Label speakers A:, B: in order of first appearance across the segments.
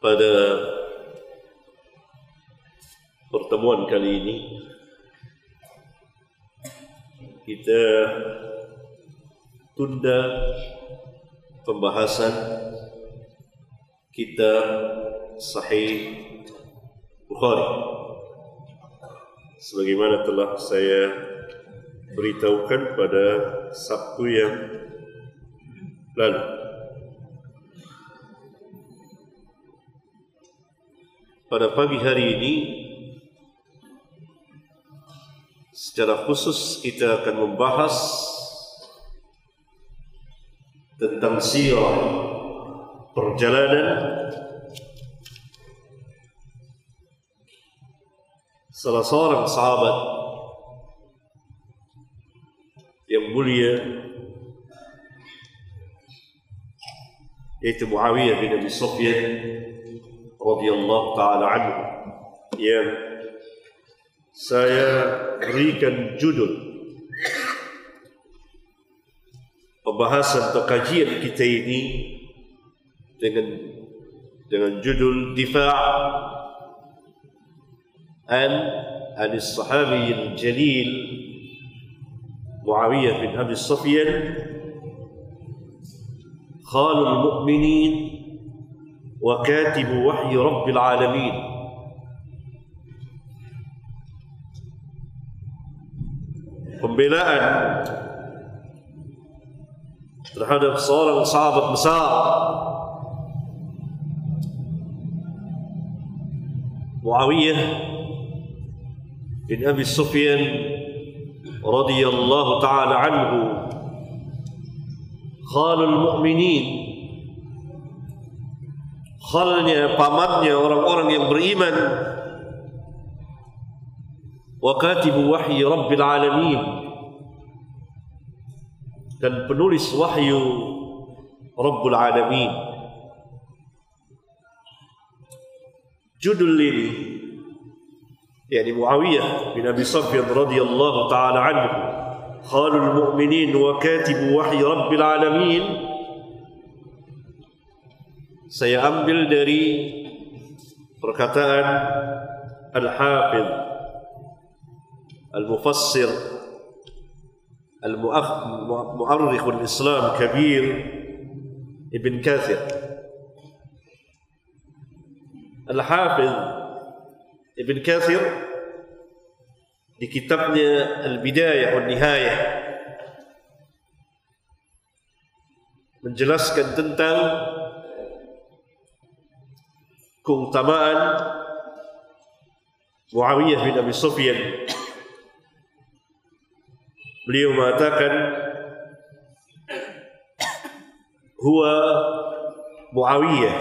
A: pada pertemuan kali ini kita tunda pembahasan kita sahih Bukhari sebagaimana telah saya beritahukan pada Sabtu yang lalu pada pagi hari ini secara khusus kita akan membahas tentang sirah perjalanan salah seorang sahabat yang mulia yaitu Muawiyah bin Abi Sufyan رضي الله تعالى عنه yang saya berikan judul pembahasan atau kajian kita ini dengan dengan judul Difa' عن عن الصحابي الجليل معاوية بن أبي الصفين خال المؤمنين وكاتب وحي رب العالمين pembelaan terhadap seorang sahabat besar Muawiyah bin Abi Sufyan radhiyallahu taala anhu khalul mu'minin khalnya, pamannya, orang-orang yang beriman. Wa katibu wahyi Rabbil Alamin. Dan penulis wahyu Rabbul Alamin. Judul ini yakni Muawiyah bin Abi Sufyan radhiyallahu taala anhu, khalul mu'minin wa katibu wahyi rabbil alamin. Saya ambil dari perkataan Al-Hafidh Al-Mufassir mufassir Al-Mu'arrikh Al-Islam Kabir Ibn Kathir Al-Hafidh Ibn Kathir di kitabnya Al-Bidayah wa Nihayah menjelaskan tentang keutamaan Muawiyah bin Abi Sufyan. Beliau mengatakan huwa Muawiyah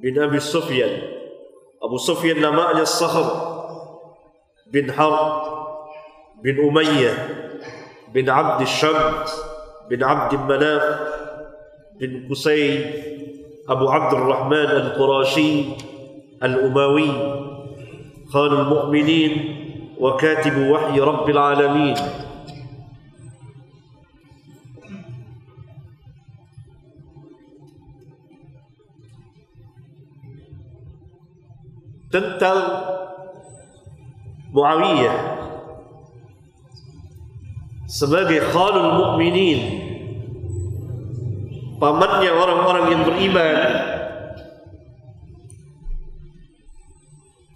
A: bin Abi Sufyan. Abu Sufyan namanya Sahab bin Harb bin Umayyah bin Abdul Shams bin Abdul Manaf bin Qusay أبو عبد الرحمن القراشي الأموي خان المؤمنين وكاتب وحي رب العالمين تنتل معاوية sebagai Khalul المؤمنين pamannya orang-orang yang beriman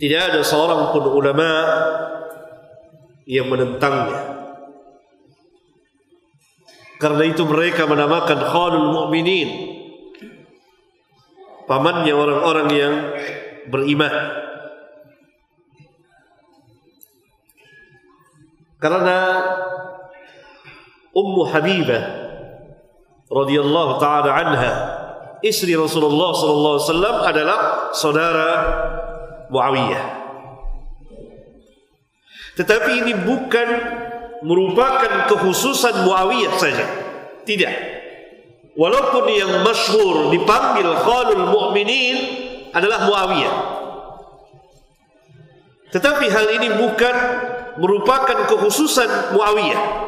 A: tidak ada seorang pun ulama yang menentangnya karena itu mereka menamakan khalul mu'minin pamannya orang-orang yang beriman karena Ummu Habibah radhiyallahu taala anha istri Rasulullah sallallahu alaihi wasallam adalah saudara Muawiyah tetapi ini bukan merupakan kekhususan Muawiyah saja tidak walaupun yang masyhur dipanggil khalul mu'minin adalah Muawiyah tetapi hal ini bukan merupakan kekhususan Muawiyah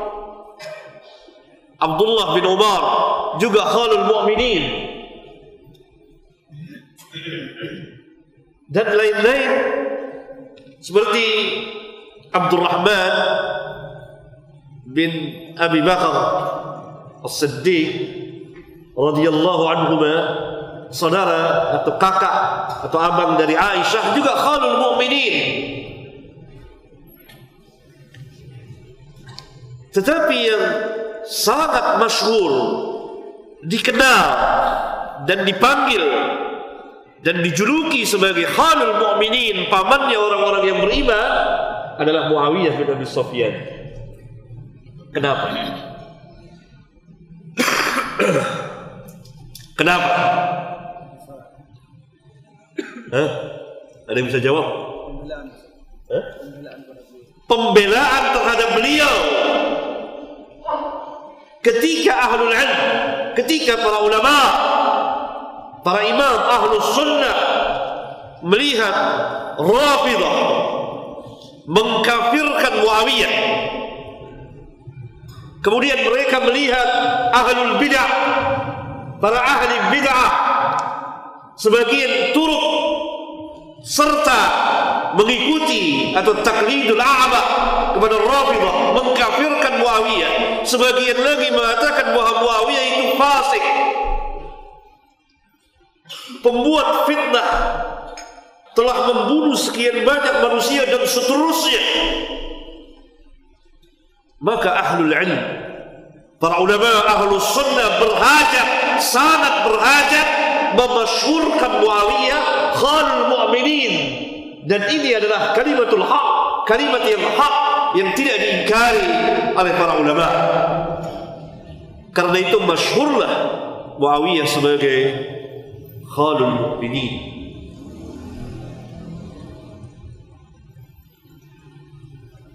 A: Abdullah bin Umar juga Khalul Mu'minin dan lain-lain seperti Abdurrahman bin Abi Bakar As-Siddiq radhiyallahu anhuma saudara atau kakak atau abang dari Aisyah juga Khalul Mu'minin tetapi yang sangat masyhur, dikenal dan dipanggil dan dijuluki sebagai Khalil Mu'minin, pamannya orang-orang yang beriman adalah Muawiyah bin Abi Sufyan. Kenapa? Kenapa? Hah? Ada yang bisa jawab? Pembelaan. Pembelaan terhadap beliau ketika ahlul ilm, ketika para ulama, para imam ahlus sunnah melihat Rafidah mengkafirkan Muawiyah. Kemudian mereka melihat ahlul bid'ah, para ahli bid'ah sebagian turut serta mengikuti atau taklidul a'ba kepada Rafidah mengkafirkan Muawiyah sebagian lagi mengatakan bahwa Muawiyah itu fasik pembuat fitnah telah membunuh sekian banyak manusia dan seterusnya maka ahlul ilm para ulama ahlus sunnah berhajat sangat berhajat memasyurkan Muawiyah khalil mu'minin Dan ini adalah kalimatul haq, kalimat yang hak yang tidak diingkari oleh para ulama. Karena itu masyhurlah Muawiyah sebagai khalul mukminin.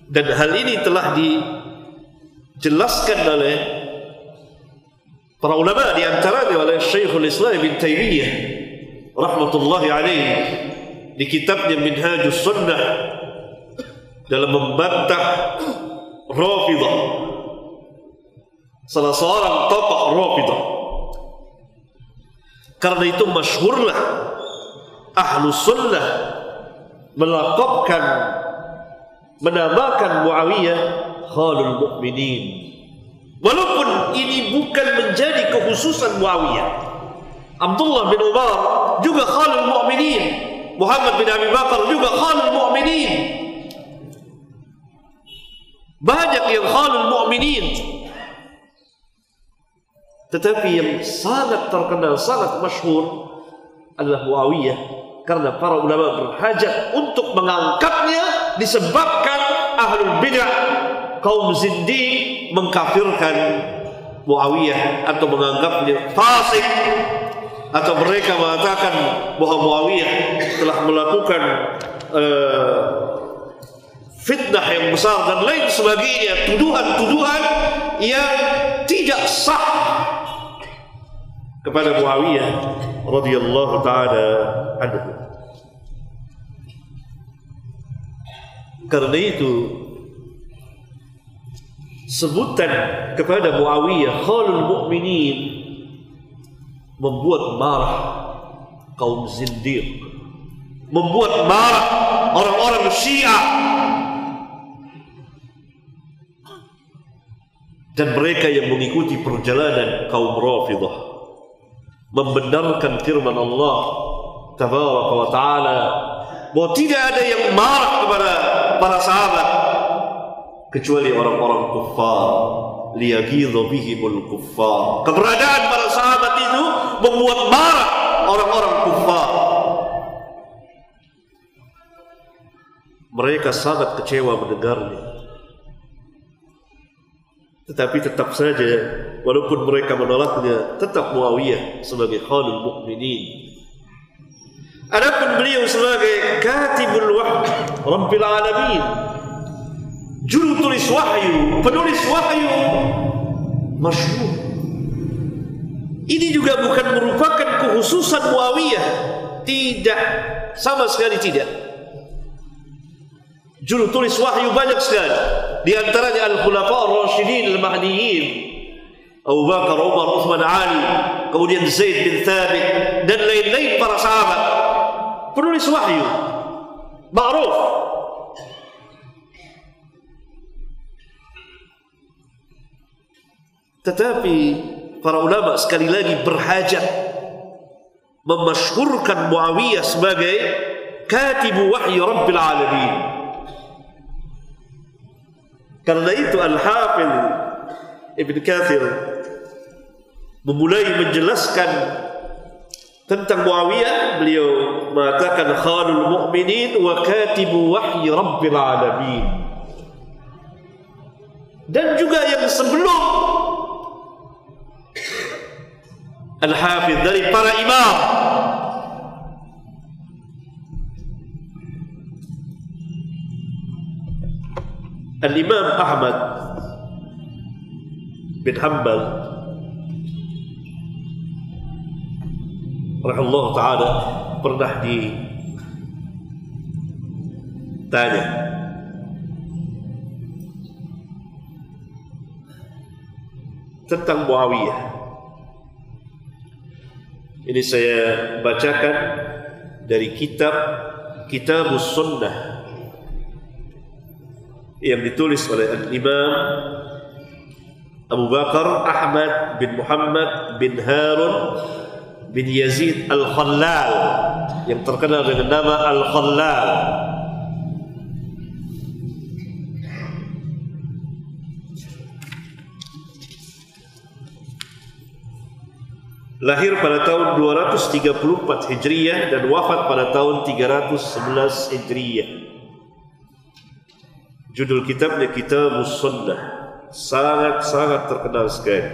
A: Dan hal ini telah dijelaskan oleh para ulama di antaranya oleh Syekhul Islam bin Taimiyah rahmatullahi alaihi di kitabnya Minhajus Sunnah dalam membantah Rafidah. Salah seorang tokoh Rafidah. Karena itu masyhurlah Ahlu Sunnah melakukan menamakan Muawiyah Khalul Mu'minin. Walaupun ini bukan menjadi kekhususan Muawiyah. Abdullah bin Umar juga Khalul Mu'minin Muhammad bin Abi Bakar juga khalul mu'minin banyak yang khalul mu'minin tetapi yang sangat terkenal, sangat masyhur adalah Muawiyah karena para ulama berhajat untuk mengangkatnya disebabkan ahlul bidah kaum zindiq mengkafirkan Muawiyah atau menganggapnya fasik atau mereka mengatakan bahwa Muawiyah telah melakukan uh, fitnah yang besar dan lain sebagainya, tuduhan-tuduhan yang tidak sah kepada Muawiyah radhiyallahu taala anhu. Karena itu sebutan kepada Muawiyah khalul mu'minin membuat marah kaum zindir membuat marah orang-orang syiah dan mereka yang mengikuti perjalanan kaum rafidah membenarkan firman Allah tabaraka wa taala bahwa tidak ada yang marah kepada para sahabat kecuali orang-orang kuffar liyagidhu bihimul kuffar keberadaan para sahabat membuat marah orang-orang kufar. Mereka sangat kecewa mendengarnya. Tetapi tetap saja walaupun mereka menolaknya, tetap Muawiyah sebagai khalil mu'minin. Adapun beliau sebagai katibul wahyu Rabbil alamin, juru tulis wahyu, penulis wahyu masyur. Ini juga bukan merupakan kehususan Muawiyah. Tidak, sama sekali tidak. Juru tulis wahyu banyak sekali. Di antaranya Al-Khulafa Ar-Rashidin Al-Mahdiyin. Abu Bakar, Umar, Uthman, Ali. Kemudian Zaid bin Thabit. Dan lain-lain para sahabat. Penulis wahyu. Ma'ruf. Tetapi para ulama sekali lagi berhajat memasyhurkan Muawiyah sebagai katibu wahyu Rabbil Alamin. Karena itu al hafiz Ibn Kathir memulai menjelaskan tentang Muawiyah beliau mengatakan khalul mu'minin wa katibu wahyi rabbil alamin dan juga yang sebelum الحافظ dari para imam الإمام أحمد بن حنبل رحمه الله تعالى pernah ditanya tentang Muawiyah. Ini saya bacakan dari kitab Kitab Sunnah yang ditulis oleh Al-Imam Abu Bakar Ahmad bin Muhammad bin Harun bin Yazid Al-Khallal yang terkenal dengan nama Al-Khallal lahir pada tahun 234 Hijriah dan wafat pada tahun 311 Hijriah. Judul kitabnya Kitab musnad Sangat-sangat terkenal sekali.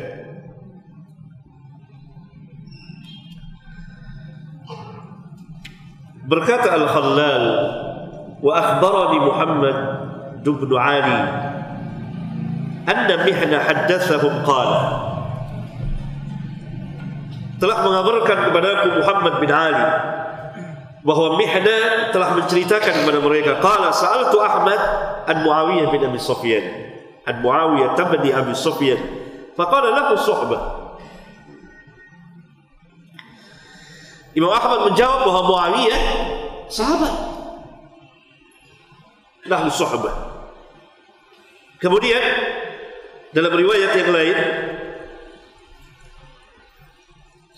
A: Berkata Al-Khallal wa akhbarani Muhammad bin Ali anna mihna haddathahum qala telah mengabarkan kepadaku Muhammad bin Ali bahwa Mihna telah menceritakan kepada mereka qala sa'altu Ahmad an Muawiyah bin Abi Sufyan an Muawiyah tabni Abi Sufyan faqala lahu suhbah Imam Ahmad menjawab bahwa Muawiyah sahabat lahu suhbah kemudian dalam riwayat yang lain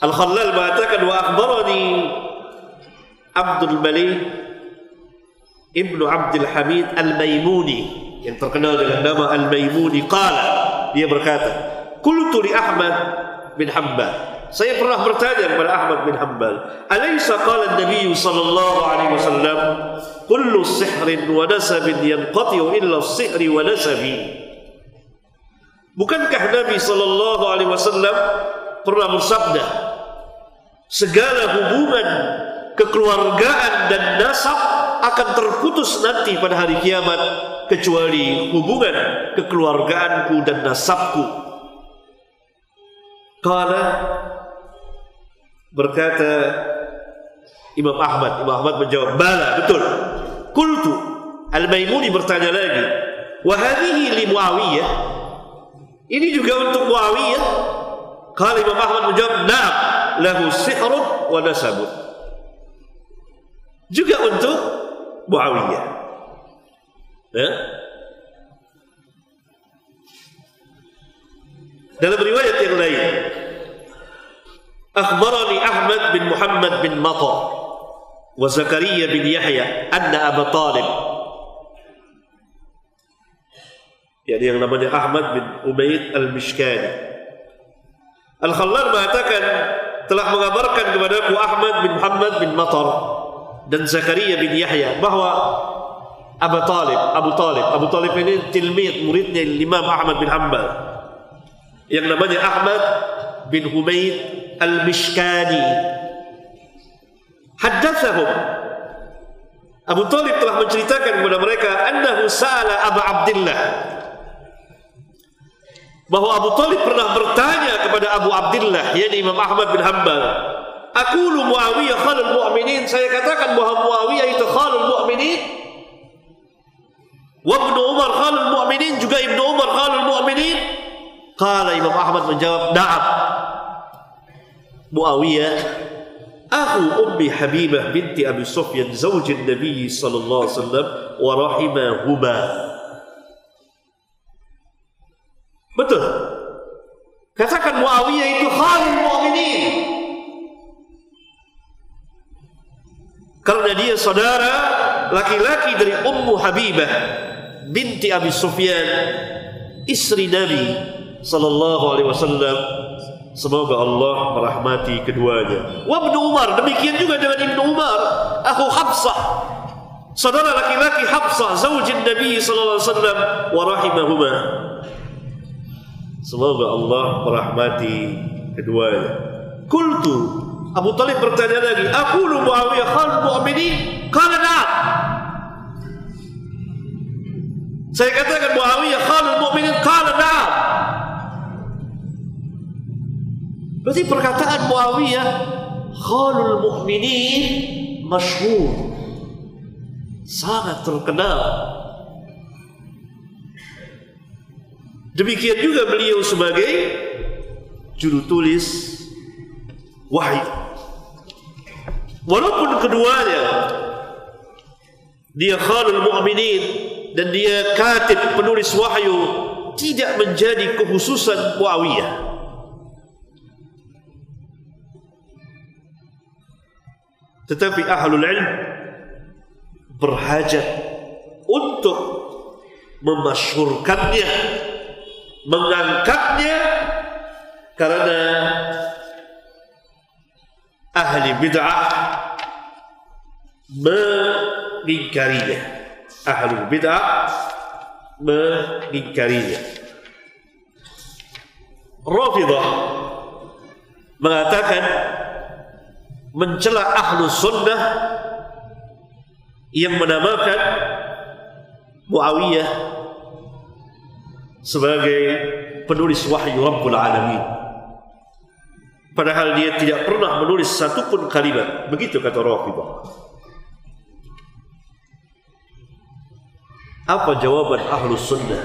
A: Al-Khallal mengatakan wa akhbarani Abdul Malik Ibnu Abdul Hamid Al-Maimuni yang terkenal dengan nama Al-Maimuni qala dia berkata qultu li Ahmad bin Hanbal saya pernah bertanya kepada Ahmad bin Hanbal alaysa qala an-nabiy sallallahu alaihi wasallam kullu sihrin wa nasabin yanqati'u illa as-sihri wa nasabi Bukankah Nabi sallallahu alaihi wasallam pernah bersabda segala hubungan kekeluargaan dan nasab akan terputus nanti pada hari kiamat kecuali hubungan kekeluargaanku dan nasabku. Kala berkata Imam Ahmad, Imam Ahmad menjawab, "Bala, betul." Kultu Al-Maimuni bertanya lagi, "Wa hadhihi li Muawiyah?" Ini juga untuk Muawiyah. قال إمام أحمد بن مجاب نعم له سحر ونسب juga untuk معاوية ها dalam riwayat yang lain أخبرني أحمد بن محمد بن مطر وزكريا بن يحيى أن أبا طالب يعني أغلبني أحمد بن bin Ubaid Al-Khallan mengatakan telah mengabarkan kepadaku Ahmad bin Muhammad bin Matar dan Zakaria bin Yahya bahwa Abu Talib, Abu Talib, Abu Talib ini tilmid muridnya Imam Ahmad bin Hanbal yang namanya Ahmad bin Humaid Al-Mishkani. Haddatsahum Abu Talib telah menceritakan kepada mereka annahu sa'ala Abu Abdullah bahwa Abu Talib pernah bertanya kepada Abu Abdullah yakni Imam Ahmad bin Hanbal Aku lu Muawiyah khalul mu'minin Saya katakan bahwa Muawiyah itu khalul mu'minin Wabnu Umar khalul mu'minin Juga Ibnu Umar khalul mu'minin Kala Imam Ahmad menjawab Naam Muawiyah Aku ummi Habibah binti Abi Sufyan Zawjin Nabi sallallahu alaihi wasallam Wa rahimahumah Betul. Katakan Muawiyah itu khalil mu'minin. Karena dia saudara laki-laki dari Ummu Habibah binti Abi Sufyan, istri Nabi sallallahu alaihi wasallam. Semoga Allah merahmati keduanya. Wa Ibnu Umar, demikian juga dengan Ibnu Umar, aku Hafsah. Saudara laki-laki Hafsah zaujin Nabi sallallahu alaihi wasallam wa rahimahuma. Semoga Allah merahmati keduanya. Kultu Abu Talib bertanya lagi, aku lu Muawiyah khalid mu'minin karena saya katakan Muawiyah Khalul mu'minin karena berarti perkataan Muawiyah khalul mu'minin masyhur sangat terkenal Demikian juga beliau sebagai juru tulis wahyu. Walaupun keduanya dia khalul mu'minin dan dia katib penulis wahyu tidak menjadi kehususan Muawiyah. Tetapi ahlul ilm berhajat untuk memasyurkannya mengangkatnya karena ahli bid'ah mengingkarinya ahli bid'ah mengingkarinya Rafidah mengatakan mencela ahlu sunnah yang menamakan Muawiyah sebagai penulis wahyu Rabbul Alamin. Padahal dia tidak pernah menulis satupun kalimat. Begitu kata Rafidah. Apa jawaban ahlu sunnah?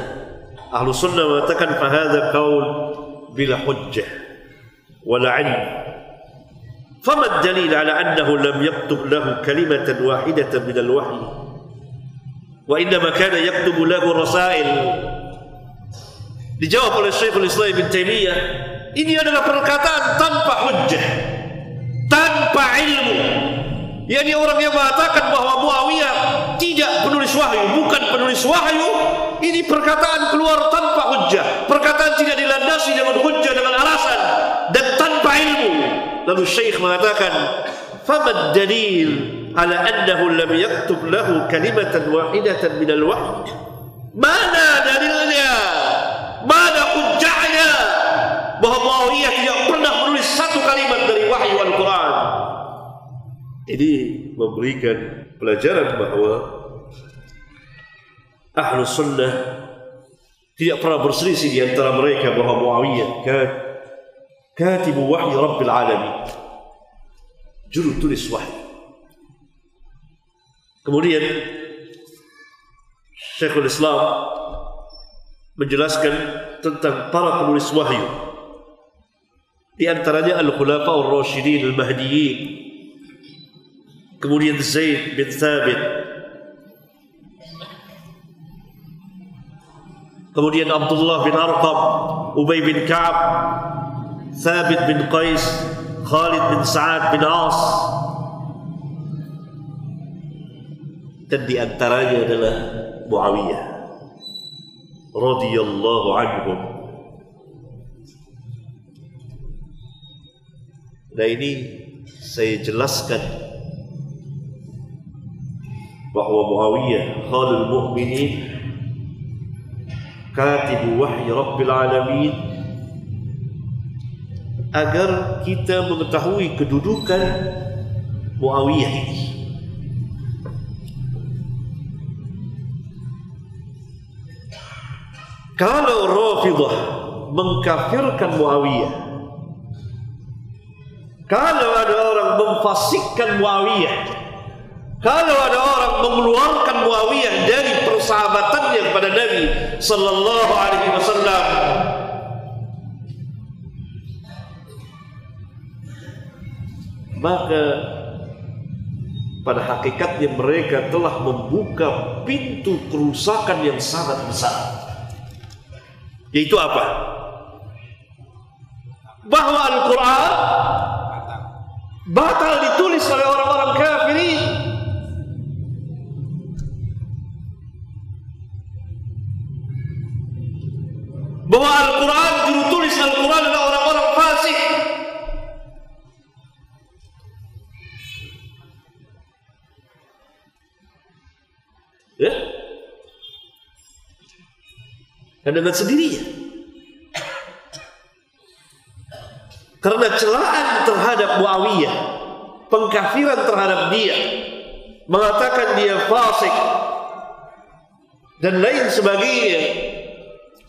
A: Ahlu sunnah mengatakan fahadha kaul bila hujjah wala ilm. Fama dalil ala annahu lam yaktub lahu kalimatan wahidatan min wahyu. Wa innama kana yaktubu lahu rasail Dijawab oleh Syekhul Islam bin Taimiyah, ini adalah perkataan tanpa hujah, tanpa ilmu. yakni orang yang mengatakan bahwa Muawiyah tidak penulis wahyu, bukan penulis wahyu, ini perkataan keluar tanpa hujah, perkataan tidak dilandasi dengan hujah, dengan alasan dan tanpa ilmu. Lalu Syekh mengatakan, "Famad dalil ala annahu lam yaktub lahu kalimatan wahidatan min al Mana dalilnya? Mana puncaknya bahwa Muawiyah tidak pernah menulis satu kalimat dari wahyu Al-Quran. Ini memberikan pelajaran bahwa Ahlu Sunnah tidak pernah berselisih di antara mereka bahwa Muawiyah katibu wahyu Rabbil Alamin. Juru tulis wahyu. Kemudian Syekhul Islam menjelaskan tentang para penulis wahyu. Di antaranya Al-Khulafa Ar-Rashidin Al-Mahdiyin. Kemudian Zaid bin Thabit. Kemudian Abdullah bin Arqam, Ubay bin Ka'ab, Thabit bin Qais, Khalid bin Sa'ad bin As. Dan di antaranya adalah Muawiyah radhiyallahu anhum. dan nah, ini saya jelaskan bahawa Muawiyah khalil mu'minin katibu wahyi rabbil alamin agar kita mengetahui kedudukan Muawiyah ini Kalau Rafidah mengkafirkan Muawiyah, kalau ada orang memfasikkan Muawiyah, kalau ada orang mengeluarkan Muawiyah dari persahabatannya kepada Nabi Sallallahu Alaihi Wasallam, maka pada hakikatnya mereka telah membuka pintu kerusakan yang sangat besar. Yaitu apa? Bahwa Al-Quran batal ditulis oleh orang-orang kafir bahwa Al-Quran juru tulis Al-Quran adalah orang-orang fasik ya dan dengan sendirinya. Karena celaan terhadap Muawiyah, pengkafiran terhadap dia, mengatakan dia fasik dan lain sebagainya.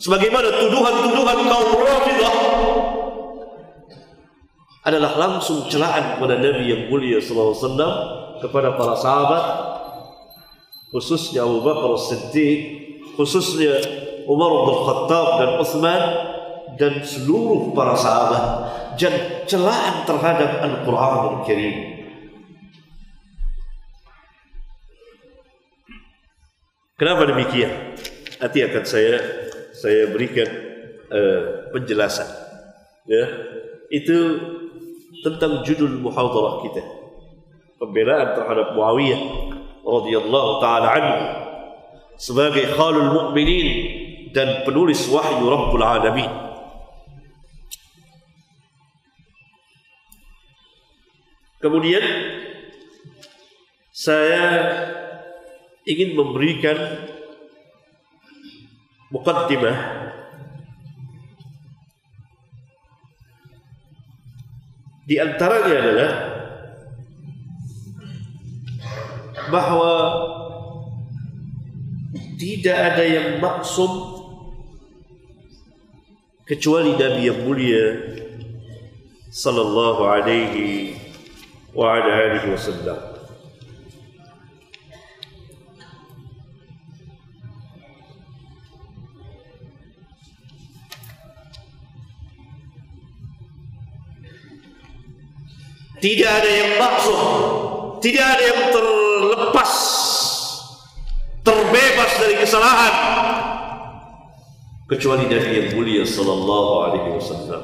A: Sebagaimana tuduhan-tuduhan kaum Rafidah adalah langsung celaan kepada Nabi yang mulia sallallahu alaihi wasallam kepada para sahabat khususnya Abu Bakar Siddiq khususnya Umar bin Khattab dan Utsman dan seluruh para sahabat dan celaan terhadap Al-Qur'anul Karim. Kenapa demikian? Nanti akan saya saya berikan uh, penjelasan. Ya, itu tentang judul muhadharah kita. Pembelaan terhadap Muawiyah radhiyallahu taala anhu sebagai khalul mukminin dan penulis wahyu Rabbul Alamin. Kemudian saya ingin memberikan mukaddimah di antaranya adalah bahwa tidak ada yang maksud kecuali Nabi yang mulia sallallahu alaihi wa ala alihi wasallam. Tidak ada yang maksud, tidak ada yang terlepas, terbebas dari kesalahan, kecuali dari yang mulia sallallahu alaihi wasallam.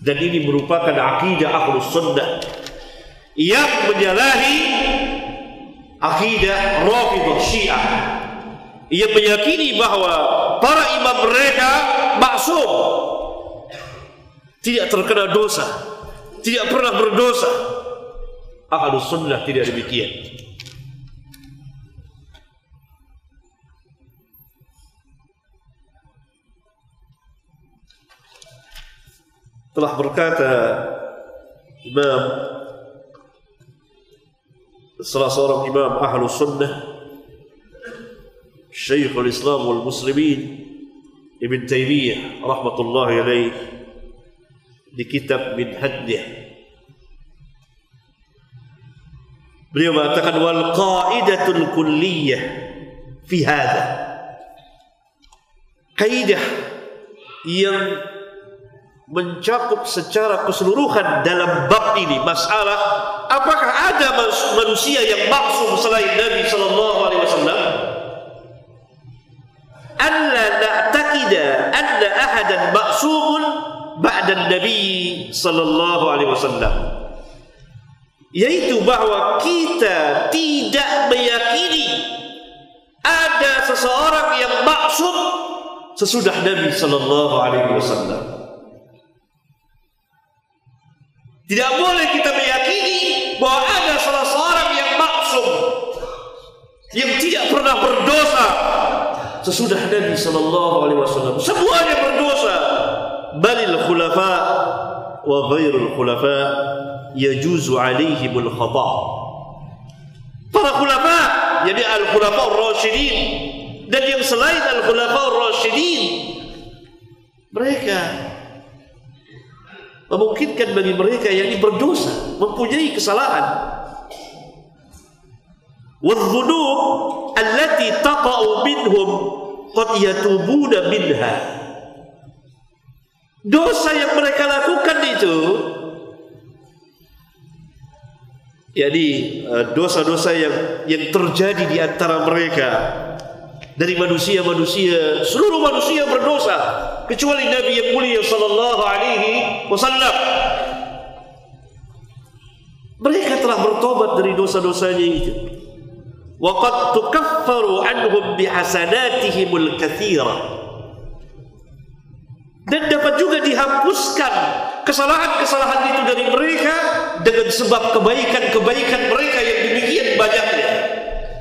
A: Dan ini merupakan akidah ahlu Sunnah yang menyalahi akidah rafidah Syiah Ia meyakini bahwa para imam mereka maksum tidak terkena dosa tidak pernah berdosa ahlu Sunnah tidak demikian طلع بركاته إمام صار صار إمام أهل السنة شيخ الإسلام والمسلمين ابن تيمية رحمة الله عليه لكتاب من هده Beliau mengatakan والقائدة الكلية في هذا قيده ين yang mencakup secara keseluruhan dalam bab ini masalah apakah ada manusia yang maksum selain Nabi Shallallahu Alaihi Wasallam? Allah Allah anna ahadan maksumun ba'dan Nabi Shallallahu Alaihi Wasallam yaitu bahwa kita tidak meyakini ada seseorang yang maksum sesudah Nabi Shallallahu Alaihi Wasallam Tidak boleh kita meyakini bahwa ada salah seorang yang maksum yang tidak pernah berdosa sesudah Nabi Shallallahu Alaihi Wasallam. Semuanya berdosa. Balil khulafa wa ghairul khulafa yajuzu alaihim khata. Para khulafa, jadi al khulafa rasyidin dan yang selain al khulafa rasyidin mereka memungkinkan bagi mereka yang berdosa mempunyai kesalahan والذنوب التي تقع منهم قد يتوبون منها dosa yang mereka lakukan itu jadi eh, dosa-dosa yang yang terjadi di antara mereka dari manusia-manusia seluruh manusia berdosa kecuali Nabi yang mulia sallallahu alaihi wasallam. Mereka telah bertobat dari dosa-dosanya itu. qad tukaffaru anhum bihasanatihimul katsira. Dan dapat juga dihapuskan kesalahan-kesalahan itu dari mereka dengan sebab kebaikan-kebaikan mereka yang demikian banyak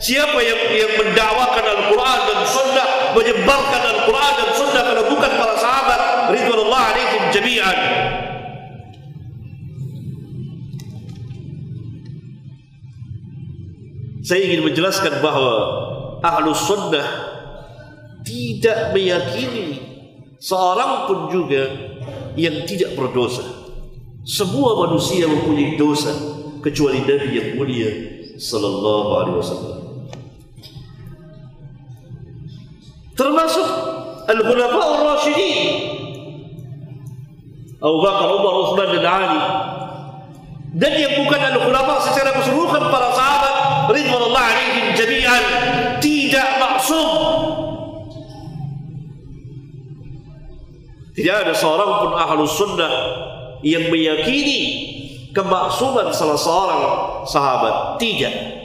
A: Siapa yang yang mendakwakan Al-Quran dan Sunnah, menyebarkan Al-Quran dan Sunnah kalau bukan para sahabat Ridwanullah alaihim jami'an. Saya ingin menjelaskan bahwa ahlu Sunnah tidak meyakini seorang pun juga yang tidak berdosa. Semua manusia mempunyai dosa kecuali Nabi yang mulia sallallahu alaihi wasallam. termasuk al-khulafa ar-rasyidin Abu Bakar, Umar, Uthman dan Ali dan yang bukan al-khulafa secara keseluruhan para sahabat ridwanullah alaihim jami'an tidak maksum tidak ada seorang pun ahlu sunnah yang meyakini kemaksuman salah seorang sahabat tidak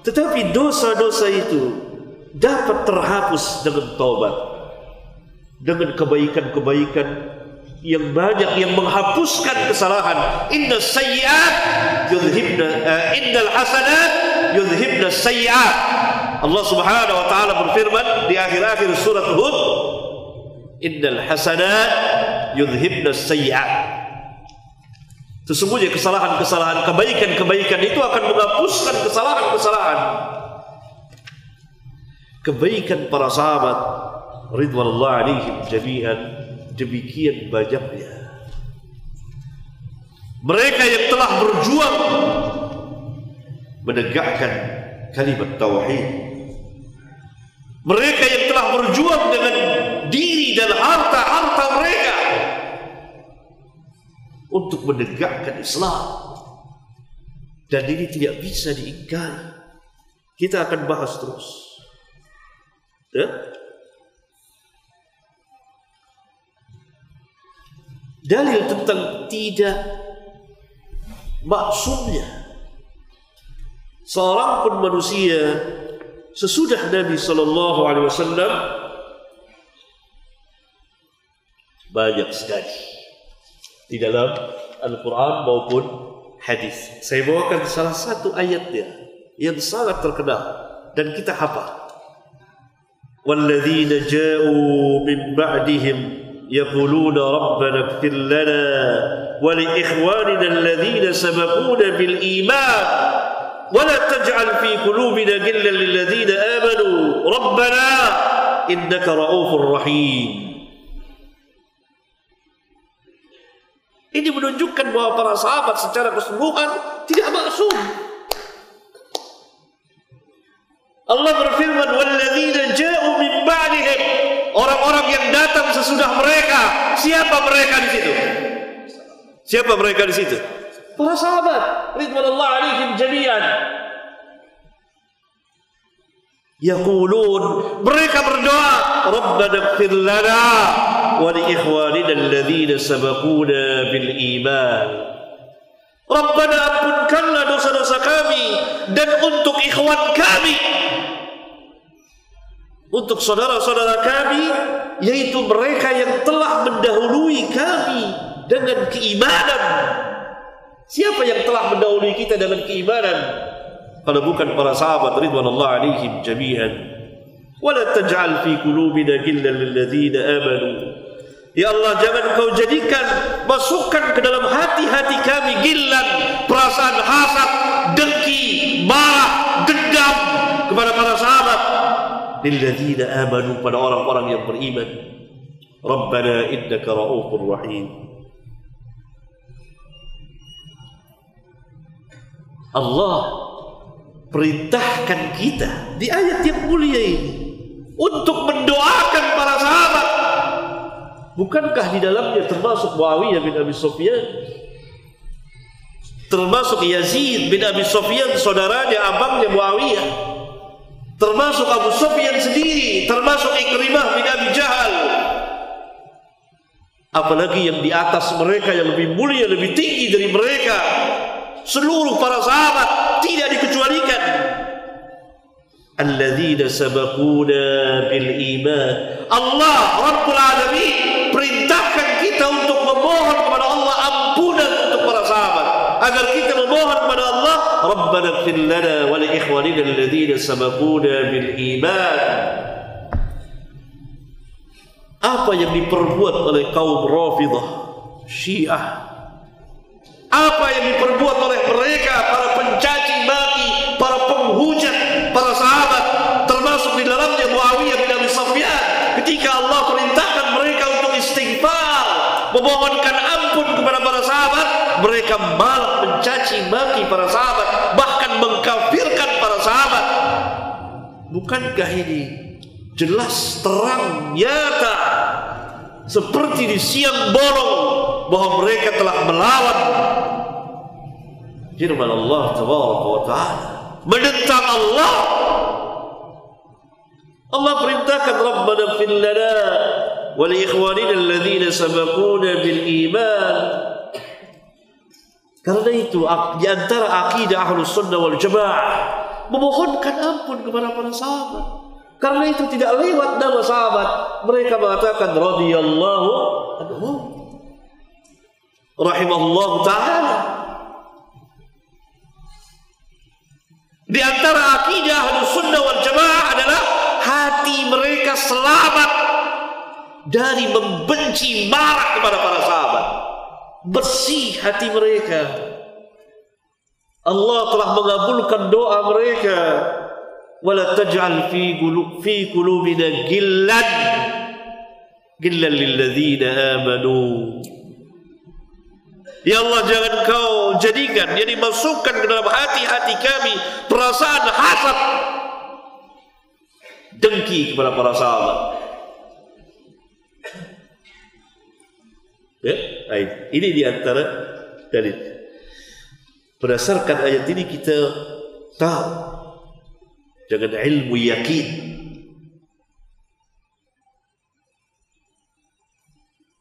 A: Tetapi dosa-dosa itu dapat terhapus dengan taubat. Dengan kebaikan-kebaikan yang banyak yang menghapuskan kesalahan. Inna sayyi'at yudhibna uh, innal hasanat yudhibna sayyi'at. Allah Subhanahu wa taala berfirman di akhir-akhir surat Hud, "Innal hasanat yudhibna sayyi'at." Sesungguhnya kesalahan-kesalahan, kebaikan-kebaikan itu akan menghapuskan kesalahan-kesalahan. Kebaikan para sahabat ridwanullah alaihim jami'an demikian banyaknya. Mereka yang telah berjuang menegakkan kalimat tauhid. Mereka yang telah berjuang dengan diri dan harta-harta mereka untuk menegakkan Islam dan ini tidak bisa diingkari kita akan bahas terus ya? dalil tentang tidak maksudnya seorang pun manusia sesudah Nabi Shallallahu Alaihi Wasallam banyak sekali di dalam Al-Quran maupun hadis. Saya bawakan salah satu ayatnya yang sangat terkenal dan kita hafal. والذين جاءوا من بعدهم يقولون ربنا اغفر لنا ولإخواننا الذين سبقونا بالإيمان ولا تجعل في قلوبنا غلا للذين آمنوا ربنا إنك رؤوف رحيم Ini menunjukkan bahwa para sahabat secara keseluruhan tidak maksum. Allah berfirman, "Walladzina ja'u min ba'dihim" Orang-orang yang datang sesudah mereka, siapa mereka di situ? Siapa mereka di situ? Para sahabat, ridwanullah alaihim jami'an. Yaqulun, mereka berdoa, "Rabbana ighfir lana ولإخواننا الذين سبقونا بالإيمان Rabbana ampunkanlah dosa-dosa kami dan untuk ikhwan kami untuk saudara-saudara kami yaitu mereka yang telah mendahului kami dengan keimanan siapa yang telah mendahului kita dengan keimanan kalau bukan para sahabat ridwanullah alaihim jami'an wala taj'al fi qulubina ghillan lil ladzina amanu Ya Allah jangan kau jadikan masukkan ke dalam hati-hati kami gilan, perasaan hasad, dengki, marah, dendam kepada para sahabat. Lilladzina amanu pada orang-orang yang beriman. Rabbana innaka raufur rahim. Allah perintahkan kita di ayat yang mulia ini untuk mendoakan para sahabat Bukankah di dalamnya termasuk Muawiyah bin Abi Sufyan? Termasuk Yazid bin Abi Sufyan saudaranya, abangnya Muawiyah. Termasuk Abu Sufyan sendiri, termasuk Ikrimah bin Abi Jahal. Apalagi yang di atas mereka yang lebih mulia, lebih tinggi dari mereka. Seluruh para sahabat tidak dikecualikan. Alladzina sabakuna bil iman. Allah Rabbul Alamin Perintahkan kita untuk memohon kepada Allah ampunan untuk para sahabat agar kita memohon kepada Allah Rabbana ighfir wa li ikhwanina alladziina sabaquna bil iman apa yang diperbuat oleh kaum Rafidhah Syiah apa yang diperbuat oleh mereka para pencari memohonkan ampun kepada para sahabat mereka malah mencaci maki para sahabat bahkan mengkafirkan para sahabat bukankah ini jelas terang nyata seperti di siang bolong bahwa mereka telah melawan firman Allah taala menentang Allah Allah perintahkan Rabbana fil ولإخواننا الذين سبقونا بالإيمان Karena itu di antara akidah Ahlus Sunnah wal Jamaah memohonkan ampun kepada para sahabat. Karena itu tidak lewat nama sahabat, mereka mengatakan radhiyallahu anhu rahimahullah taala. Di antara akidah Ahlus Sunnah wal Jamaah adalah hati mereka selamat dari membenci marah kepada para sahabat. Bersih hati mereka. Allah telah mengabulkan doa mereka. Wala taj'al fi qulub fi qulubina gillan gillan lil amanu. Ya Allah jangan kau jadikan jadi masukkan ke dalam hati-hati kami perasaan hasad dengki kepada para sahabat Ya, ini diantara dalil. Berdasarkan ayat ini kita tahu dengan ilmu yakin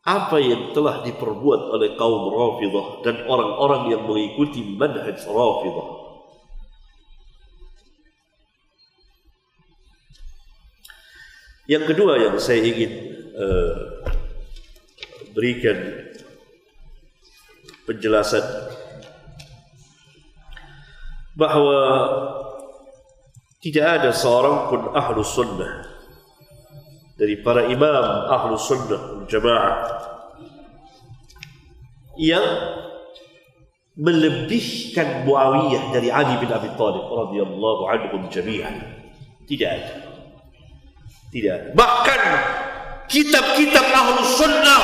A: apa yang telah diperbuat oleh kaum Rafidah dan orang-orang yang mengikuti manhaj Rafidah. Yang kedua yang saya ingin uh, berikan penjelasan bahawa tidak ada seorang pun ahlu sunnah dari para imam ahlu sunnah jemaah yang melebihkan Muawiyah dari Ali bin Abi Thalib radhiyallahu anhu jami'an. Tidak ada. Tidak ada. Bahkan kitab-kitab ahlu sunnah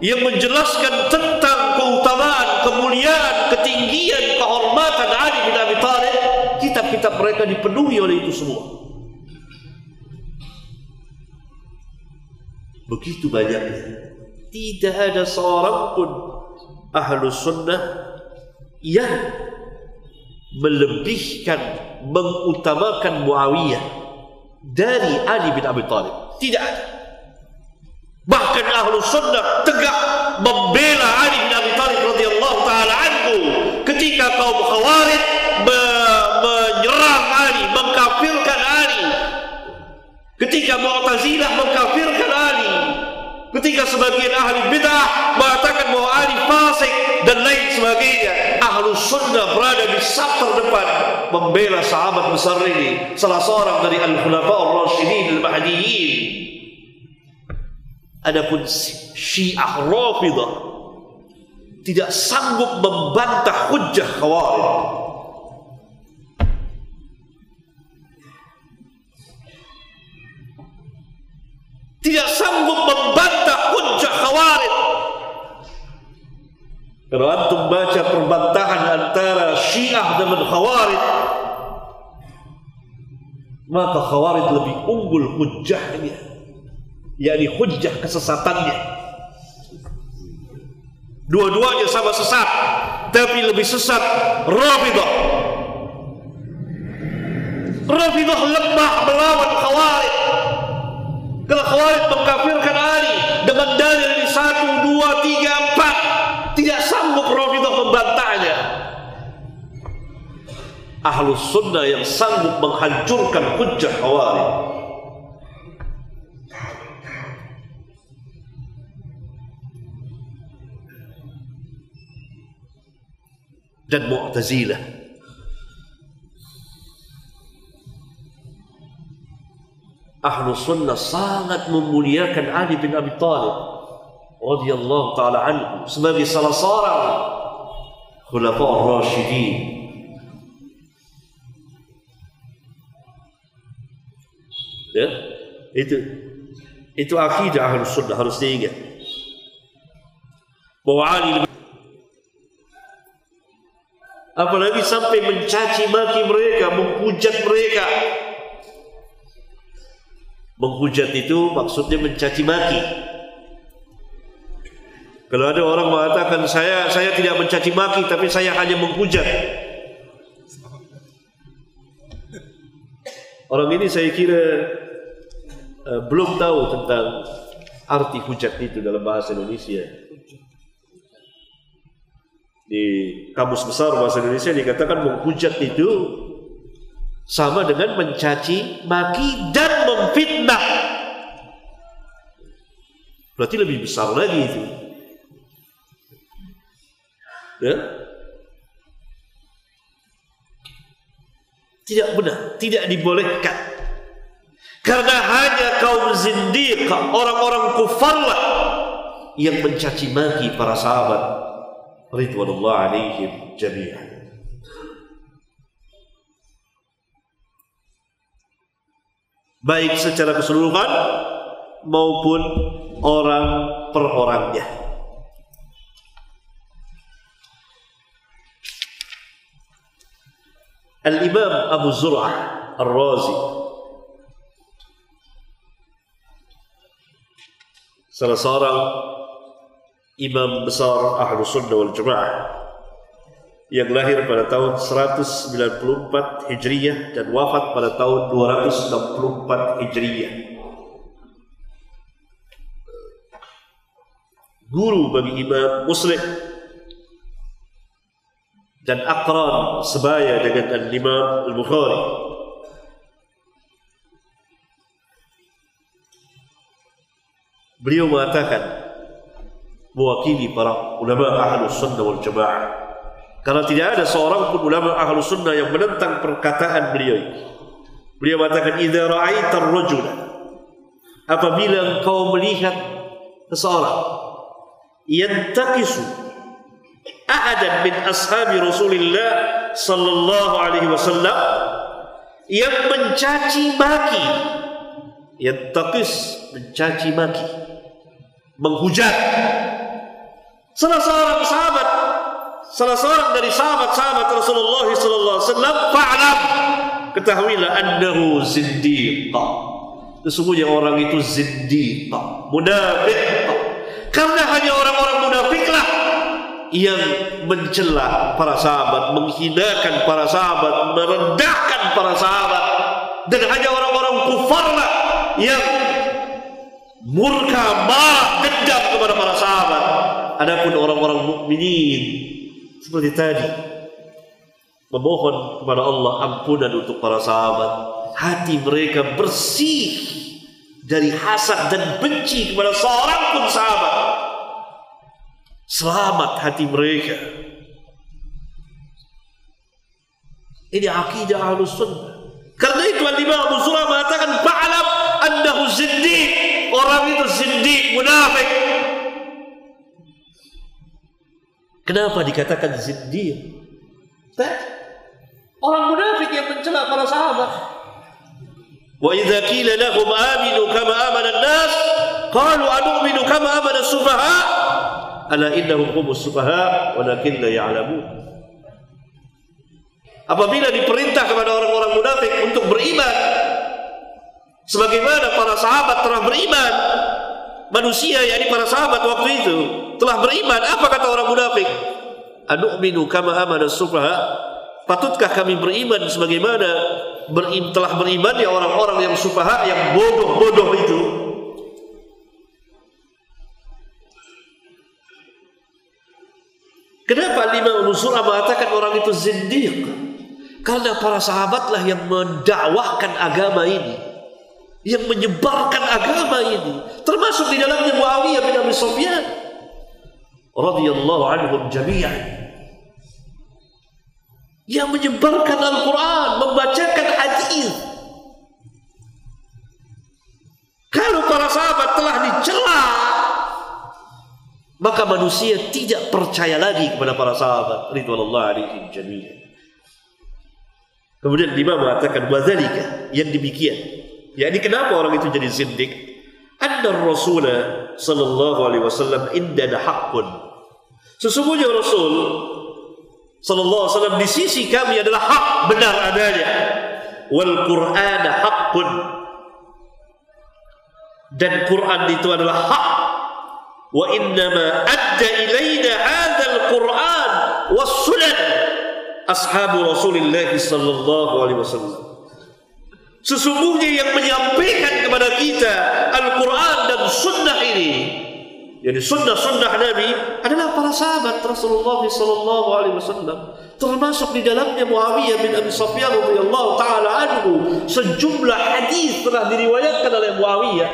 A: yang menjelaskan tentang keutamaan, kemuliaan, ketinggian, kehormatan Ali bin Abi Thalib, kitab-kitab mereka dipenuhi oleh itu semua. Begitu banyaknya. Tidak ada seorang pun ahlu sunnah yang melebihkan, mengutamakan Muawiyah dari Ali bin Abi Thalib. Tidak ada. Bahkan ahlu sunnah tegak membela Ali bin Abi Thalib radhiyallahu taala anhu ketika kaum Khawarij me menyerang Ali, mengkafirkan Ali. Ketika Mu'tazilah mengkafirkan Ali. Ketika sebagian ahli bid'ah mengatakan bahwa Ali fasik dan lain sebagainya, ahlu sunnah berada di saf terdepan membela sahabat besar ini, salah seorang dari al-khulafa ar-rasyidin al-mahdiyyin. Adapun Syiah Rafidah tidak sanggup membantah hujah Khawarij. Tidak sanggup membantah hujah Khawarij. Kalau antum baca perbantahan antara Syiah dengan Khawarij, maka Khawarij lebih unggul hujahnya yakni hujjah kesesatannya dua-duanya sama sesat tapi lebih sesat Rafidah Rafidah lemah melawan Khawarij karena Khawarij mengkafirkan Ali dengan dalil di satu, dua, tiga, empat tidak sanggup Rafidah membantahnya Ahlus Sunnah yang sanggup menghancurkan hujjah Khawarij ضد معتزله أهل السنة صارت من ملياك علي بن أبي طالب رضي الله تعالى عنه اسم أبي صلصارع خلفاء الراشدين ده. itu itu akidah harus sudah harus diingat bahwa Ali apalagi sampai mencaci maki mereka, menghujat mereka. Menghujat itu maksudnya mencaci maki. Kalau ada orang mengatakan saya saya tidak mencaci maki tapi saya hanya menghujat. Orang ini saya kira uh, belum tahu tentang arti hujat itu dalam bahasa Indonesia di kamus besar bahasa Indonesia dikatakan menghujat itu sama dengan mencaci maki dan memfitnah. Berarti lebih besar lagi itu. Ya? Tidak benar, tidak dibolehkan. Karena hanya kaum zindiq, orang-orang kufarlah yang mencaci maki para sahabat ridwanullah alaihim jami'an baik secara keseluruhan maupun orang per orangnya. Al-Imam Abu Zur'ah Ar-Razi salah seorang imam besar Ahlus Sunnah wal Jamaah yang lahir pada tahun 194 Hijriyah dan wafat pada tahun 264 Hijriyah. Guru bagi Imam Muslim dan akran sebaya dengan Al-Imam Al-Bukhari. Beliau mengatakan, mewakili para ulama ahlus sunnah wal jamaah. Karena tidak ada seorang pun ulama ahlus sunnah yang menentang perkataan beliau ini. Beliau mengatakan, "Idza ra'aita ar Apabila engkau melihat seseorang yantaqisu ahadan min ashabi Rasulillah sallallahu alaihi wasallam yang mencaci maki yantaqis mencaci maki menghujat Salah seorang sahabat, salah seorang dari sahabat-sahabat Rasulullah sallallahu alaihi wasallam, fa'lam ketahuilah annahu siddiqa. Sesungguhnya orang itu siddiqa, munafik. Karena hanya orang-orang munafiklah yang mencela para sahabat, menghinakan para sahabat, merendahkan para sahabat dan hanya orang-orang kufarlah yang murka, marah, dendam kepada para sahabat. Adapun orang-orang mukminin seperti tadi memohon kepada Allah ampunan untuk para sahabat. Hati mereka bersih dari hasad dan benci kepada seorang pun sahabat. Selamat hati mereka. Ini akidah ahlus Karena itu Al-Imam Abu Surah mengatakan anda annahu sedih Orang itu sedih munafik Kenapa dikatakan zindiq? Kan? orang munafik yang mencela para sahabat. Wa idza qila lahum aminu kama amana an-nas qalu anu'minu kama amana as-sufaha ala innahum humus sufaha walakin la ya'lamun. Apabila diperintah kepada orang-orang munafik untuk beriman sebagaimana para sahabat telah beriman manusia yakni para sahabat waktu itu telah beriman apa kata orang munafik anu'minu kama amana sufaha patutkah kami beriman sebagaimana berim, telah beriman ya orang-orang yang sufaha yang bodoh-bodoh itu Kenapa lima unsur mengatakan orang itu zindiq? Karena para sahabatlah yang mendakwahkan agama ini yang menyebarkan agama ini termasuk di dalamnya Muawiyah bin Abi Sufyan radhiyallahu anhum jami'an yang menyebarkan Al-Quran, membacakan hadis. Kalau para sahabat telah dicela, maka manusia tidak percaya lagi kepada para sahabat. Ridwanullah alaihim jami'an. Kemudian lima mengatakan wa yang demikian ini kenapa orang itu jadi zindik anna rasul sallallahu alaihi wasallam indana hakun. sesungguhnya rasul sallallahu alaihi wasallam di sisi kami adalah hak benar adanya wal qur'an hakun dan Quran itu adalah hak wa ma adda ilaina al Quran wa sunan ashabu Rasulillah sallallahu alaihi wasallam Sesungguhnya yang menyampaikan kepada kita Al-Quran dan Sunnah ini Jadi sunnah-sunnah Nabi adalah para sahabat Rasulullah Sallallahu Alaihi Wasallam termasuk di dalamnya Muawiyah bin Abi Sufyan radhiyallahu taala anhu sejumlah hadis telah diriwayatkan oleh Muawiyah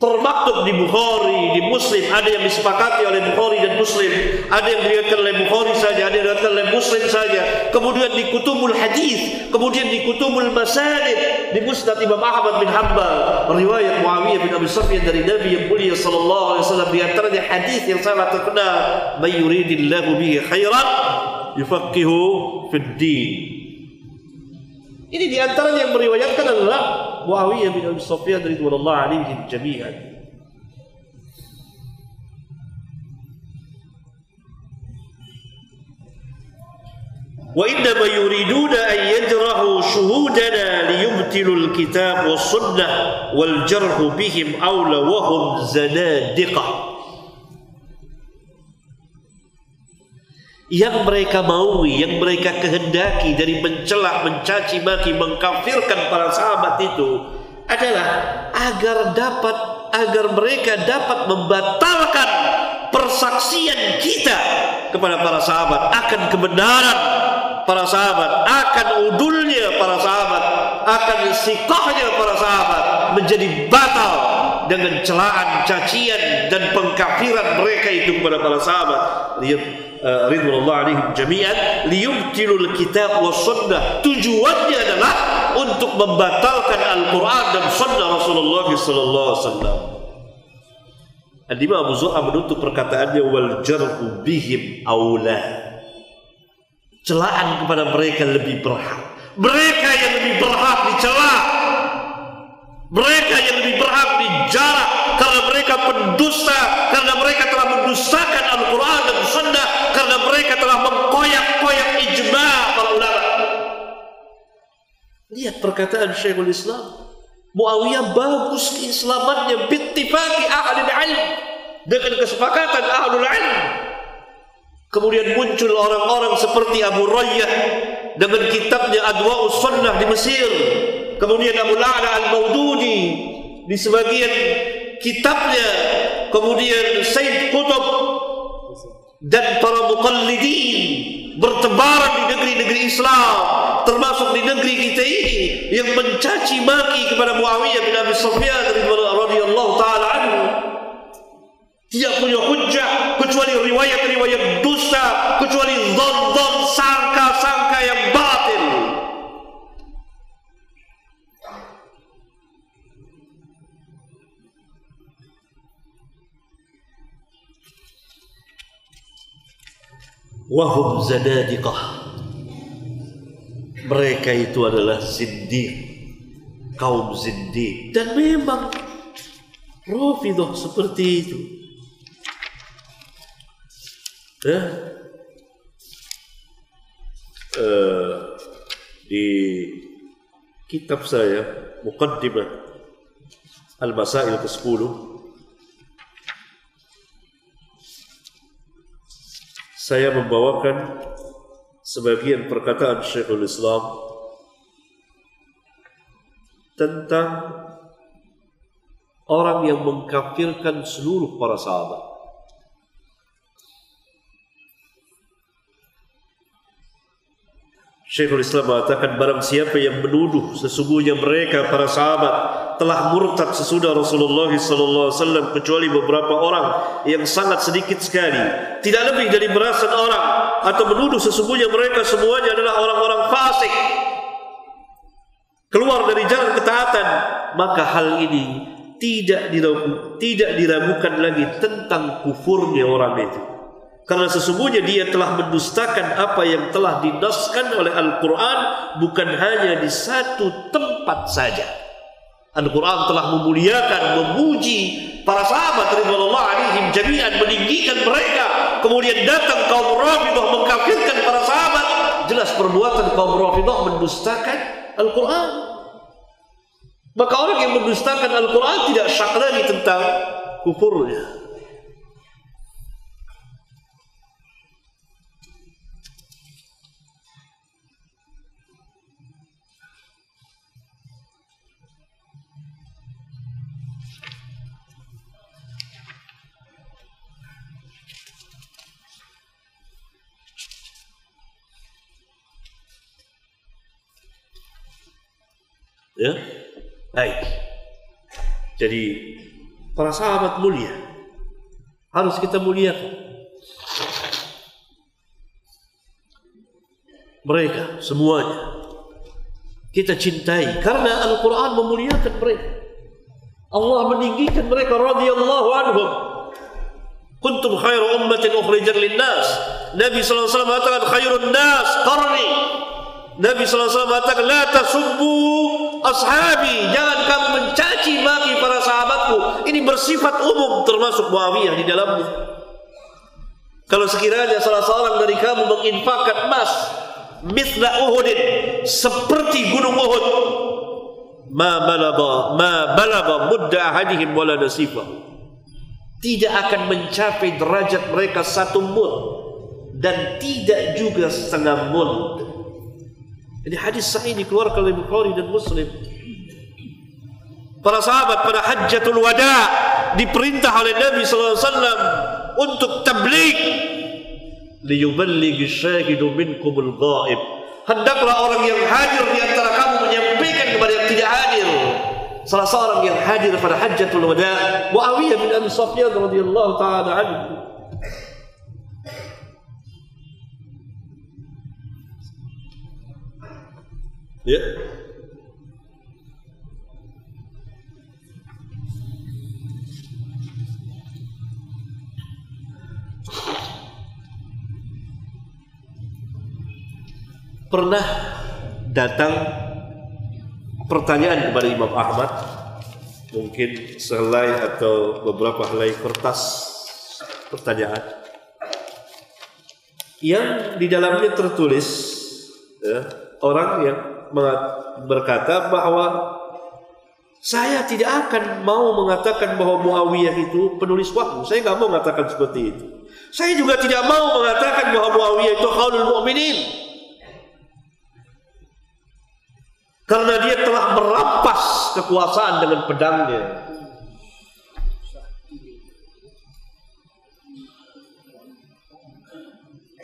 A: termaktub di Bukhari, di Muslim, ada yang disepakati oleh Bukhari dan Muslim, ada yang diriwayatkan oleh Bukhari saja, ada yang diriwayatkan oleh Muslim saja. Kemudian di Kutubul Hadis, kemudian di Kutubul Masanid, di Musnad Imam Ahmad bin Hanbal, riwayat Muawiyah bin Abi Sufyan dari Nabi yang mulia sallallahu alaihi wasallam di antaranya hadis yang sangat terkenal, "May yuridillahu bihi khairan yufaqihu fid din." Ini di antara yang meriwayatkan adalah Muawiyah bin Abi Sufyan radhiyallahu anhu jami'an. وإنما يريدون أن يجرحوا شهودنا ليبتلوا الكتاب والسنة والجرح بهم أولى وهم زنادقة yang mereka maui, yang mereka kehendaki dari mencelak, mencaci maki, mengkafirkan para sahabat itu adalah agar dapat agar mereka dapat membatalkan persaksian kita kepada para sahabat akan kebenaran para sahabat, akan udulnya para sahabat, akan sikohnya para sahabat menjadi batal dengan celaan, cacian dan pengkafiran mereka itu kepada para sahabat. Lihat uh, ridwanullah jamiat jami'an liyubtilul kitab was sunnah. Tujuannya adalah untuk membatalkan Al-Qur'an dan sunnah Rasulullah sallallahu alaihi wasallam. al Abu Zuhra menutup perkataannya wal jarhu bihim aula. Celaan kepada mereka lebih berhak. Mereka yang lebih berhak dicela mereka yang lebih berhak dijarah karena mereka pendusta, karena mereka telah mendustakan Al-Quran dan Sunnah, karena mereka telah mengkoyak-koyak ijma para ulama. Lihat perkataan Syekhul Islam. Muawiyah bagus keislamannya bittifaki ahli ilmu dengan kesepakatan ahlul ilm. Kemudian muncul orang-orang seperti Abu Rayyah dengan kitabnya Adwa'us Sunnah di Mesir kemudian Abu La'la Al-Maududi di sebagian kitabnya kemudian Said Qutb dan para muqallidin bertebaran di negeri-negeri Islam termasuk di negeri kita ini yang mencaci maki kepada Muawiyah bin Abi Sufyan radhiyallahu taala anhu tidak punya hujah kecuali riwayat-riwayat dusta kecuali dhann wahum zadadiqah mereka itu adalah zindik kaum zindik dan memang Rafidah seperti itu ya. Uh, di kitab saya Muqaddimah Al-Masail ke-10 saya membawakan sebagian perkataan Syekhul Islam tentang orang yang mengkafirkan seluruh para sahabat. Syekhul Islam mengatakan barang siapa yang menuduh sesungguhnya mereka para sahabat telah murtad sesudah Rasulullah SAW kecuali beberapa orang yang sangat sedikit sekali tidak lebih dari belasan orang atau menuduh sesungguhnya mereka semuanya adalah orang-orang fasik keluar dari jalan ketaatan maka hal ini tidak diragu, tidak diragukan lagi tentang kufurnya orang itu karena sesungguhnya dia telah mendustakan apa yang telah dinaskan oleh Al-Quran bukan hanya di satu tempat saja. Al-Quran telah memuliakan, memuji para sahabat ridwanullah alaihim jami'an meninggikan mereka kemudian datang kaum Rafidah mengkafirkan para sahabat jelas perbuatan kaum Rafidah mendustakan Al-Quran maka orang yang mendustakan Al-Quran tidak syak lagi tentang kufurnya Ya. Baik. Jadi para sahabat mulia harus kita muliakan. Mereka semuanya kita cintai karena Al-Qur'an memuliakan mereka. Allah meninggikan mereka radhiyallahu anhum. Kuntum khairu ummatin ukhrijat linnas nas Nabi saw alaihi wasallam mengatakan khairun nas qarni Nabi SAW mengatakan, La tasubbu ashabi. Jangan kamu mencaci maki para sahabatku. Ini bersifat umum termasuk Muawiyah di dalamnya. Kalau sekiranya salah seorang dari kamu menginfakkan emas, mithla Uhudin, seperti gunung Uhud, ma balaba ma balaba mudda ahadihim wala nasifah tidak akan mencapai derajat mereka satu mul dan tidak juga setengah mul jadi hadis sahih dikeluarkan oleh Bukhari dan Muslim. Para sahabat pada hajatul Wada diperintah oleh Nabi sallallahu alaihi wasallam untuk tabligh liyuballighi syahidu minkumul ghaib. Hendaklah orang yang hadir di antara kamu menyampaikan kepada yang tidak hadir. Salah seorang yang hadir pada hajatul Wada, Muawiyah bin Abi Sufyan radhiyallahu taala anhu. Ya. Pernah datang pertanyaan kepada Imam Ahmad mungkin selai atau beberapa helai kertas pertanyaan yang di dalamnya tertulis ya, orang yang berkata bahwa saya tidak akan mau mengatakan bahwa Muawiyah itu penulis wahyu. Saya nggak mau mengatakan seperti itu. Saya juga tidak mau mengatakan bahwa Muawiyah itu kaulul mu'minin. Karena dia telah merampas kekuasaan dengan pedangnya.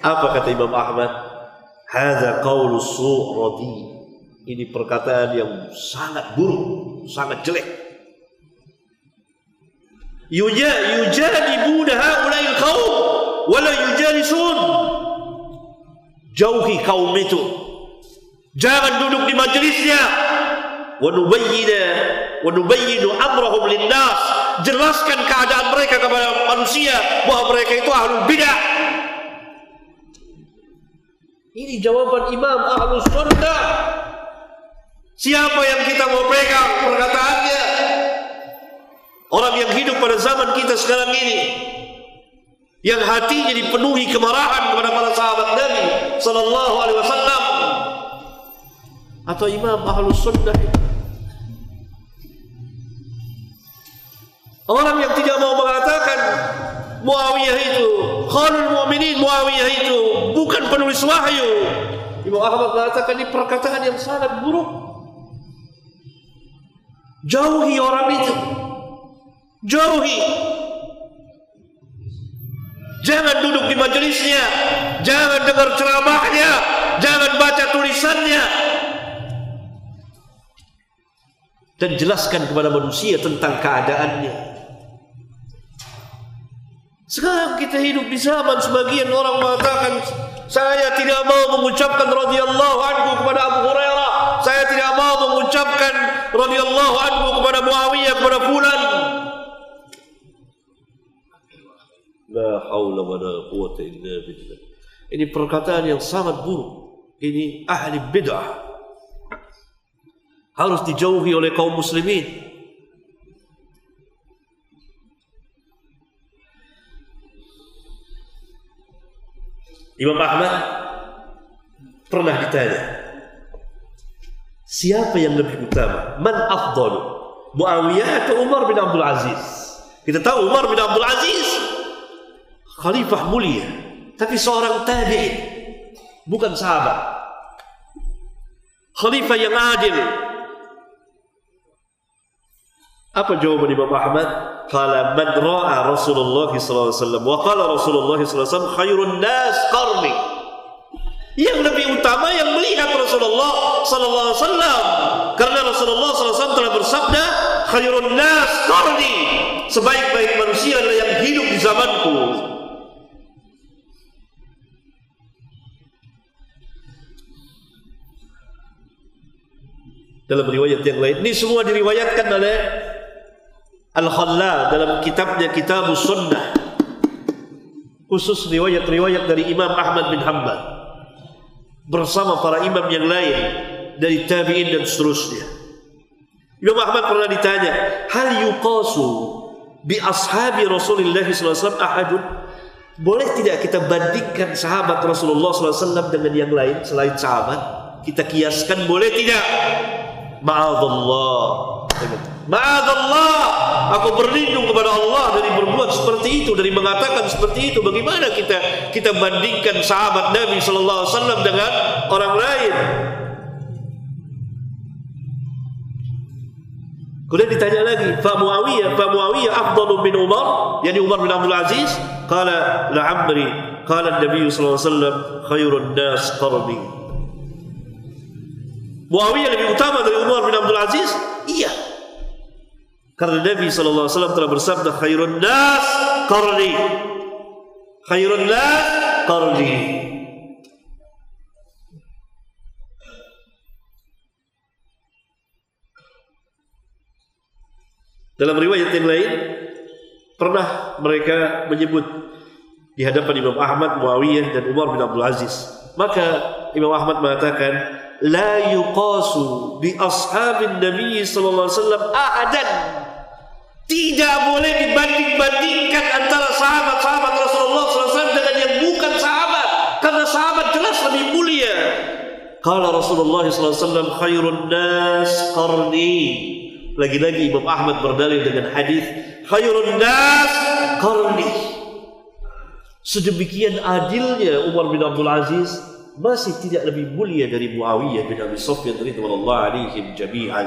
A: Apa kata Imam Ahmad? Hadza qaulus su'radi ini perkataan yang sangat buruk, sangat jelek. Yuja yujadibuna haulail kaum, wala sun. Jauhi kaum itu. Jangan duduk di majelisnya. Wa nubayyina wa nubayyinu amrahum Jelaskan keadaan mereka kepada manusia bahwa mereka itu ahlu bidah. Ini jawaban Imam Ahlus Sunnah Siapa yang kita mau pegang perkataannya? Orang yang hidup pada zaman kita sekarang ini yang hatinya dipenuhi kemarahan kepada para sahabat Nabi sallallahu alaihi wasallam atau imam ahlus sunnah Orang yang tidak mau mengatakan Muawiyah itu Khalil Mu'minin Muawiyah itu bukan penulis wahyu Imam Ahmad mengatakan ini perkataan yang sangat buruk Jauhi orang itu. Jauhi. Jangan duduk di majelisnya, jangan dengar ceramahnya, jangan baca tulisannya. Dan jelaskan kepada manusia tentang keadaannya. Sekarang kita hidup di zaman sebagian orang mengatakan saya tidak mau mengucapkan radhiyallahu anhu kepada Abu Hurairah saya tidak mau mengucapkan radhiyallahu anhu kepada Muawiyah kepada fulan. La haula wala quwata illa billah. Ini perkataan yang sangat buruk. Ini ahli bid'ah. Harus dijauhi oleh kaum muslimin. Imam Ahmad pernah ditanya Siapa yang lebih utama? Man afdol? Muawiyah atau Umar bin Abdul Aziz? Kita tahu Umar bin Abdul Aziz khalifah mulia, tapi seorang tabi'in, bukan sahabat. Khalifah yang adil. Apa jawaban Imam Ahmad? Kala man ra'a Rasulullah SAW, wa kala Rasulullah SAW, khairun nas qarni yang lebih utama yang melihat Rasulullah sallallahu alaihi wasallam karena Rasulullah SAW telah bersabda khairun nas qarni sebaik-baik manusia adalah yang hidup di zamanku dalam riwayat yang lain ini semua diriwayatkan oleh Al-Khalla dalam kitabnya Kitab Sunnah khusus riwayat-riwayat dari Imam Ahmad bin Hanbal bersama para imam yang lain dari tabi'in dan seterusnya. Imam Ahmad pernah ditanya, hal yuqasu bi ashabi Rasulullah SAW ahadun? Boleh tidak kita bandingkan sahabat Rasulullah SAW dengan yang lain selain sahabat? Kita kiaskan boleh tidak? Ma'adallah. Ma'adallah, aku berlindung kepada Allah dari berbuat seperti itu, dari mengatakan seperti itu. Bagaimana kita kita bandingkan sahabat Nabi Shallallahu dengan orang lain? Kemudian ditanya lagi, Fa Muawiyah, Fa Muawiyah afdalu bin Umar, yani Umar bin Abdul Aziz, qala la amri, qala Nabi sallallahu alaihi wasallam khairun nas qarni. Muawiyah lebih utama dari Umar bin Abdul Aziz? Iya. Karena Nabi SAW telah bersabda khairun nas qarni. Khairun nas qarni. Dalam riwayat yang lain pernah mereka menyebut di hadapan Imam Ahmad, Muawiyah dan Umar bin Abdul Aziz. Maka Imam Ahmad mengatakan la yuqasu bi ashabin Nabi sallallahu alaihi wasallam ahadan. Tidak boleh dibanding-bandingkan antara sahabat-sahabat Rasulullah SAW dengan yang bukan sahabat. Karena sahabat jelas lebih mulia. Kalau Rasulullah SAW khairun nas qarni. Lagi-lagi Imam Ahmad berdalil dengan hadis khairun nas qarni. Sedemikian adilnya Umar bin Abdul Aziz masih tidak lebih mulia dari Muawiyah bin Abi Sufyan radhiyallahu anhu jami'an.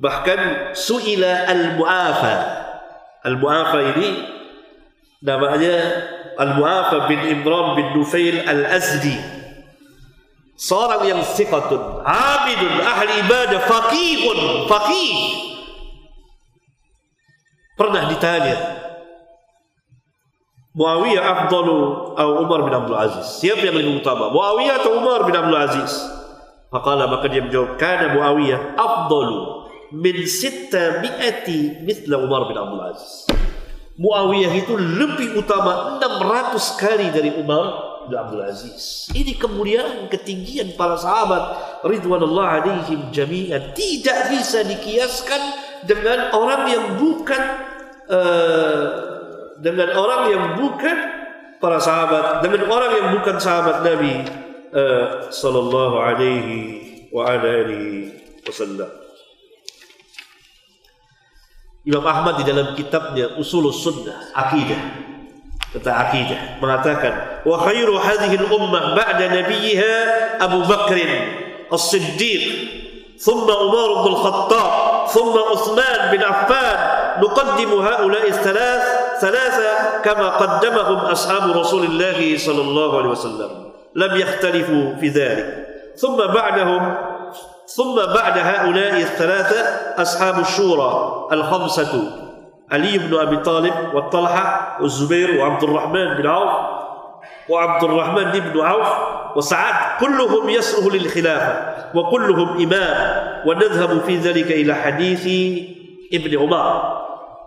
A: Bahkan suila al-mu'afa. Al-mu'afa ini namanya al-mu'afa bin Imran bin Nufail al-Azdi. Seorang yang sifatun, abidun, ahli ibadah, faqihun, faqih. Pernah ditanya, Muawiyah afdalu atau Umar bin Abdul Aziz? Siapa yang lebih utama? Muawiyah atau Umar bin Abdul Aziz? Faqala maka dia menjawab, "Kana Muawiyah afdalu min 600 mi'ati mithla Umar bin Abdul Aziz." Muawiyah itu lebih utama 600 kali dari Umar bin Abdul Aziz. Ini kemuliaan ketinggian para sahabat ridwanullah alaihim jami'an tidak bisa dikiaskan dengan orang yang bukan uh, dengan orang yang bukan para sahabat, dengan orang yang bukan sahabat Nabi uh, sallallahu alaihi wa alihi wasallam. Imam Ahmad di dalam kitabnya Usul Sunnah Akidah tentang akidah mengatakan wa khairu hadhihi ummah ba'da nabiyha Abu Bakr As-Siddiq thumma Umar bin Khattab thumma Utsman bin Affan nuqaddimu ثلاثة كما قدمهم أصحاب رسول الله صلى الله عليه وسلم لم يختلفوا في ذلك ثم بعدهم ثم بعد هؤلاء الثلاثة أصحاب الشورى الخمسة علي بن أبي طالب والطلحة والزبير وعبد الرحمن بن عوف وعبد الرحمن بن عوف وسعد كلهم يسره للخلافة وكلهم إمام ونذهب في ذلك إلى حديث ابن عمر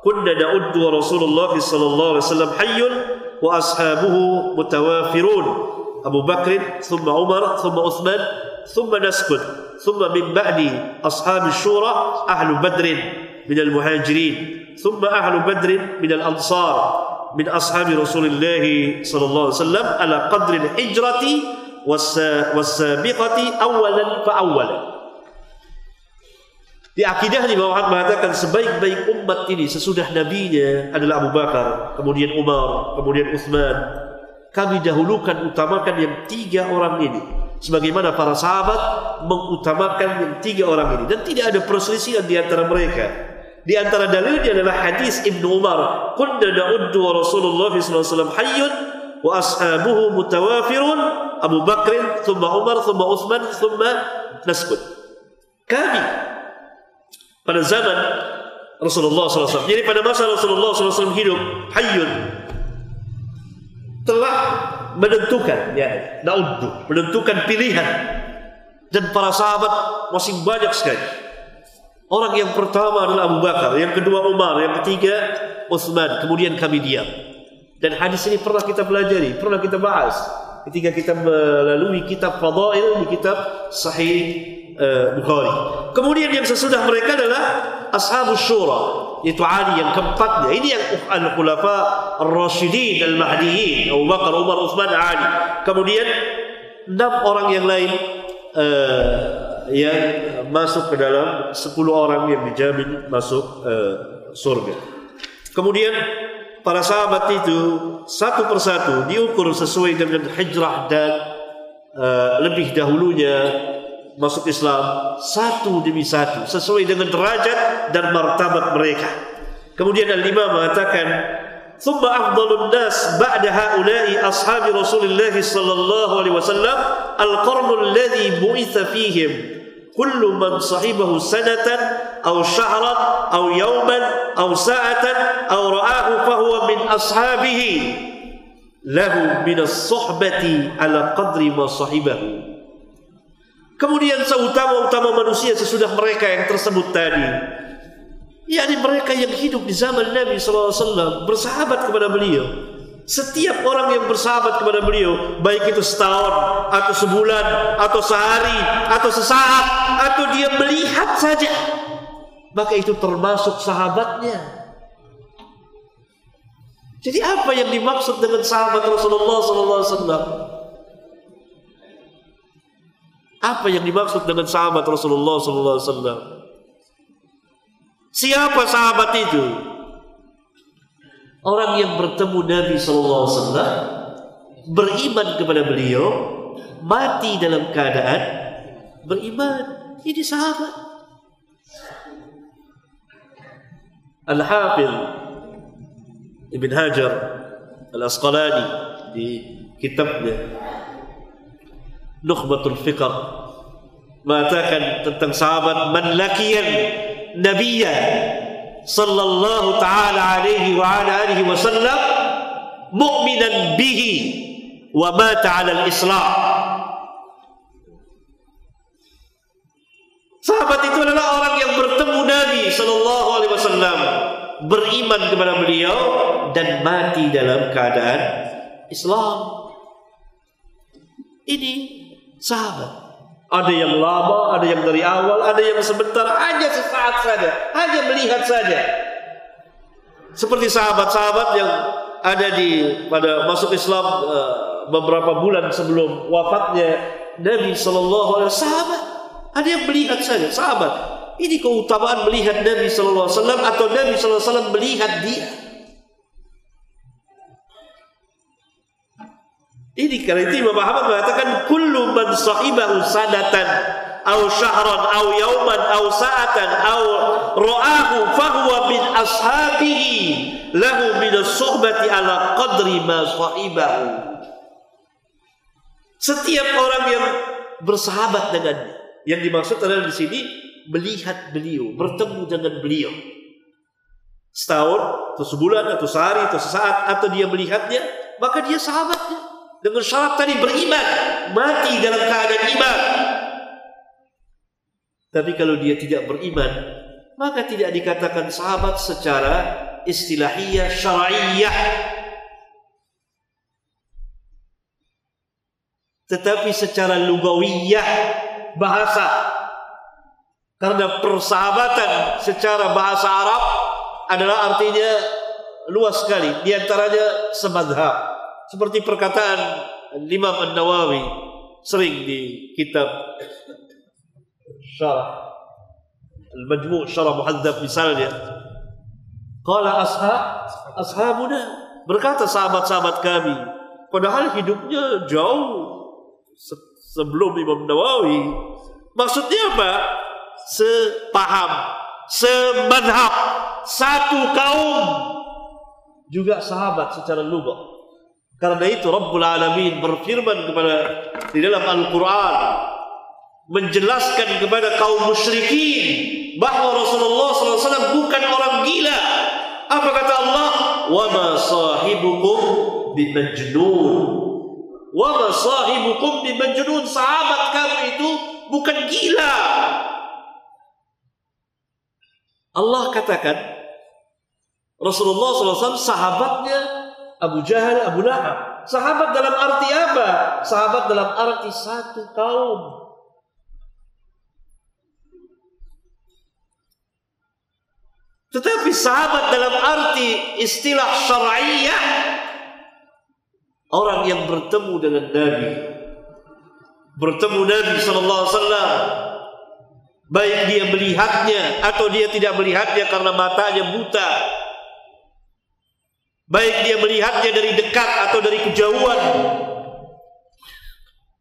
A: كنا نعد ورسول الله صلى الله عليه وسلم حي وأصحابه متوافرون أبو بكر ثم عمر ثم عثمان ثم نسكت ثم من بعد أصحاب الشورى أهل بدر من المهاجرين ثم أهل بدر من الأنصار من أصحاب رسول الله صلى الله عليه وسلم على قدر الهجرة والسابقة أولا فأولا Di akidahnya Imam Ahmad mengatakan sebaik-baik umat ini sesudah nabinya adalah Abu Bakar, kemudian Umar, kemudian Uthman. Kami dahulukan utamakan yang tiga orang ini. Sebagaimana para sahabat mengutamakan yang tiga orang ini. Dan tidak ada perselisihan di antara mereka. Di antara dalilnya adalah hadis Ibnu Umar. Kunna na'uddu wa Rasulullah SAW hayyun wa ashabuhu mutawafirun Abu Bakrin, thumma Umar, thumma Uthman, thumma naskut. Kami pada zaman Rasulullah SAW. Jadi pada masa Rasulullah SAW hidup, Hayyun telah menentukan, ya, nauddu, menentukan pilihan dan para sahabat masih banyak sekali. Orang yang pertama adalah Abu Bakar, yang kedua Umar, yang ketiga Utsman, kemudian kami diam. Dan hadis ini pernah kita pelajari, pernah kita bahas ketika kita melalui kitab Fadail di kitab Sahih uh, Bukhari. Kemudian yang sesudah mereka adalah Ashabus Syura, yaitu Ali yang keempatnya. Ini yang al-Khulafa Ar-Rasyidin al Mahdiin Abu Bakar, Umar, Utsman, Ali. Kemudian enam orang yang lain uh, yang masuk ke dalam sepuluh orang yang dijamin masuk uh, surga. Kemudian para sahabat itu satu persatu diukur sesuai dengan hijrah dan uh, lebih dahulunya masuk Islam satu demi satu sesuai dengan derajat dan martabat mereka. Kemudian Al-Imam mengatakan, "Tsumma afdhalun nas ba'da haula'i ashabi Rasulillah sallallahu alaihi wasallam al-qarnu alladhi bu'itsa fihim." كل من صحبه سنة أو شهرا أو يوما أو ساعة أو رآه فهو من أصحابه له من الصحبة على قدر ما صحبه Kemudian seutama-utama manusia sesudah mereka yang tersebut tadi. yakni mereka yang hidup di zaman Nabi SAW bersahabat kepada beliau. Setiap orang yang bersahabat kepada beliau, baik itu setahun, atau sebulan, atau sehari, atau sesaat, atau dia melihat saja, maka itu termasuk sahabatnya. Jadi apa yang dimaksud dengan sahabat Rasulullah SAW? Apa yang dimaksud dengan sahabat Rasulullah SAW? Siapa sahabat itu? Orang yang bertemu Nabi SAW beriman kepada beliau, mati dalam keadaan beriman. Ini sahabat. al hafil Ibn Hajar Al-Asqalani di kitabnya Nukhbatul Fiqar mengatakan tentang sahabat man lakiyan nabiyya sallallahu taala alaihi wa ala alihi wasallam mu'minan bihi wa mata ala al-islam Sahabat itu adalah orang yang bertemu Nabi sallallahu alaihi wasallam beriman kepada beliau dan mati dalam keadaan Islam. Ini Sahabat. Ada yang lama, ada yang dari awal, ada yang sebentar, hanya sesaat saja, hanya melihat saja. Seperti sahabat-sahabat yang ada di pada masuk Islam eh, beberapa bulan sebelum wafatnya Nabi Shallallahu Alaihi Wasallam. Sahabat, ada yang melihat saja, sahabat. Ini keutamaan melihat Nabi Shallallahu Alaihi Wasallam atau Nabi Shallallahu Alaihi Wasallam melihat dia. Ini karena itu Imam Ahmad mengatakan kullu man sahibahu sanatan au syahran au yauman au sa'atan au ra'ahu huwa min ashabihi lahu min as-suhbati ala qadri ma sahibahu. Setiap orang yang bersahabat dengannya, yang dimaksud adalah di sini melihat beliau, bertemu dengan beliau. Setahun, atau sebulan, atau sehari, atau sesaat, atau dia melihatnya, maka dia sahabatnya dengan syarat tadi beriman, mati dalam keadaan iman. Tapi kalau dia tidak beriman, maka tidak dikatakan sahabat secara istilahiyah syar'iyah. Tetapi secara lugawiyah bahasa karena persahabatan secara bahasa Arab adalah artinya luas sekali. Di antaranya semadhab seperti perkataan Imam An-Nawawi sering di kitab Syarah Al-Majmu' Syarah Muhadzab misalnya Qala ashab ashabuna berkata sahabat-sahabat kami padahal hidupnya jauh se sebelum Imam Nawawi maksudnya apa sepaham semanhab satu kaum juga sahabat secara lugah karena itu Rabbul Alamin berfirman kepada di dalam Al-Quran menjelaskan kepada kaum musyrikin bahwa Rasulullah SAW bukan orang gila. Apa kata Allah? Wa ma sahibukum bimajnun. Wa ma sahibukum bimajnun. Sahabat kamu itu bukan gila. Allah katakan Rasulullah SAW sahabatnya Abu Jahal, Abu Lahab. Sahabat dalam arti apa? Sahabat dalam arti satu kaum. Tetapi sahabat dalam arti istilah syar'iyah orang yang bertemu dengan Nabi. Bertemu Nabi Shallallahu alaihi wasallam baik dia melihatnya atau dia tidak melihatnya karena matanya buta Baik dia melihatnya dari dekat atau dari kejauhan.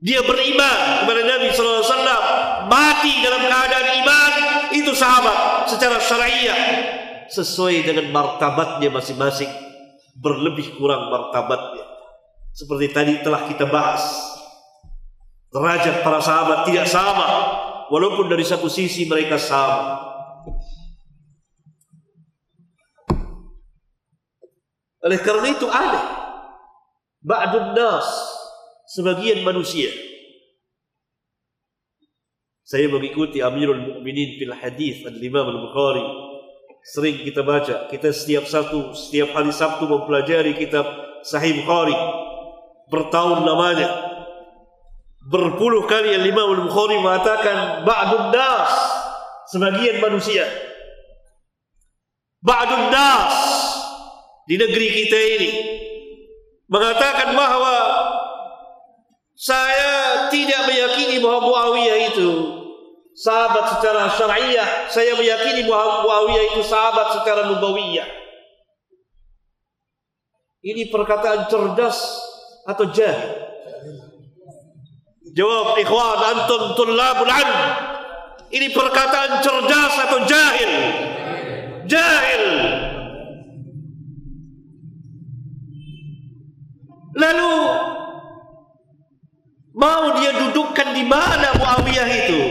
A: Dia beriman kepada Nabi SAW. Mati dalam keadaan iman. Itu sahabat secara syariah. Sesuai dengan martabatnya masing-masing. Berlebih kurang martabatnya. Seperti tadi telah kita bahas. Derajat para sahabat tidak sama. Walaupun dari satu sisi mereka sama. Oleh karena itu ada ba'dun nas sebagian manusia. Saya mengikuti Amirul Mukminin fil hadis al-Imam al-Bukhari. Sering kita baca, kita setiap satu setiap hari Sabtu mempelajari kitab Sahih Bukhari. Bertahun namanya. Berpuluh kali al Imam al-Bukhari mengatakan ba'dun nas sebagian manusia. Ba'dun nas di negeri kita ini mengatakan bahwa saya tidak meyakini bahwa Muawiyah itu sahabat secara syariah. Saya meyakini bahwa Muawiyah itu sahabat secara nubawiyah. Ini perkataan cerdas atau jahil? Jawab ikhwan antum tullabul an. Ini perkataan cerdas atau jahil? Jahil. Lalu mau dia dudukkan di mana Muawiyah itu?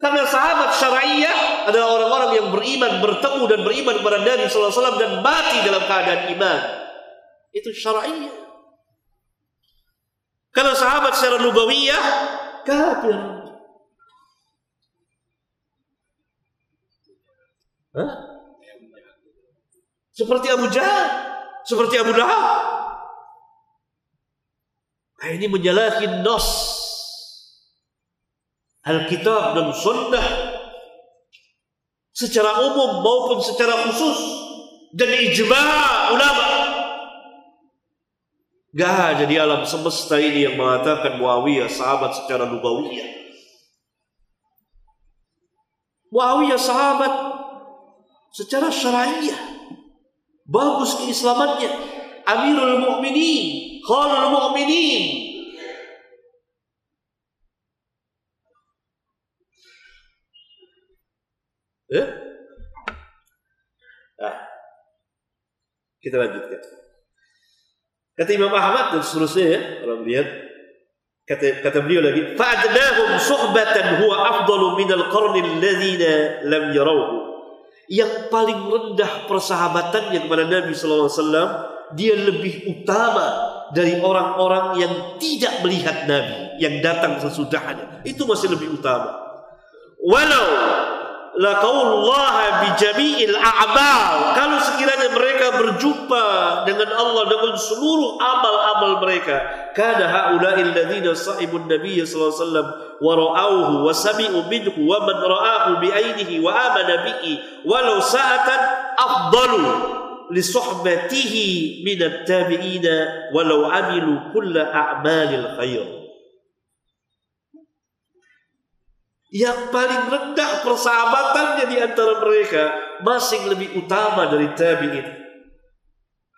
A: Karena sahabat syariah adalah orang-orang yang beriman, bertemu dan beriman kepada Nabi SAW dan mati dalam keadaan iman. Itu syariah. Karena sahabat secara nubawiyah kafir. Seperti Abu Jahal. Seperti Abu Lahab. Nah, ini menyalahi hal Alkitab dan Sunnah secara umum maupun secara khusus dan ijma ulama. Gak jadi alam semesta ini yang mengatakan Muawiyah sahabat secara lugawiyah. Muawiyah sahabat secara syariah Bagus keislamannya. Amirul Mukminin, khalul Mukminin. Eh? Nah, kita lanjutkan. Kata Imam Ahmad dan seterusnya ya, kalau melihat kata kata beliau lagi, fa'adnahum suhbatan huwa afdalu min al-qarn alladhina lam yarawhu. yang paling rendah persahabatan yang kepada Nabi Sallallahu Alaihi Wasallam dia lebih utama dari orang-orang yang tidak melihat Nabi yang datang sesudahnya itu masih lebih utama walau laqaullah bijami'il a'mal. Kalau sekiranya mereka berjumpa dengan Allah dengan seluruh amal-amal mereka, kana haula'il ladzina sahibun nabiy sallallahu alaihi wasallam wa ra'awhu wa sami'u minhu wa man ra'ahu bi ainihi wa amana bihi walau sa'atan afdalu li suhbatihi min at-tabi'ina walau amilu kulla a'malil khair. yang paling rendah persahabatannya di antara mereka masih lebih utama dari tabi'in.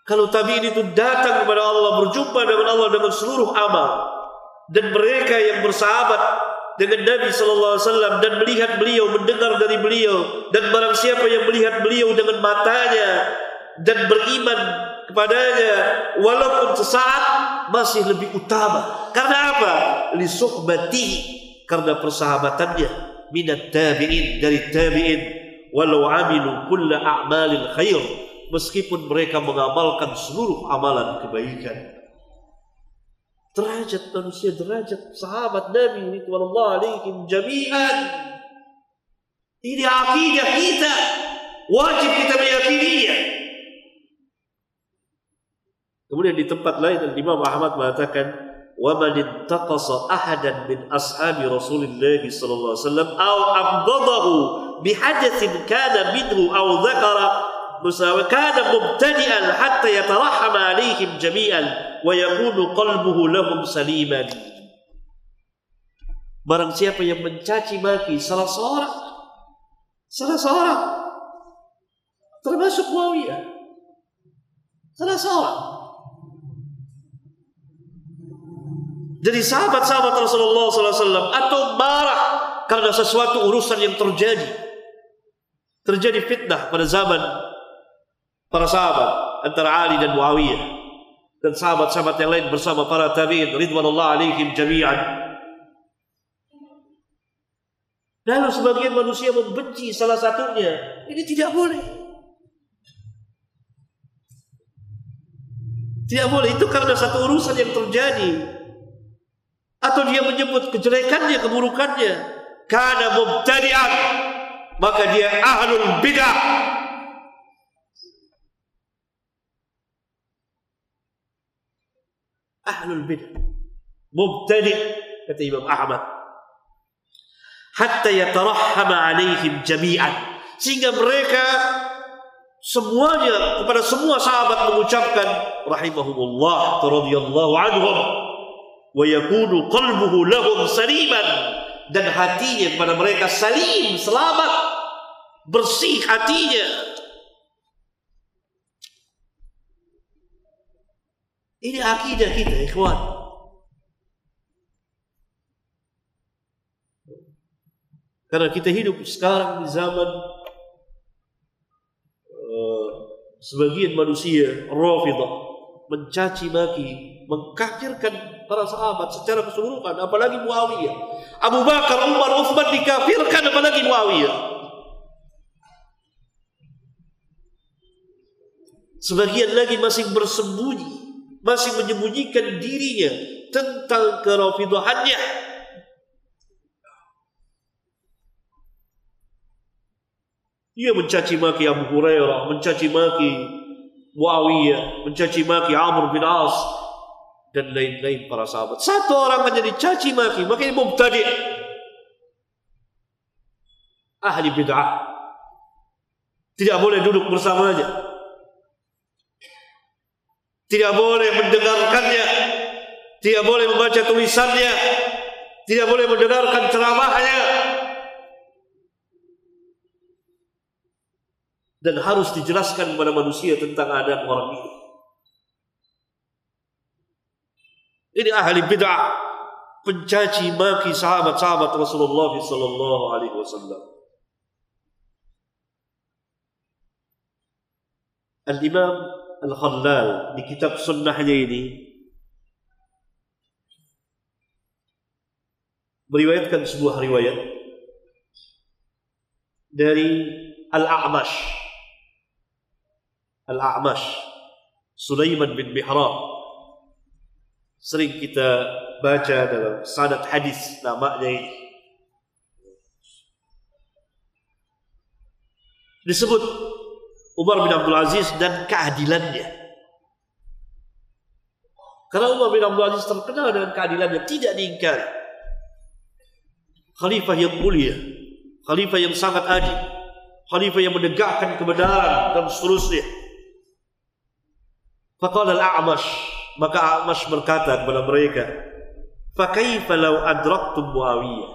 A: Kalau tabi'in itu datang kepada Allah berjumpa dengan Allah dengan seluruh amal dan mereka yang bersahabat dengan Nabi sallallahu alaihi wasallam dan melihat beliau, mendengar dari beliau dan barang siapa yang melihat beliau dengan matanya dan beriman kepadanya walaupun sesaat masih lebih utama. Karena apa? Li suhbatihi karena persahabatannya minat tabi'in dari tabi'in walau amilu kulla a'malil khair meskipun mereka mengamalkan seluruh amalan kebaikan derajat manusia derajat sahabat Nabi ridwanullah alaihim jami'an ini akidah kita wajib kita meyakininya kemudian di tempat lain Imam Ahmad mengatakan ومن انتقص احدا من اصحاب رسول الله صلى الله عليه وسلم او انقضه بحدث كان منه او ذكر مساوي كان مبتدئا حتى يترحم عليهم جميعا ويكون قلبه لهم سليما Barang siapa yang mencaci maki salah seorang salah seorang termasuk Muawiyah salah seorang Jadi sahabat-sahabat Rasulullah SAW atau marah karena sesuatu urusan yang terjadi terjadi fitnah pada zaman para sahabat antara Ali dan Muawiyah dan sahabat-sahabat yang lain bersama para tabi'in ridwanullah alaihim jami'an lalu sebagian manusia membenci salah satunya ini tidak boleh Tidak boleh itu karena satu urusan yang terjadi atau dia menyebut kejelekannya, keburukannya, karena mubtadi'an, maka dia ahlul bidah. Ahlul bidah. Mubtadi' kata Imam Ahmad. Hatta yatarahhama alaihim jami'an. Sehingga mereka semuanya kepada semua sahabat mengucapkan rahimahumullah radhiyallahu anhum wa yakunu qalbuhu lahum saliman dan hatinya kepada mereka salim selamat bersih hatinya ini
B: akidah kita ikhwan
A: karena kita hidup sekarang di zaman uh, sebagian manusia rafidah mencaci maki mengkafirkan para sahabat secara keseluruhan apalagi Muawiyah Abu Bakar Umar Uthman dikafirkan apalagi Muawiyah sebagian lagi masih bersembunyi masih menyembunyikan dirinya tentang kerafidahannya ia mencaci maki Abu Hurairah, mencaci maki Muawiyah, mencaci maki Amr bin As, dan lain-lain para sahabat. Satu orang menjadi caci maki, makanya mubtadi. Ahli bid'ah. Tidak boleh duduk bersamanya. Tidak boleh mendengarkannya. Tidak boleh membaca tulisannya. Tidak boleh mendengarkan ceramahnya. Dan harus dijelaskan kepada manusia tentang adat orang ini. Ini ahli bid'ah, pencaci maki sahabat-sahabat Rasulullah sallallahu alaihi wasallam. Al-Imam Al-Khallal di kitab sunnahnya ini meriwayatkan sebuah riwayat dari Al-A'mash Al-A'mash Sulaiman bin Mihrab sering kita baca dalam sanad hadis namanya ini. Disebut Umar bin Abdul Aziz dan keadilannya. Karena Umar bin Abdul Aziz terkenal dengan keadilannya tidak diingkari. Khalifah yang mulia, khalifah yang sangat adil, khalifah yang menegakkan kebenaran dan seterusnya. Faqala al-A'mash maka Amash berkata kepada mereka, "Fakaifa law adraktum Muawiyah?"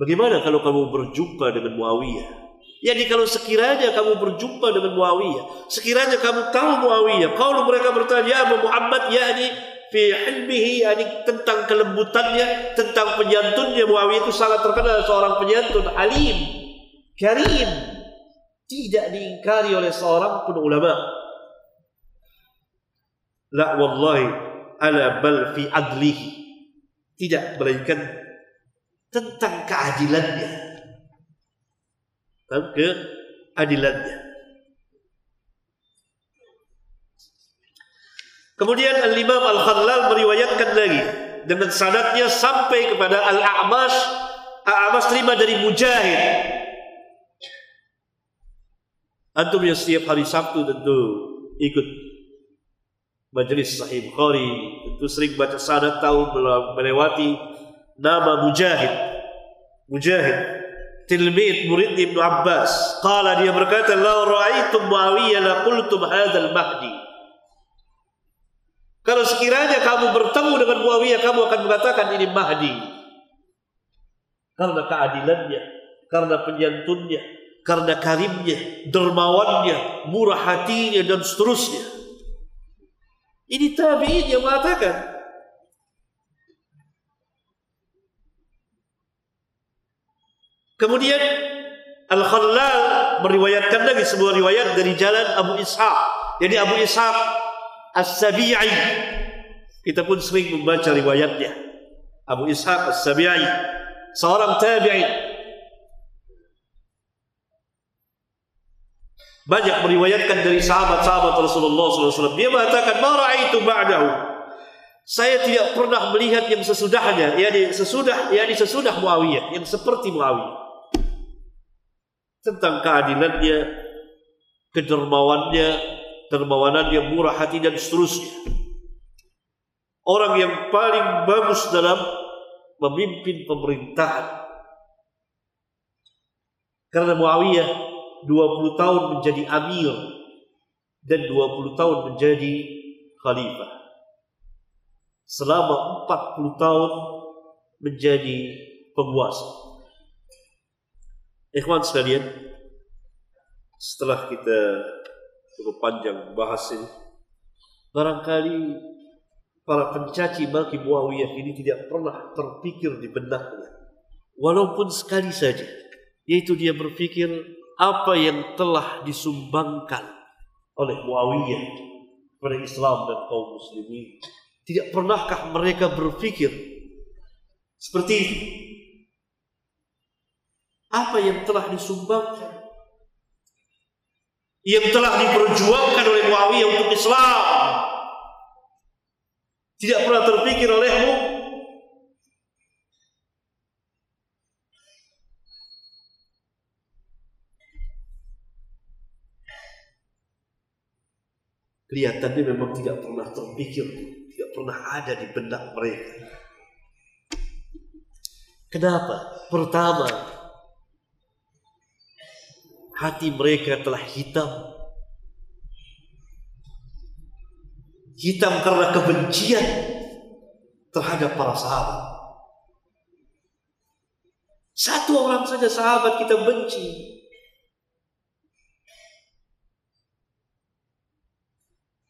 A: Bagaimana kalau kamu berjumpa dengan Muawiyah? Jadi kalau sekiranya kamu berjumpa dengan Muawiyah, sekiranya kamu tahu Muawiyah, kalau mereka bertanya ya Muhammad ini fi ilmihi yakni tentang kelembutannya, tentang penyantunnya Muawiyah itu sangat terkenal seorang penyantun alim, karim, tidak diingkari oleh seorang pun ulama. La wallahi ala bal fi adlihi. Tidak melainkan tentang keadilannya. Tentang keadilannya. Kemudian Al-Imam Al-Khalal meriwayatkan lagi dengan sanadnya sampai kepada Al-A'mash Al-A'mash terima dari Mujahid Antum yang setiap hari Sabtu tentu ikut majelis Sahih Bukhari itu sering baca sadat tahu melewati nama Mujahid Mujahid tilmid murid Ibnu Abbas Kala dia berkata la ra'aitum Muawiyah la qultum hadzal mahdi kalau sekiranya kamu bertemu dengan Muawiyah kamu akan mengatakan ini Mahdi karena keadilannya karena penyantunnya karena karimnya dermawannya murah hatinya dan seterusnya ini tabi'in yang mengatakan Kemudian Al-Khalal meriwayatkan lagi sebuah riwayat dari jalan Abu Ishaq. Jadi Abu Ishaq As-Sabi'i. Kita pun sering membaca riwayatnya. Abu Ishaq As-Sabi'i. Seorang tabi'in banyak meriwayatkan dari sahabat-sahabat Rasulullah SAW. Dia mengatakan, mara itu ba'dahu." Saya tidak pernah melihat yang sesudahnya, yakni sesudah yakni sesudah Muawiyah, yang seperti Muawiyah. Tentang keadilannya, kedermawannya, dermawanan yang murah hati dan seterusnya. Orang yang paling bagus dalam memimpin pemerintahan. Karena Muawiyah 20 tahun menjadi amir dan 20 tahun menjadi khalifah. Selama 40 tahun menjadi penguasa. Ikhwan sekalian, setelah kita cukup panjang bahas ini, barangkali para pencaci maki Muawiyah ini tidak pernah terpikir di benaknya. Walaupun sekali saja, yaitu dia berpikir apa yang telah disumbangkan oleh Muawiyah kepada Islam dan kaum muslimin. Tidak pernahkah mereka berpikir seperti itu? Apa yang telah disumbangkan? Yang telah diperjuangkan oleh Muawiyah untuk Islam. Tidak pernah terpikir olehmu kelihatannya memang tidak pernah terpikir, tidak pernah ada di benak mereka. Kenapa? Pertama, hati mereka telah hitam. Hitam karena kebencian terhadap para sahabat. Satu orang saja sahabat kita benci,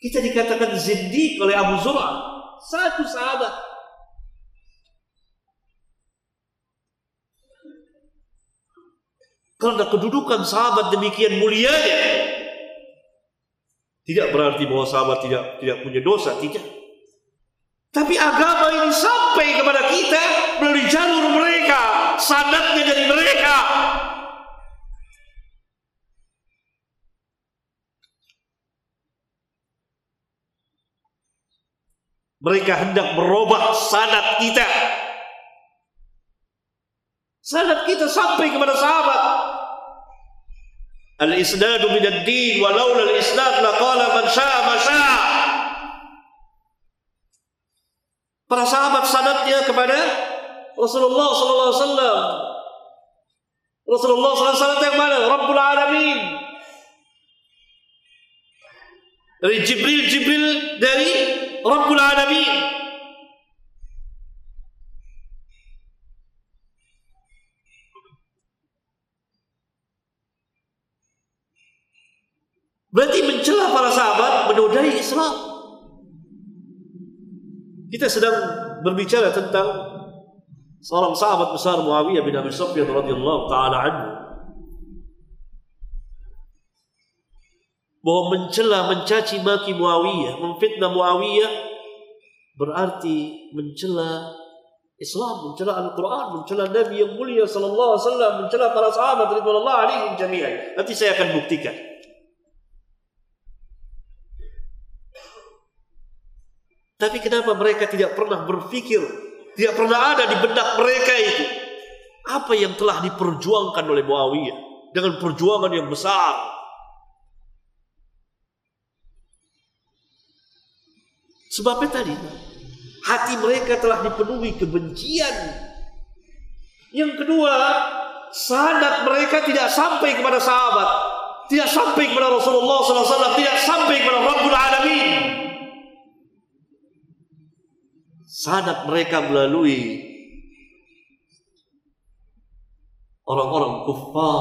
A: Kita dikatakan zindik oleh Abu Zur'ah, satu sahabat. Karena kedudukan sahabat demikian mulianya, tidak berarti bahwa sahabat tidak tidak punya dosa, tidak. Tapi agama ini sampai kepada kita melalui jalur mereka, sanatnya dari mereka, Mereka hendak merubah sanat kita. Sanat kita sampai kepada sahabat. Al-isnadu min ad-din walau lal al-isnad laqala man syaa ma syaa. Para sahabat sanatnya kepada Rasulullah sallallahu alaihi wasallam. Rasulullah sallallahu alaihi wasallam yang mana? Rabbul alamin. Dari Jibril Jibril
B: dari Rabbul Alamin
A: Berarti mencela para sahabat menodai Islam. Kita sedang berbicara tentang seorang sahabat besar Muawiyah bin Abi Sufyan radhiyallahu taala anhu bahwa mencela mencaci maki Muawiyah, memfitnah Muawiyah berarti mencela Islam, mencela Al-Qur'an, mencela Nabi yang mulia sallallahu alaihi wasallam, mencela para sahabat radhiyallahu alaihim jami'an. Nanti saya akan buktikan. Tapi kenapa mereka tidak pernah berpikir, tidak pernah ada di benak mereka itu apa yang telah diperjuangkan oleh Muawiyah dengan perjuangan yang besar Sebabnya tadi hati mereka telah dipenuhi kebencian. Yang kedua, sanad mereka tidak sampai kepada sahabat, tidak sampai kepada Rasulullah SAW, tidak sampai kepada Rabbul Alamin. Sanad mereka melalui orang-orang kufar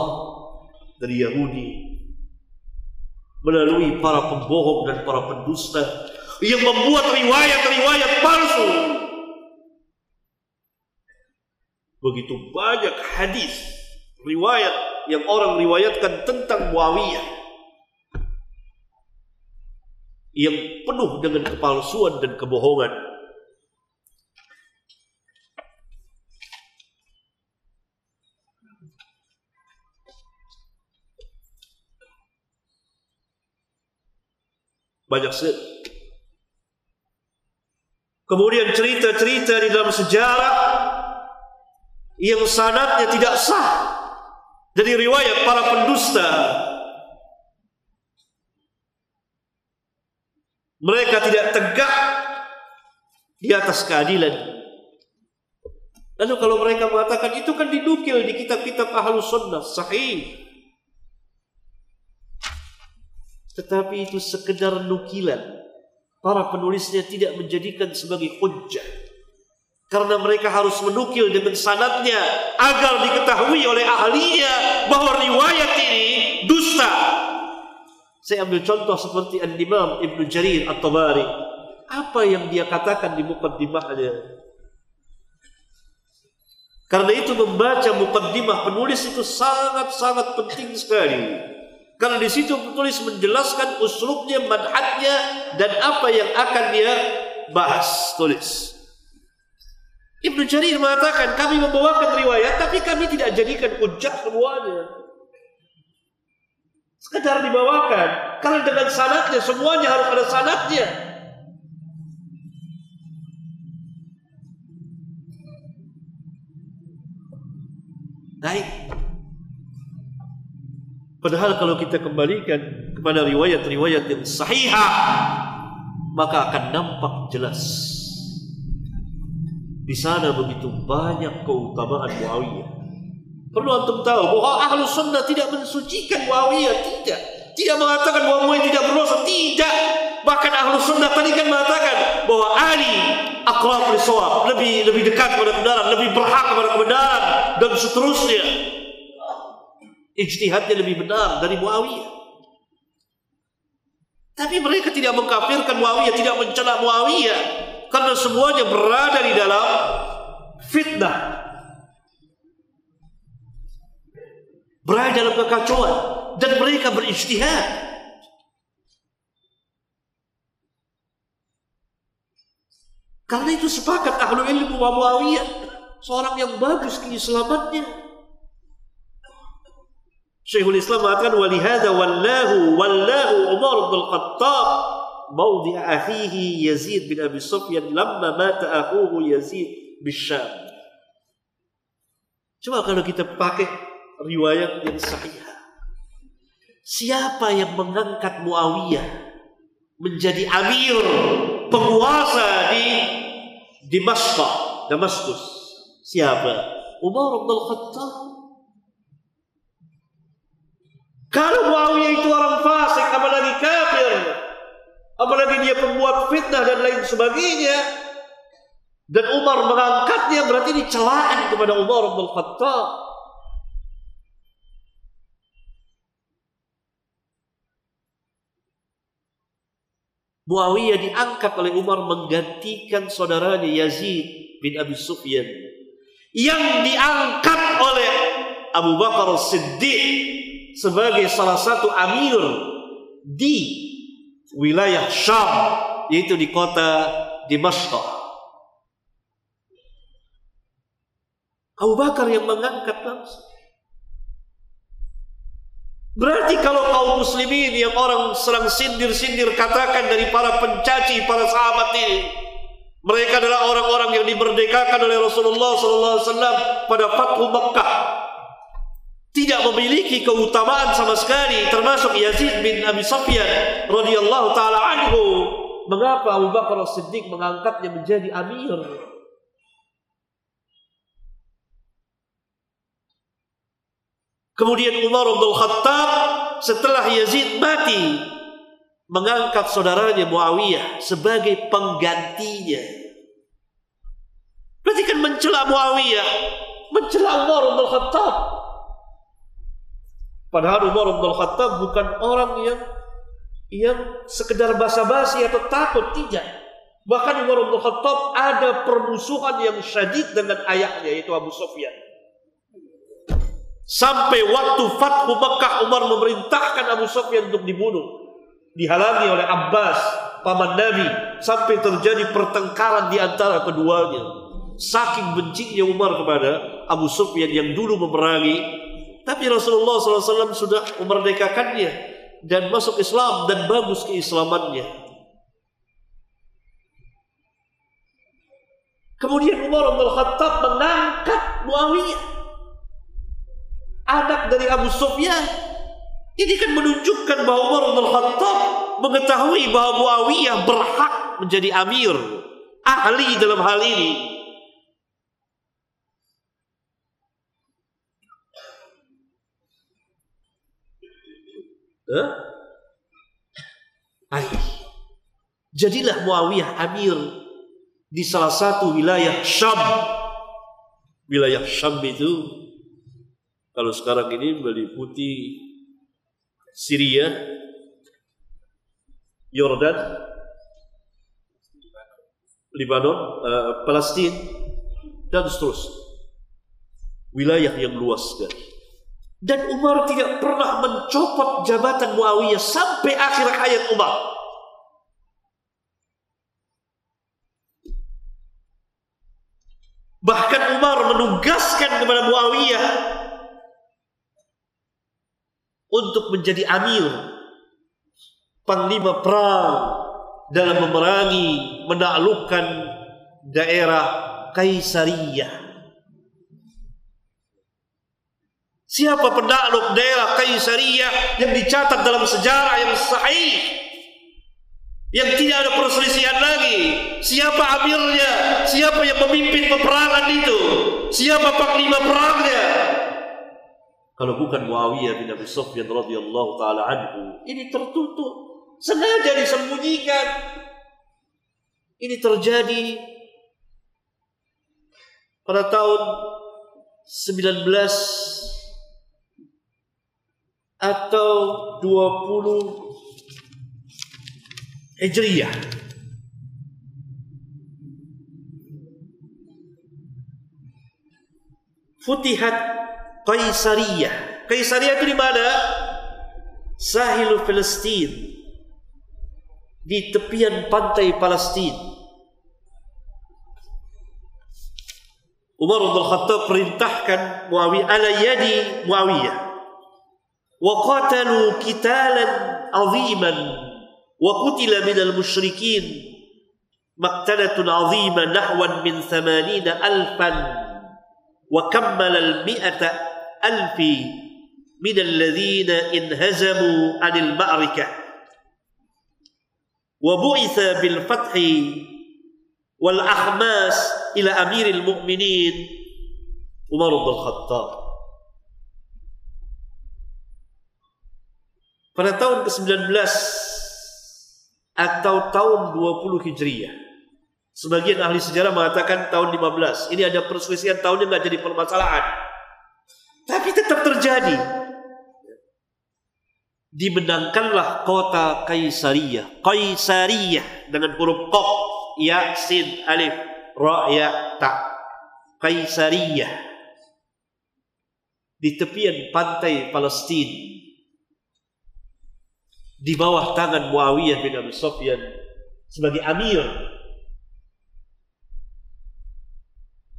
A: dari Yahudi melalui para pembohong dan para pendusta yang membuat riwayat-riwayat palsu. Begitu banyak hadis, riwayat yang orang riwayatkan tentang Muawiyah yang penuh dengan kepalsuan dan kebohongan. Banyak sekali Kemudian cerita-cerita di dalam sejarah yang sanatnya tidak sah. Jadi riwayat para pendusta. Mereka tidak tegak di atas keadilan. Lalu kalau mereka mengatakan itu kan didukil di kitab-kitab ahlu sunnah sahih. Tetapi itu sekedar nukilan para penulisnya tidak menjadikan sebagai hujjah karena mereka harus menukil dengan sanatnya agar diketahui oleh ahlinya bahwa riwayat ini dusta. Saya ambil contoh seperti Al-Imam Ibn Jarir atau tabari Apa yang dia katakan di mukaddimahnya? Karena itu membaca mukaddimah penulis itu sangat-sangat penting sekali. Karena di situ penulis menjelaskan uslubnya, manhatnya dan apa yang akan dia bahas tulis. Ibnu Jarir mengatakan kami membawakan riwayat tapi kami tidak jadikan hujah semuanya. Sekedar dibawakan karena dengan sanatnya semuanya harus ada sanatnya. Baik. Padahal kalau kita kembalikan kepada riwayat-riwayat yang sahihah maka akan nampak jelas. Di sana begitu banyak keutamaan Muawiyah. Perlu antum tahu bahwa ahlu sunnah tidak mensucikan Muawiyah, tidak. Tidak mengatakan bahwa Muawiyah tidak berdosa, tidak. Bahkan ahlu sunnah tadi kan mengatakan bahwa Ali akrab lebih lebih dekat kepada kebenaran, lebih berhak kepada kebenaran dan seterusnya. Ijtihadnya lebih benar dari Muawiyah. Tapi mereka tidak mengkafirkan Muawiyah, tidak mencela Muawiyah karena semuanya berada di dalam fitnah. Berada dalam kekacauan dan mereka berijtihad. Karena itu sepakat ahlu ilmu wa Muawiyah seorang yang bagus keislamannya Syekhul Islam mengatakan walihada wallahu wallahu Umar bin Khattab mawdi akhihi Yazid bin Abi Sufyan lamma mata akhuhu Yazid bisyam. Coba kalau kita pakai riwayat yang sahih. Siapa yang mengangkat Muawiyah menjadi amir penguasa di di Damaskus. Siapa? Umar bin Khattab. Kalau Muawiyah itu orang fasik, apalagi kafir, apalagi dia pembuat fitnah dan lain sebagainya, dan Umar mengangkatnya berarti ini celaan kepada Umar bin Khattab. Muawiyah diangkat oleh Umar menggantikan saudaranya Yazid bin Abi Sufyan yang diangkat oleh Abu Bakar Siddiq sebagai salah satu amir di wilayah Syam yaitu di kota Damaskus. Abu Bakar yang mengangkat langsung. Berarti kalau kaum muslimin yang orang serang sindir-sindir katakan dari para pencaci, para sahabat ini, mereka adalah orang-orang yang diberdekakan oleh Rasulullah SAW pada Fathu Mekah tidak memiliki keutamaan sama sekali termasuk Yazid bin Abi Sufyan radhiyallahu taala anhu mengapa Abu Bakar Siddiq mengangkatnya menjadi amir Kemudian Umar bin Khattab setelah Yazid mati mengangkat saudaranya Muawiyah sebagai penggantinya. Berarti kan mencela Muawiyah, mencela Umar bin Khattab, Padahal Umar bin Khattab bukan orang yang yang sekedar basa-basi atau takut, tidak. Bahkan Umar bin Khattab ada permusuhan yang syadid dengan ayahnya yaitu Abu Sufyan. Sampai waktu Fathu Mekah Umar memerintahkan Abu Sufyan untuk dibunuh. Dihalangi oleh Abbas, paman Nabi, sampai terjadi pertengkaran di antara keduanya. Saking bencinya Umar kepada Abu Sufyan yang dulu memerangi tapi Rasulullah SAW sudah memerdekakannya dan masuk Islam dan bagus keislamannya. Kemudian Umar bin Khattab mengangkat Muawiyah. Anak dari Abu Sufyan. Ini kan menunjukkan bahwa Umar bin Khattab mengetahui bahwa Muawiyah berhak menjadi amir. Ahli dalam hal ini. Ali. Jadilah Muawiyah amir di salah satu wilayah Syam. Wilayah Syam itu kalau sekarang ini meliputi Syria, Yordan, Lebanon, uh, eh, Palestina dan seterusnya. Wilayah yang luas sekali. Dan Umar tidak pernah mencopot jabatan Muawiyah sampai akhir hayat Umar. Bahkan Umar menugaskan kepada Muawiyah untuk menjadi amir panglima perang dalam memerangi menaklukkan daerah Kaisariah. Siapa pendakluk daerah Kaisaria yang dicatat dalam sejarah yang sahih? Yang tidak ada perselisihan lagi. Siapa amirnya? Siapa yang memimpin peperangan itu? Siapa panglima perangnya? Kalau bukan Muawiyah bin Abi Sufyan radhiyallahu taala anhu, ini tertutup, sengaja disembunyikan. Ini terjadi pada tahun 19 atau 20 Hijriah. Futihat kaisariah kaisariah itu di mana? Sahil Palestin. Di tepian pantai Palestina. Umar bin Khattab perintahkan Muawiyah ala yadi Muawiyah وقاتلوا قتالا عظيما وقتل من المشركين مقتلة عظيمة نحو من ثمانين ألفا وكمل المئة ألف من الذين انهزموا عن المعركة وبعث بالفتح والأحماس إلى أمير المؤمنين عمر بن الخطاب pada tahun ke-19 atau tahun 20 Hijriah. Sebagian ahli sejarah mengatakan tahun 15. Ini ada perselisihan tahunnya nggak jadi permasalahan. Tapi tetap terjadi. Dimenangkanlah kota Kaisariah. Kaisariah dengan huruf Qaf, Ya, Sin, Alif, Ra, Ya, Ta. Kaisariah. Di tepian pantai Palestina di bawah tangan Muawiyah bin Abi Sufyan sebagai amir.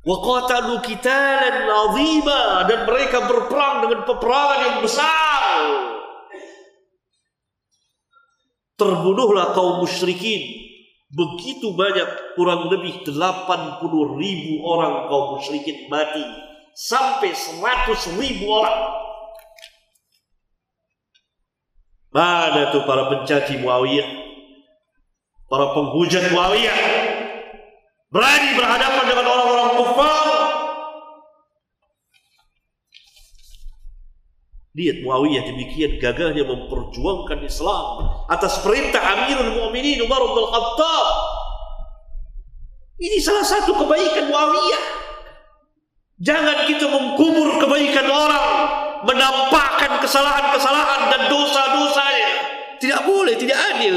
A: Wa qatalu qitalan 'azima dan mereka berperang dengan peperangan yang besar. Terbunuhlah kaum musyrikin begitu banyak kurang lebih 80 ribu orang kaum musyrikin mati sampai 100 ribu orang Mana tuh para pencaci Muawiyah? Para penghujat Muawiyah? Berani berhadapan dengan orang-orang kufar? Lihat Muawiyah demikian gagalnya memperjuangkan Islam atas perintah Amirul Mu'minin Umar bin Khattab. Ini salah satu kebaikan Muawiyah. Jangan kita mengkubur kebaikan orang menampakkan kesalahan-kesalahan dan dosa dosa Tidak boleh, tidak adil.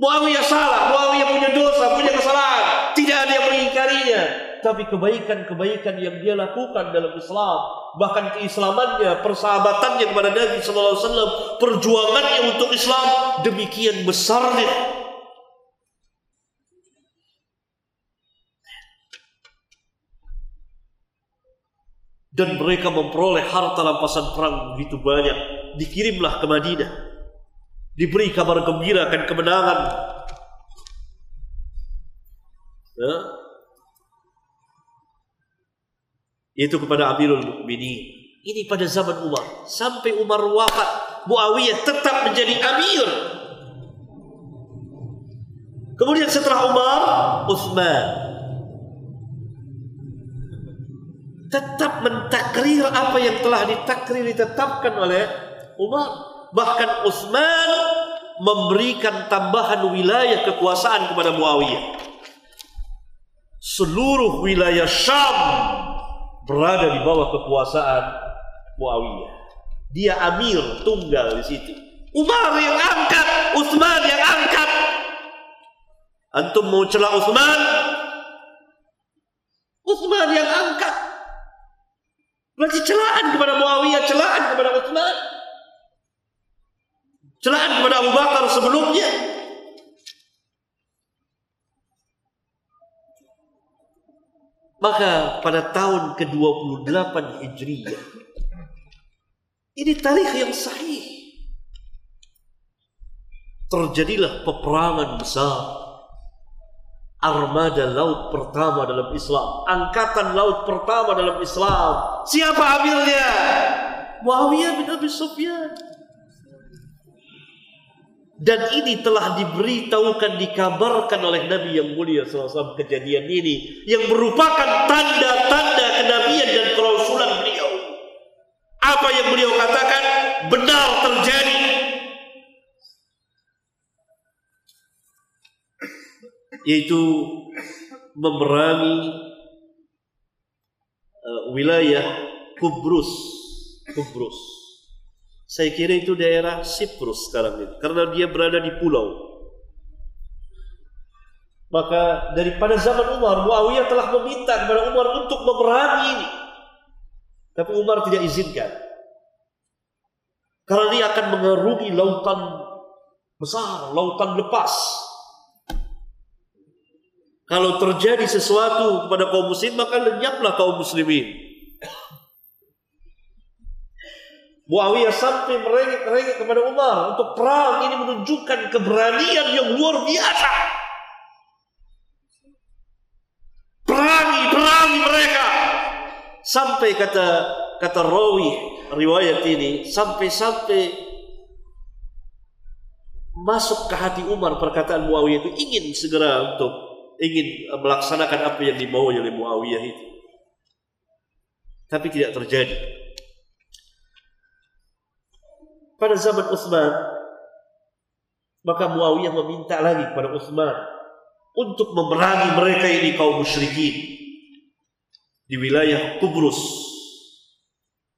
A: Muawiyah salah, Muawiyah punya dosa, punya kesalahan. Tidak ada yang mengingkarinya. Tapi kebaikan-kebaikan yang dia lakukan dalam Islam, bahkan keislamannya, persahabatannya kepada Nabi SAW, perjuangannya untuk Islam, demikian besarnya dan mereka memperoleh harta rampasan perang begitu banyak dikirimlah ke Madinah diberi kabar gembira akan kemenangan ya. itu kepada Amirul Mukminin ini pada zaman Umar sampai Umar wafat Muawiyah tetap menjadi amir kemudian setelah Umar Uthman tetap mentakrir apa yang telah ditakrir ditetapkan oleh Umar bahkan Utsman memberikan tambahan wilayah kekuasaan kepada Muawiyah seluruh wilayah Syam berada di bawah kekuasaan Muawiyah dia amir tunggal di situ Umar yang angkat Utsman yang angkat antum mau celah Utsman Utsman yang angkat masih celaan kepada Muawiyah, celaan kepada Utsman. Celaan kepada Abu Bakar sebelumnya. Maka pada tahun ke-28 Hijriah ini tarikh yang sahih. Terjadilah peperangan besar armada laut pertama dalam Islam, angkatan laut pertama dalam Islam. Siapa ambilnya? Muawiyah bin Abi Sufyan. Dan ini telah diberitahukan, dikabarkan oleh Nabi yang mulia SAW kejadian ini. Yang merupakan tanda-tanda kenabian dan kerasulan beliau. Apa yang beliau katakan benar terjadi yaitu memerangi uh, wilayah Kubrus Kubrus saya kira itu daerah Siprus sekarang ini karena dia berada di pulau maka daripada zaman Umar Muawiyah telah meminta kepada Umar untuk memerangi ini tapi Umar tidak izinkan karena dia akan mengerungi lautan besar, lautan lepas kalau terjadi sesuatu kepada kaum Muslim, maka lenyaplah kaum muslimin. Muawiyah sampai merengek-rengek kepada Umar untuk perang ini menunjukkan keberanian yang luar biasa. Perangi, perangi mereka. Sampai kata kata rawi riwayat ini sampai-sampai masuk ke hati Umar perkataan Muawiyah itu ingin segera untuk ingin eh, melaksanakan apa yang dibawa oleh Muawiyah itu. Tapi tidak terjadi. Pada zaman Utsman, maka Muawiyah meminta lagi kepada Utsman untuk memerangi mereka ini kaum musyrikin di wilayah Kubrus.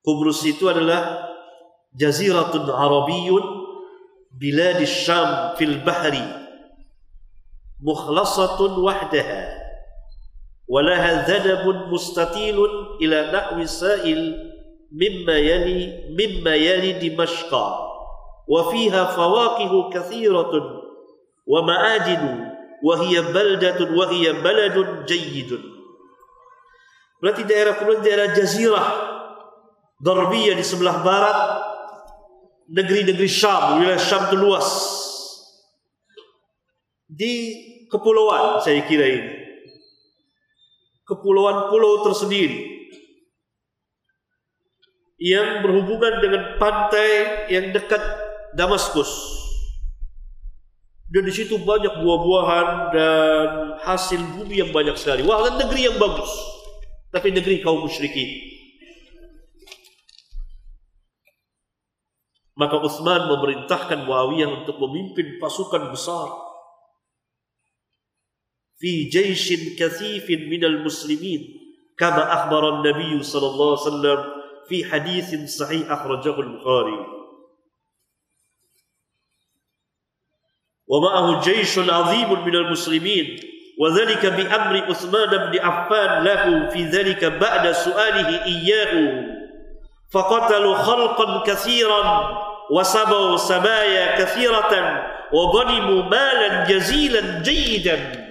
A: Kubrus itu adalah jaziratun Arabiyun biladis Syam fil bahri مخلصة وحدها ولها ذنب مستطيل إلى نحو سائل مما يلي مما يلي دمشق وفيها فواكه كثيرة ومآدن وهي بلدة وهي بلد جيد berarti daerah Kuwait daerah jazirah Darbiyah di sebelah barat negeri-negeri Syam wilayah Syam itu luas di kepulauan saya kira ini. Kepulauan pulau tersendiri yang berhubungan dengan pantai yang dekat Damaskus. Dan di situ banyak buah-buahan dan hasil bumi yang banyak sekali. Wah, dan negeri yang bagus. Tapi negeri kaum musyrikin. Maka Utsman memerintahkan Muawiyah untuk memimpin pasukan besar في جيش كثيف من المسلمين كما أخبر النبي صلى الله عليه وسلم في حديث صحيح أخرجه البخاري ومعه جيش عظيم من المسلمين وذلك بأمر عثمان بن عفان له في ذلك بعد سؤاله إياه فقتلوا خلقا كثيرا وسبوا سبايا كثيرة وغنموا مالا جزيلا جيدا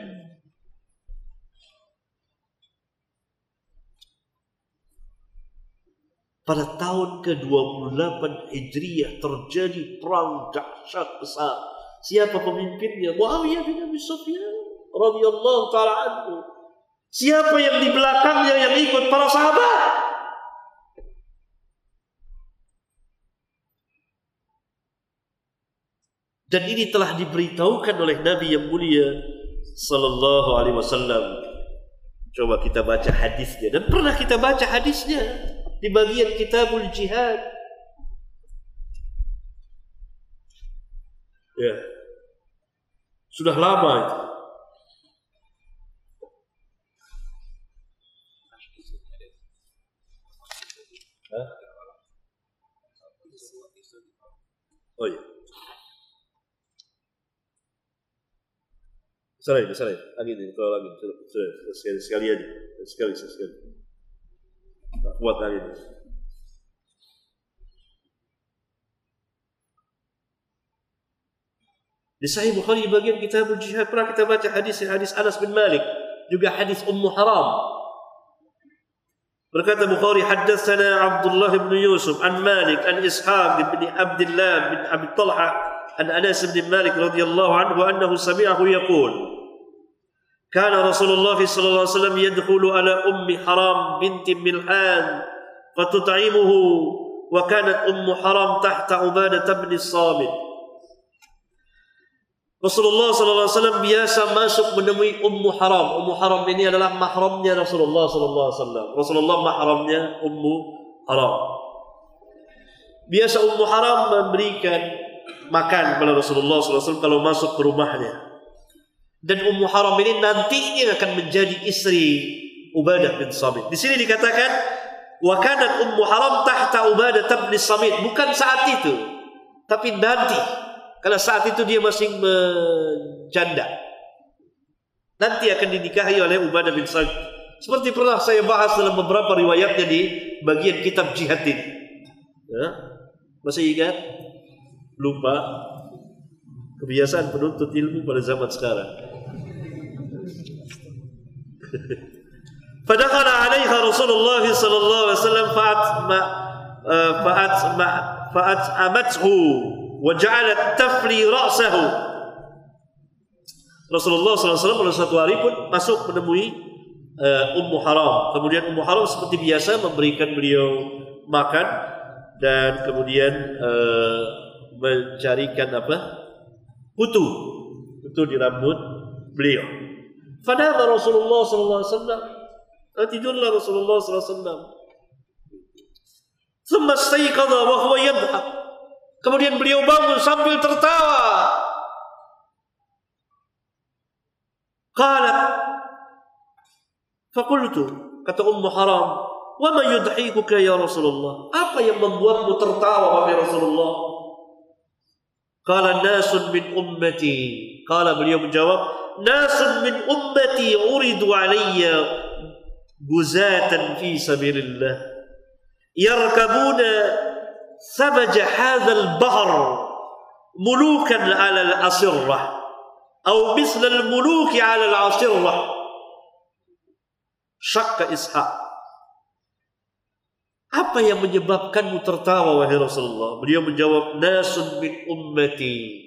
A: pada tahun ke-28 Hijriah terjadi perang dahsyat besar. Siapa pemimpinnya? Muawiyah bin Abi Sufyan radhiyallahu taala anhu. Siapa yang di belakangnya yang ikut para sahabat? Dan ini telah diberitahukan oleh Nabi yang mulia sallallahu alaihi wasallam. Coba kita baca hadisnya dan pernah kita baca hadisnya di bagian kitabul jihad. Ya. Sudah lama itu. Hah? Oh iya. sorry. sarai. Angin, kalau lagi, sekali, sekali aja, sekali, sekali. sekali. لا قوة إلا بالله Di Sahih Bukhari bagian kitab jihad pernah kita baca hadis hadis Anas bin Malik juga hadis Ummu Haram berkata Bukhari haddatsana Abdullah bin Yusuf an Malik an Ishaq bin Abdullah bin Abi Talha an Anas bin Malik radhiyallahu anhu annahu sami'ahu yaqul كان رسول الله صلى الله عليه وسلم يدخل على أم حرام بنت ملحان فتطعمه وكانت أم حرام تحت عبادة بن الصامت Rasulullah wasallam biasa masuk menemui Ummu Haram. Ummu Haram ini adalah mahramnya Rasulullah sallallahu alaihi wasallam, Rasulullah mahramnya Ummu Haram. Biasa Ummu Haram memberikan makan kepada Rasulullah sallallahu alaihi wasallam kalau masuk ke rumahnya dan Ummu Haram ini nantinya akan menjadi istri Ubadah bin Samit. Di sini dikatakan kanat Ummu Haram tahta Ubadah bin Samit bukan saat itu tapi nanti karena saat itu dia masih menjanda. Nanti akan dinikahi oleh Ubadah bin Samit. Seperti pernah saya bahas dalam beberapa riwayatnya di bagian kitab jihad ini. Ya? Masih ingat? Lupa kebiasaan penuntut ilmu pada zaman sekarang. Fadakhal alaiha Rasulullah sallallahu alaihi wasallam fa'at ma eh, fa'at ma fa'at amathu wa ja'alat tafli ra'sahu. Rasulullah sallallahu alaihi wasallam pada satu hari pun masuk menemui eh, Ummu Haram. Kemudian Ummu Haram seperti biasa memberikan beliau makan dan kemudian uh, mencarikan apa? kutu kutu di rambut beliau. Fadaba Rasulullah sallallahu alaihi wasallam. Eh, tidurlah Rasulullah sallallahu alaihi wasallam. Thumma istayqadha wa huwa Kemudian beliau bangun sambil tertawa. Qala Fakultu kata Ummu Haram, "Wa ma yudhikuka ya Rasulullah?" Apa yang membuatmu tertawa wahai Rasulullah? قال ناس من أمتي قال beliau جواب ناس من أمتي عرضوا علي جزاة في سبيل الله يركبون ثبج هذا البحر ملوكا على الأسرة أو مثل الملوك على العصرة شق إسحاق Apa yang menyebabkanmu tertawa wahai Rasulullah? Beliau menjawab, Nasun min ummati.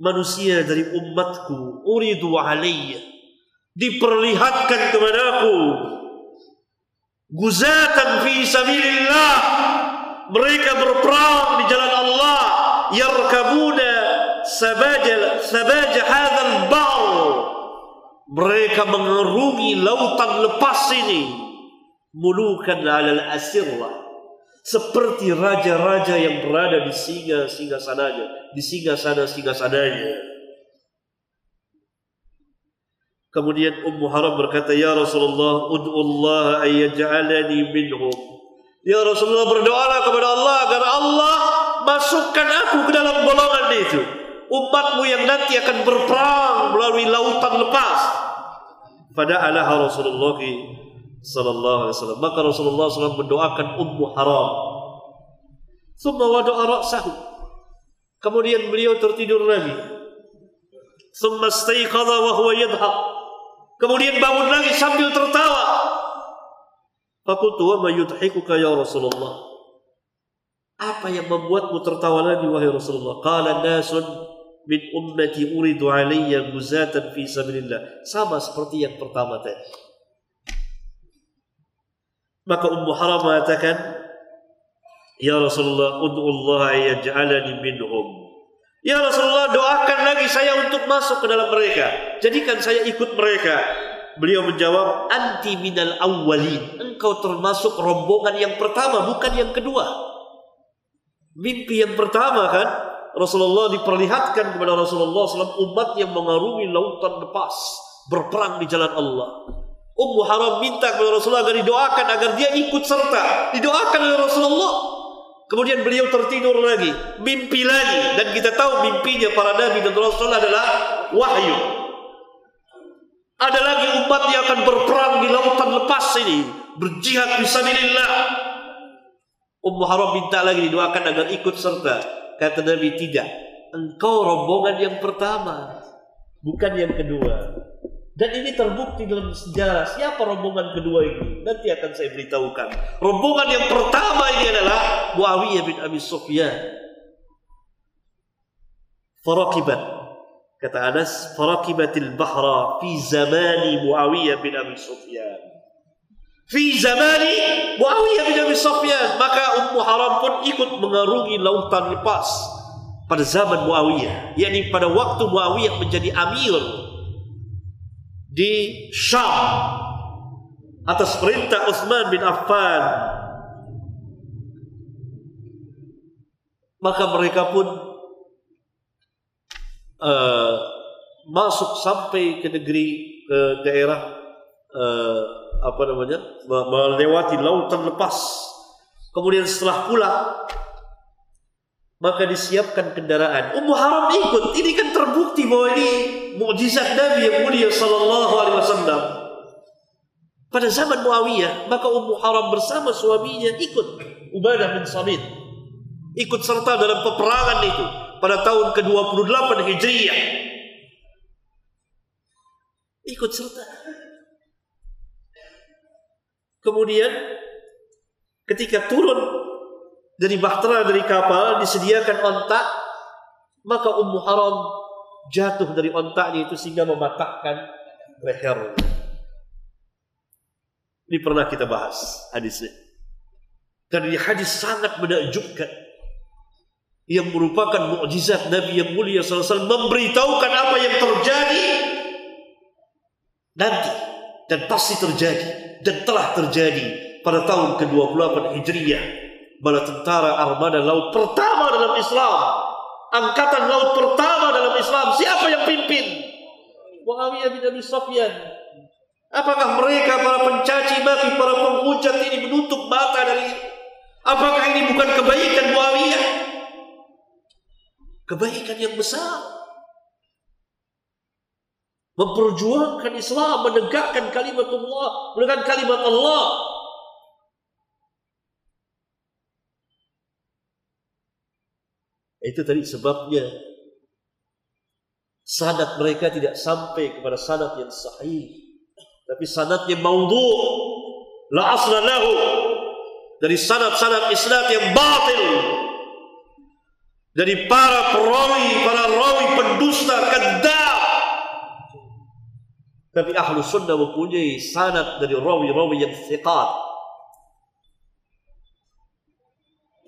A: Manusia dari umatku. Uridu alayya. Diperlihatkan kepadaku. Guzatan fi sabilillah. Mereka berperang di jalan Allah. Yarkabuna sabajal sabaja hadzal ba'r. Mereka mengerungi lautan lepas ini mulukan alal asirwa seperti raja-raja yang berada di singa singa sananya di singa sana singa sananya kemudian Ummu Haram berkata ya Rasulullah ud'ullah ayyaj'alani minhum ya Rasulullah berdoalah kepada Allah agar Allah masukkan aku ke dalam golongan itu umatmu yang nanti akan berperang melalui lautan lepas pada Allah Rasulullah sallallahu alaihi wasallam. Maka Rasulullah wasallam mendoakan Ummu Haram. Summa wada'a ra'sahu. Kemudian beliau tertidur lagi. Summa istaiqadha wa huwa yadhhak. Kemudian bangun lagi sambil tertawa. Fakultu wa mayudhikuka ya Rasulullah. Apa yang membuatmu tertawa lagi wahai Rasulullah? Qala nasun min ummati uridu alayya guzatan fi sabilillah. Sama seperti yang pertama tadi. Maka Ummu Haram mengatakan, Ya Rasulullah, ud'ullah yaj'alani minhum. Ya Rasulullah, doakan lagi saya untuk masuk ke dalam mereka. Jadikan saya ikut mereka. Beliau menjawab, anti minal awwalin. Engkau termasuk rombongan yang pertama, bukan yang kedua. Mimpi yang pertama kan, Rasulullah diperlihatkan kepada Rasulullah SAW umat yang mengarungi lautan lepas berperang di jalan Allah. Ummu Haram minta kepada Rasulullah agar didoakan agar dia ikut serta. Didoakan oleh Rasulullah. Kemudian beliau tertidur lagi, mimpi lagi dan kita tahu mimpinya para nabi dan rasul adalah wahyu. Ada lagi umat yang akan berperang di lautan lepas ini, berjihad fisabilillah. Ummu Haram minta lagi didoakan agar ikut serta. Kata Nabi tidak. Engkau rombongan yang pertama, bukan yang kedua. Dan ini terbukti dalam sejarah. Siapa rombongan kedua ini? Nanti akan saya beritahukan. Rombongan yang pertama ini adalah Muawiyah bin Abi Sufyan. Faraqibat. Kata Anas, faraqibatil bahra fi zamani Muawiyah bin Abi Sufyan. Fi zamani Muawiyah bin Abi Sufyan, maka Ummu Haram pun ikut mengarungi lautan lepas pada zaman Muawiyah, yakni pada waktu Muawiyah menjadi amir di Syam atas perintah Utsman bin Affan maka mereka pun uh, masuk sampai ke negeri ke eh, daerah uh, apa namanya melewati lautan lepas kemudian setelah pulang maka disiapkan kendaraan. Ummu Haram ikut. Ini kan terbukti bahwa ini mukjizat Nabi yang mulia sallallahu alaihi wasallam. Pada zaman Muawiyah, maka Ummu Haram bersama suaminya ikut Ubadah bin Samit. Ikut serta dalam peperangan itu pada tahun ke-28 Hijriah. Ikut serta. Kemudian ketika turun dari bahtera dari kapal disediakan ontak maka Ummu Haram jatuh dari ontaknya itu sehingga mematahkan leher. Ini pernah kita bahas hadisnya. dan ini hadis sangat menakjubkan yang merupakan mukjizat Nabi yang mulia SAW memberitahukan apa yang terjadi nanti dan pasti terjadi dan telah terjadi pada tahun ke-28 Hijriah bala tentara armada laut pertama dalam Islam. Angkatan laut pertama dalam Islam. Siapa yang pimpin? Muawiyah bin Abi Sufyan. Apakah mereka para pencaci maki, para penghujat ini menutup mata dari apakah ini bukan kebaikan Muawiyah? Kebaikan yang besar. Memperjuangkan Islam, menegakkan kalimat Allah, menegakkan kalimat Allah, Itu tadi sebabnya sanad mereka tidak sampai kepada sanad yang sahih. Tapi yang maudhu la asla lahu dari sanad-sanad Islam yang batil dari para perawi, para rawi pendusta, kedap. Tapi ahlu sunnah mempunyai sanad dari rawi-rawi yang thiqat.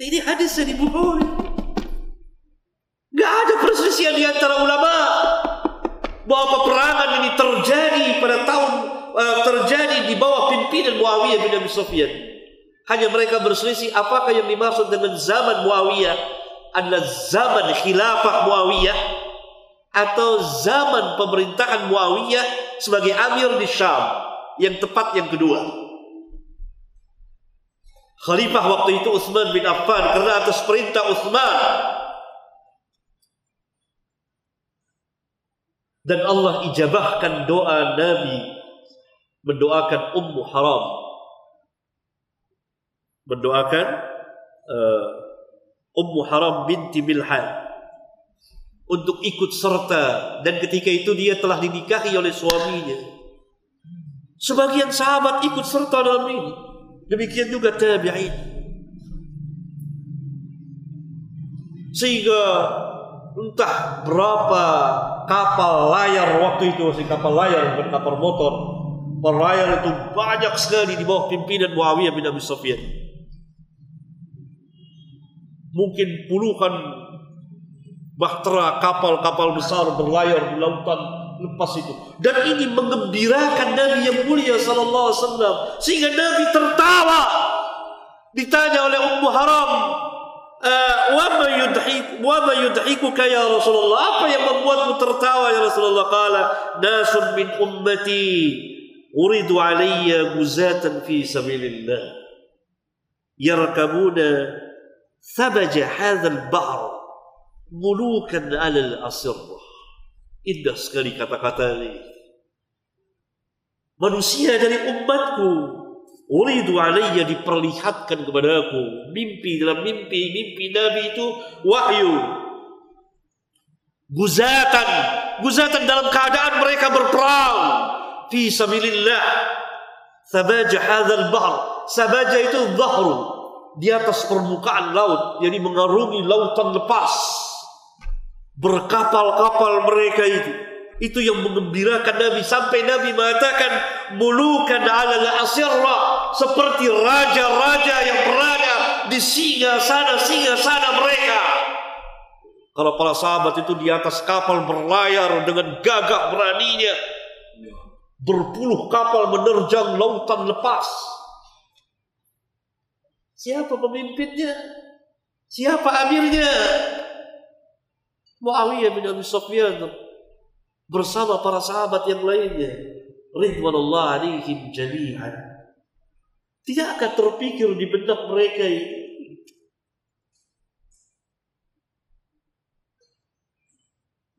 A: Ini hadis dari Bukhari. Gak ada perselisihan di antara ulama bahwa peperangan ini terjadi pada tahun eh, terjadi di bawah pimpinan Muawiyah bin Abi Sufyan. Hanya mereka berselisih apakah yang dimaksud dengan zaman Muawiyah adalah zaman khilafah Muawiyah atau zaman pemerintahan Muawiyah sebagai amir di Syam yang tepat yang kedua. Khalifah waktu itu Utsman bin Affan karena atas perintah Utsman Dan Allah ijabahkan doa Nabi mendoakan Ummu Haram. Mendoakan uh, Ummu Haram binti Bilhan untuk ikut serta dan ketika itu dia telah dinikahi oleh suaminya. Sebagian sahabat ikut serta dalam ini. Demikian juga tabi'in. Sehingga entah berapa kapal layar waktu itu si kapal layar bukan kapal motor kapal layar itu banyak sekali di bawah pimpinan Muawiyah bin Abi Sufyan mungkin puluhan bahtera kapal-kapal besar berlayar di lautan lepas itu dan ini mengembirakan Nabi yang mulia sallallahu alaihi wasallam sehingga Nabi tertawa ditanya oleh Ummu Haram وما يضحك وما يضحكك يا رسول الله apa yang membuatmu tertawa ya Rasulullah qala nasun min ummati uridu alayya guzatan fi sabilillah yarkabuna ثبج هذا البحر ملوكا على الأسرة indah sekali kata-kata ini manusia dari umatku Uridu alaiya diperlihatkan kepada aku Mimpi dalam mimpi, mimpi Nabi itu wahyu. Guzatan, guzatan dalam keadaan mereka berperang. Fi sabilillah. Sabaja hadhal bahr. Sabaja itu zahru. di atas permukaan laut, jadi mengarungi lautan lepas. Berkapal-kapal mereka itu itu yang mengembirakan Nabi sampai Nabi mengatakan mulukan ala asirra seperti raja-raja yang berada di singa sana singa sana mereka. Kalau para sahabat itu di atas kapal berlayar dengan gagah beraninya berpuluh kapal menerjang lautan lepas. Siapa pemimpinnya? Siapa amirnya? Muawiyah bin Abi Sufyan bersama para sahabat yang lainnya ridwanullah alaihim jami'an tidak akan terpikir di benak mereka ini.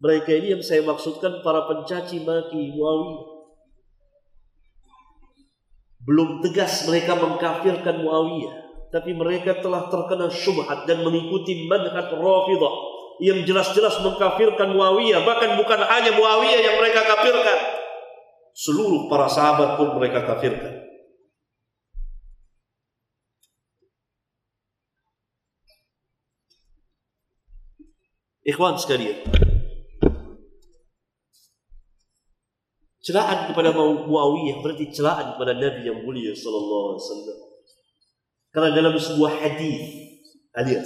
A: mereka ini yang saya maksudkan para pencaci maki Muawiyah belum tegas mereka mengkafirkan Muawiyah tapi mereka telah terkena syubhat dan mengikuti manhaj Rafidah yang jelas-jelas mengkafirkan Muawiyah, bahkan bukan hanya Muawiyah yang mereka kafirkan. Seluruh para sahabat pun mereka kafirkan. Ikhwan sekalian. Celaan kepada Muawiyah berarti celaan kepada Nabi yang mulia sallallahu alaihi wasallam. Karena dalam sebuah hadis,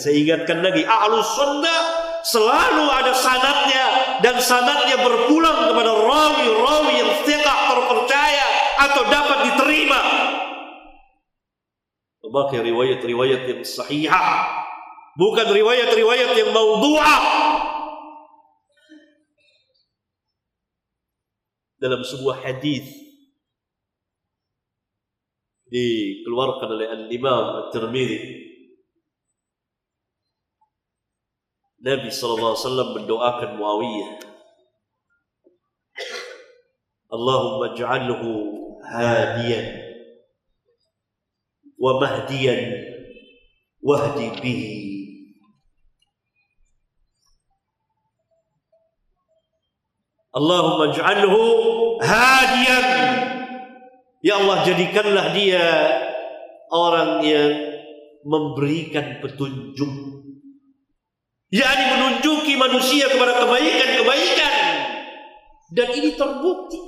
A: saya ingatkan lagi, ahlus sunnah selalu ada sanatnya dan sanatnya berpulang kepada rawi-rawi yang thiqah terpercaya atau dapat diterima. Memakai riwayat-riwayat yang sahihah, bukan riwayat-riwayat yang maudhu'ah. Dalam sebuah hadis dikeluarkan oleh Al-Imam al tirmidzi Nabi sallallahu mendoakan Muawiyah Allahumma ja'alhu hadiyan wa mahdiyan wahdi bihi Allahumma ja'alhu hadiyan Ya Allah jadikanlah dia orang yang memberikan petunjuk yakni menunjuki manusia kepada kebaikan-kebaikan dan ini terbukti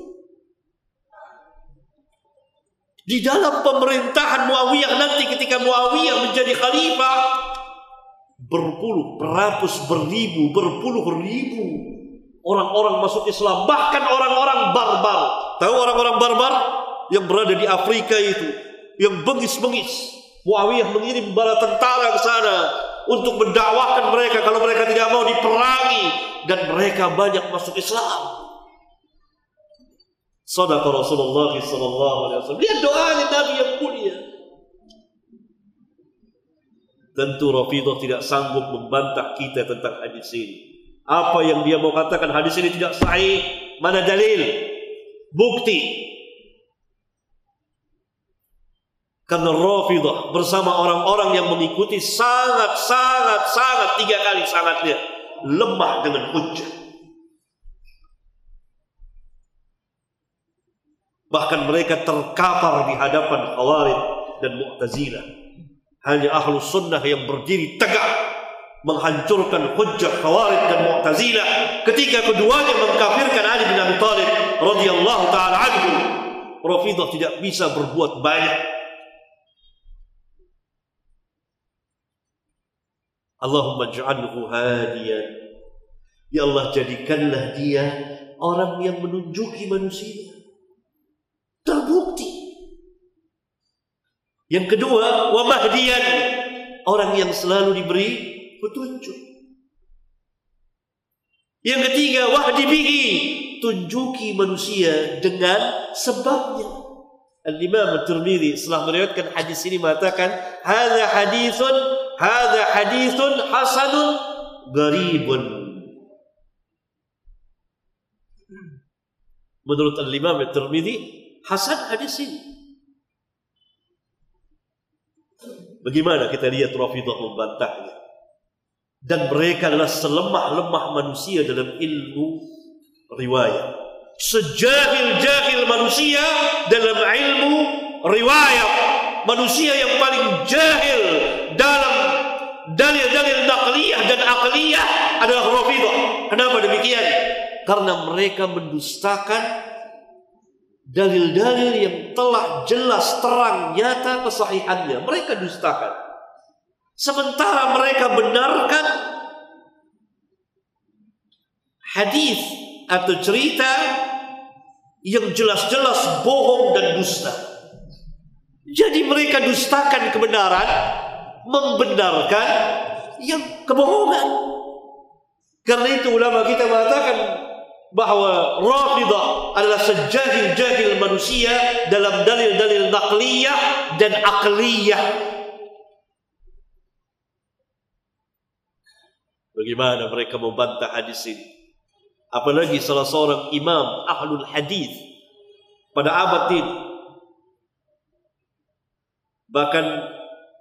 A: di dalam pemerintahan Muawiyah nanti ketika Muawiyah menjadi khalifah berpuluh, beratus, beribu, berpuluh ribu orang-orang masuk Islam, bahkan orang-orang barbar. Tahu orang-orang barbar yang berada di Afrika itu, yang bengis-bengis. Muawiyah mengirim bala tentara ke sana, untuk mendakwahkan mereka kalau mereka tidak mau diperangi dan mereka banyak masuk Islam. Sadaqa Rasulullah sallallahu alaihi wasallam. Lihat doanya Nabi yang mulia. Tentu Rafidah tidak sanggup membantah kita tentang hadis ini. Apa yang dia mau katakan hadis ini tidak sahih? Mana dalil? Bukti Karena Rafidah bersama orang-orang yang mengikuti sangat, sangat, sangat tiga kali sangatnya lemah dengan hujah. Bahkan mereka terkapar di hadapan Khawarij dan Mu'tazilah. Hanya ahlu sunnah yang berdiri tegak menghancurkan hujah Khawarij dan Mu'tazilah ketika keduanya mengkafirkan Ali bin Abi Thalib radhiyallahu taala anhu. Rafidah tidak bisa berbuat banyak Allahumma ja'alhu hadiyan. Ya Allah jadikanlah dia orang yang menunjuki manusia. Terbukti. Yang kedua, wa mahdiyan. Orang yang selalu diberi petunjuk. Yang ketiga, wahdi bihi. Tunjuki manusia dengan sebabnya. Al-Imam Al-Tirmidhi setelah meriwayatkan hadis ini mengatakan, "Hadza hadithun Hada hadithun hasanun garibun menurut al-imam hasan hadis ini bagaimana kita lihat rafidah membantahnya dan mereka adalah selemah-lemah manusia dalam ilmu riwayat sejahil-jahil manusia dalam ilmu riwayat manusia yang paling jahil dalam dalil-dalil naqliyah dan akliyah adalah Rafidah. Kenapa demikian? Karena mereka mendustakan dalil-dalil yang telah jelas terang nyata kesahihannya mereka dustakan sementara mereka benarkan hadis atau cerita yang jelas-jelas bohong dan dusta jadi mereka dustakan kebenaran membenarkan yang kebohongan. Karena itu ulama kita mengatakan bahwa Rafidah adalah sejahil-jahil manusia dalam dalil-dalil naqliyah dan akliyah. Bagaimana mereka membantah hadis ini? Apalagi salah seorang imam ahlul hadis pada abad ini bahkan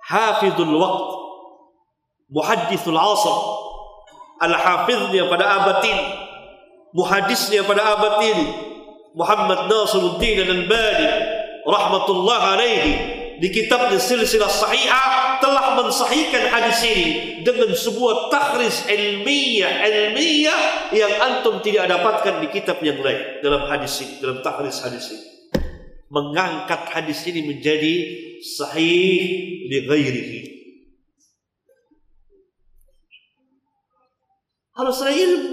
A: hafizul waqt muhaddisul asr al-hafiznya pada abad ini muhadisnya pada abad ini Muhammad Nasiruddin al bani rahmatullah alaihi di kitabnya silsilah sahihah telah mensahihkan hadis ini dengan sebuah takhris ilmiah ilmiah yang antum tidak dapatkan di kitab yang lain dalam hadis ini dalam takhris hadis ini mengangkat hadis ini menjadi sahih li ghairihi. Harus saya ilmu.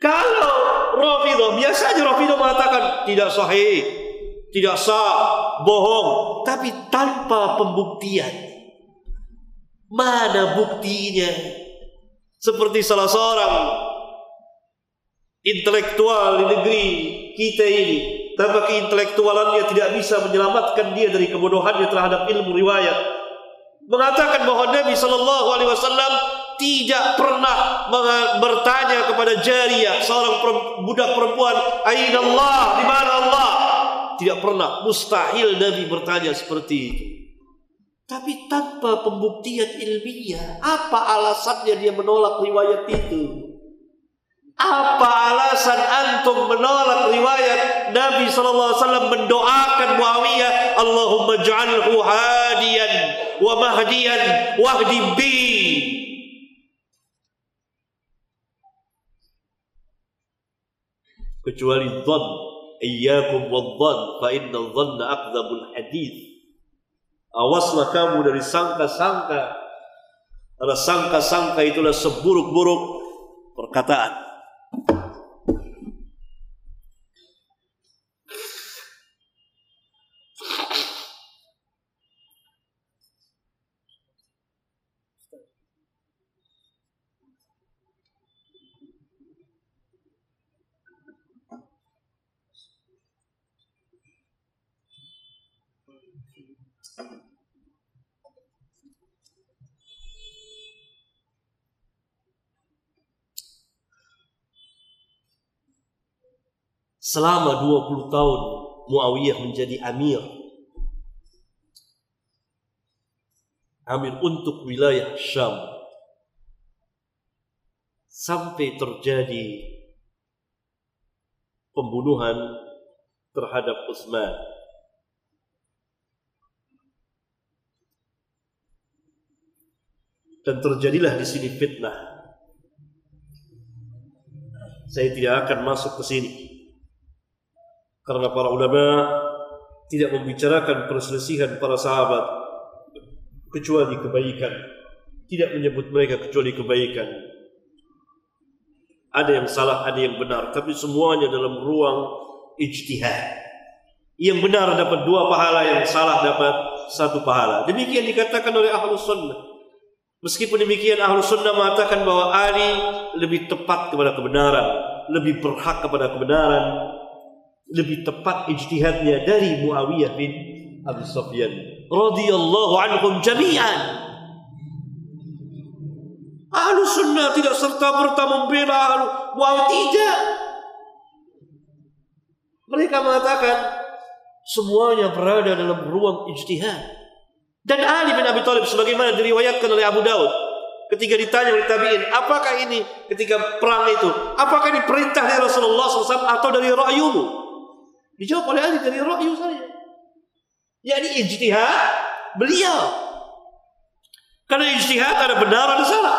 A: Kalau Rafidah, biasa aja Rafidah mengatakan tidak sahih, tidak sah, bohong, tapi tanpa pembuktian. Mana buktinya? Seperti salah seorang intelektual di negeri kita ini tanpa keintelektualannya tidak bisa menyelamatkan dia dari kebodohannya terhadap ilmu riwayat. Mengatakan bahwa Nabi Shallallahu Alaihi Wasallam tidak pernah bertanya kepada jariah seorang budak perempuan, Aina Allah, di mana Allah? Tidak pernah, mustahil Nabi bertanya seperti itu. Tapi tanpa pembuktian ilmiah, apa alasannya dia menolak riwayat itu? Apa alasan antum menolak riwayat Nabi sallallahu alaihi wasallam mendoakan Muawiyah, Allahumma ja'alhu hadiyan wa mahdiyan wahdi bi. Kecuali dhann, iyyakum wadh-dhann fa inna dhanna aqdabul hadith. Awaslah kamu dari sangka-sangka. Karena sangka-sangka itulah seburuk-buruk perkataan. Selama 20 tahun Muawiyah menjadi amir. Amir untuk wilayah Syam. Sampai terjadi pembunuhan terhadap Utsman. Dan terjadilah di sini fitnah. Saya tidak akan masuk ke sini. Karena para ulama tidak membicarakan perselisihan para sahabat kecuali kebaikan. Tidak menyebut mereka kecuali kebaikan. Ada yang salah, ada yang benar. Tapi semuanya dalam ruang ijtihad. Yang benar dapat dua pahala, yang salah dapat satu pahala. Demikian dikatakan oleh ahlu Sunnah. Meskipun demikian ahlu Sunnah mengatakan bahwa Ali lebih tepat kepada kebenaran, lebih berhak kepada kebenaran lebih tepat ijtihadnya dari Muawiyah bin Abu Sufyan radhiyallahu anhum jami'an Ahlu sunnah tidak serta-merta membela ahlu Muawiyah tidak mereka mengatakan semuanya berada dalam ruang ijtihad dan Ali bin Abi Thalib sebagaimana diriwayatkan oleh Abu Daud ketika ditanya oleh tabiin apakah ini ketika perang itu apakah ini perintah dari Rasulullah SAW atau dari ra'yumu Dijawab oleh Ali dari saja. saya. Yakni ijtihad beliau. Karena ijtihad ada benar ada salah.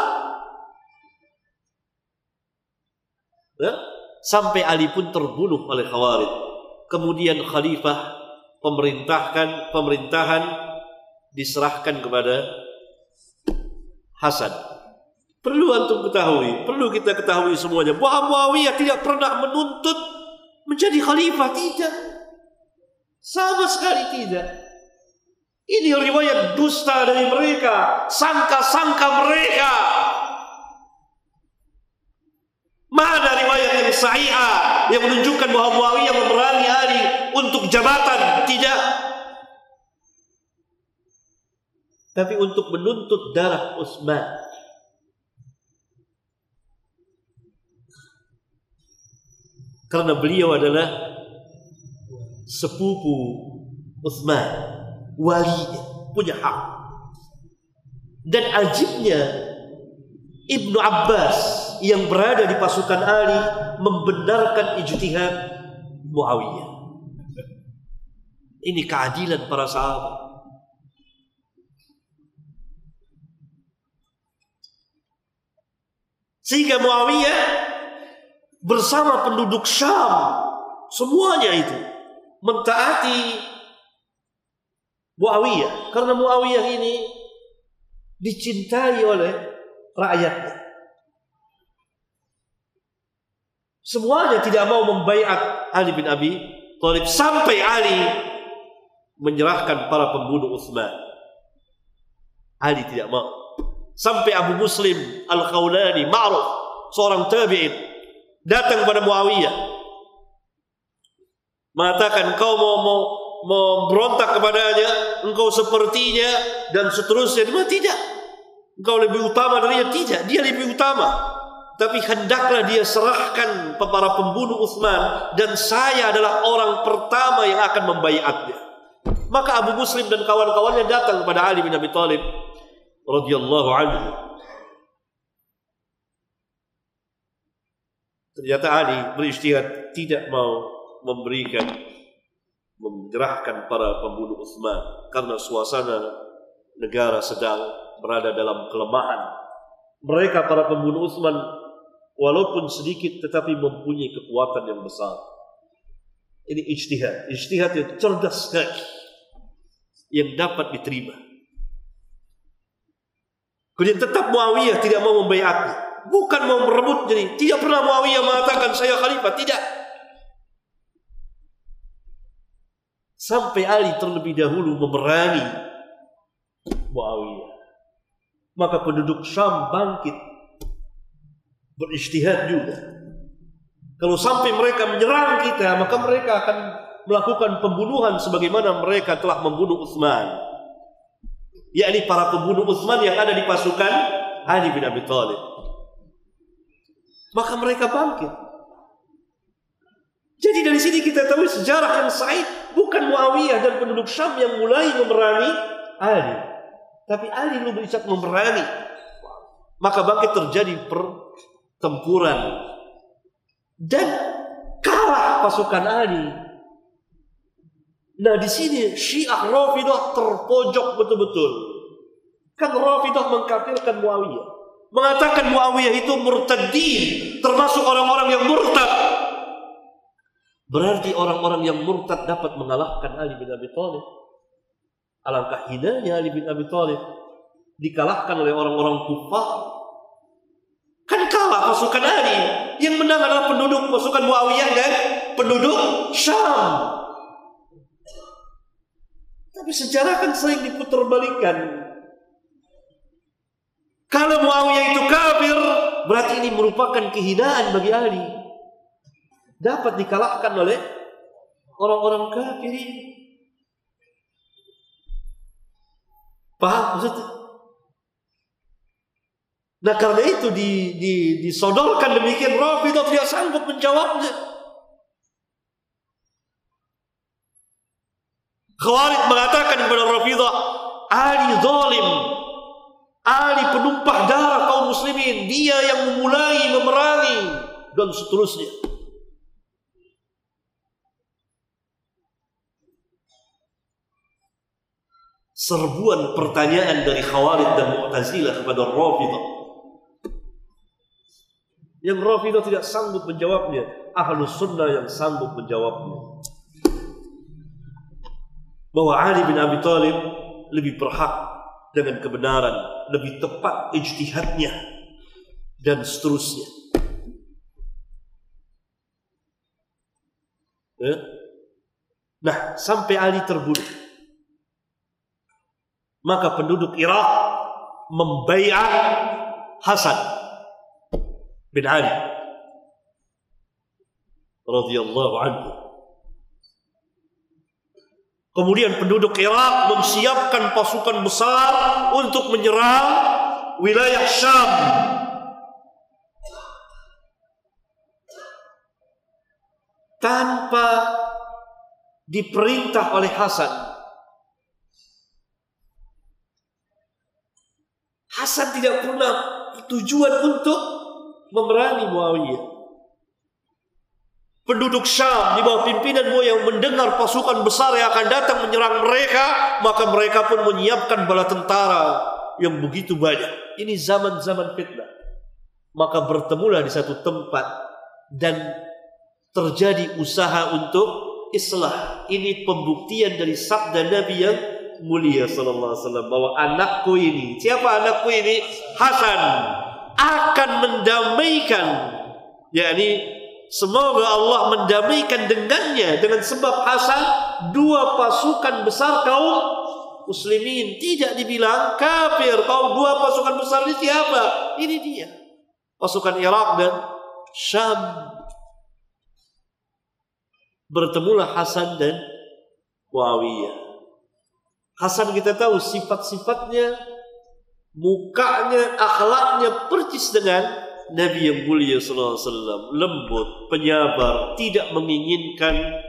A: Ya? Sampai Ali pun terbunuh oleh Khawarij. Kemudian khalifah pemerintahkan pemerintahan diserahkan kepada Hasan. Perlu untuk ketahui, perlu kita ketahui semuanya. Muawiyah tidak pernah menuntut menjadi khalifah tidak sama sekali tidak ini riwayat dusta dari mereka sangka-sangka mereka mana riwayat yang sahihah yang menunjukkan bahwa Muawiyah memerangi Ali untuk jabatan tidak tapi untuk menuntut darah Utsman karena beliau adalah sepupu Uthman, wali punya hak. Dan ajibnya Ibnu Abbas yang berada di pasukan Ali membenarkan ijtihad Muawiyah. Ini keadilan para sahabat. Sehingga Muawiyah bersama penduduk Syam semuanya itu mentaati Muawiyah karena Muawiyah ini dicintai oleh rakyatnya semuanya tidak mau membaiat Ali bin Abi Thalib sampai Ali menyerahkan para pembunuh Utsman Ali tidak mau sampai Abu Muslim Al-Khawlani ma'ruf seorang tabi'in datang kepada Muawiyah mengatakan kau mau mau memberontak kepadanya engkau sepertinya dan seterusnya dia tidak engkau lebih utama darinya tidak dia lebih utama tapi hendaklah dia serahkan kepada pembunuh Uthman dan saya adalah orang pertama yang akan membaiatnya maka Abu Muslim dan kawan-kawannya datang kepada Ali bin Abi Thalib radhiyallahu anhu Ternyata Ali beristihad tidak mau memberikan menggerahkan para pembunuh Uthman karena suasana negara sedang berada dalam kelemahan. Mereka para pembunuh Uthman walaupun sedikit tetapi mempunyai kekuatan yang besar. Ini ijtihad, ijtihad yang cerdas sekali yang dapat diterima. Kemudian tetap Muawiyah tidak mau membayarnya bukan mau merebut jadi tidak pernah Muawiyah mengatakan saya khalifah tidak sampai Ali terlebih dahulu memerangi Muawiyah maka penduduk Syam bangkit beristihad juga kalau sampai mereka menyerang kita maka mereka akan melakukan pembunuhan sebagaimana mereka telah membunuh Utsman yakni para pembunuh Utsman yang ada di pasukan Ali bin Abi Thalib maka mereka bangkit. Jadi dari sini kita tahu sejarah yang sahih bukan Muawiyah dan penduduk Syam yang mulai memerangi Ali. Tapi Ali lalu bisa memerangi. Maka bangkit terjadi pertempuran. Dan kalah pasukan Ali. Nah di sini Syiah Rafidah terpojok betul-betul. Kan Rafidah mengkafirkan Muawiyah mengatakan Muawiyah itu murtadin, termasuk orang-orang yang murtad. Berarti orang-orang yang murtad dapat mengalahkan Ali bin Abi Thalib. Alangkah hinanya Ali bin Abi Thalib dikalahkan oleh orang-orang kufar. Kan kalah pasukan Ali, yang menang adalah penduduk pasukan Muawiyah dan penduduk Syam. Tapi sejarah kan sering diputarbalikkan kalau Muawiyah itu kafir, berarti ini merupakan kehinaan bagi Ali. Dapat dikalahkan oleh orang-orang kafir. Paham maksudnya? Nah karena itu di, di, disodorkan demikian Rafidah tidak sanggup menjawabnya. Khawarij mengatakan kepada Rafidah, Ali zalim, Ali penumpah darah kaum muslimin, dia yang memulai memerangi dan seterusnya. Serbuan pertanyaan dari Khawarij dan Mu'tazilah kepada Rafidah. Yang Rafidah tidak sanggup menjawabnya, Ahlus Sunnah yang sanggup menjawabnya. Bahwa Ali bin Abi Thalib lebih berhak dengan kebenaran, lebih tepat ijtihadnya dan seterusnya. Eh? Nah, sampai Ali terbunuh. Maka penduduk Irak membayar Hasan bin Ali radhiyallahu anhu Kemudian penduduk Irak mempersiapkan pasukan besar untuk menyerang wilayah Syam. Tanpa diperintah oleh Hasan. Hasan tidak pernah tujuan untuk memerangi Muawiyah penduduk Syam di bawah pimpinanmu yang mendengar pasukan besar yang akan datang menyerang mereka, maka mereka pun menyiapkan bala tentara yang begitu banyak. Ini zaman-zaman fitnah. Maka bertemulah di satu tempat dan terjadi usaha untuk islah. Ini pembuktian dari sabda Nabi yang mulia sallallahu alaihi wasallam bahwa anakku ini, siapa anakku ini? Hasan akan mendamaikan yakni Semoga Allah mendamaikan dengannya dengan sebab Hasan dua pasukan besar kaum muslimin tidak dibilang kafir. Kaum dua pasukan besar ini siapa? Ini dia. Pasukan Irak dan Syam. Bertemulah Hasan dan Muawiyah. Hasan kita tahu sifat-sifatnya, mukanya, akhlaknya percis dengan Nabi yang mulia sallallahu alaihi wasallam lembut, penyabar, tidak menginginkan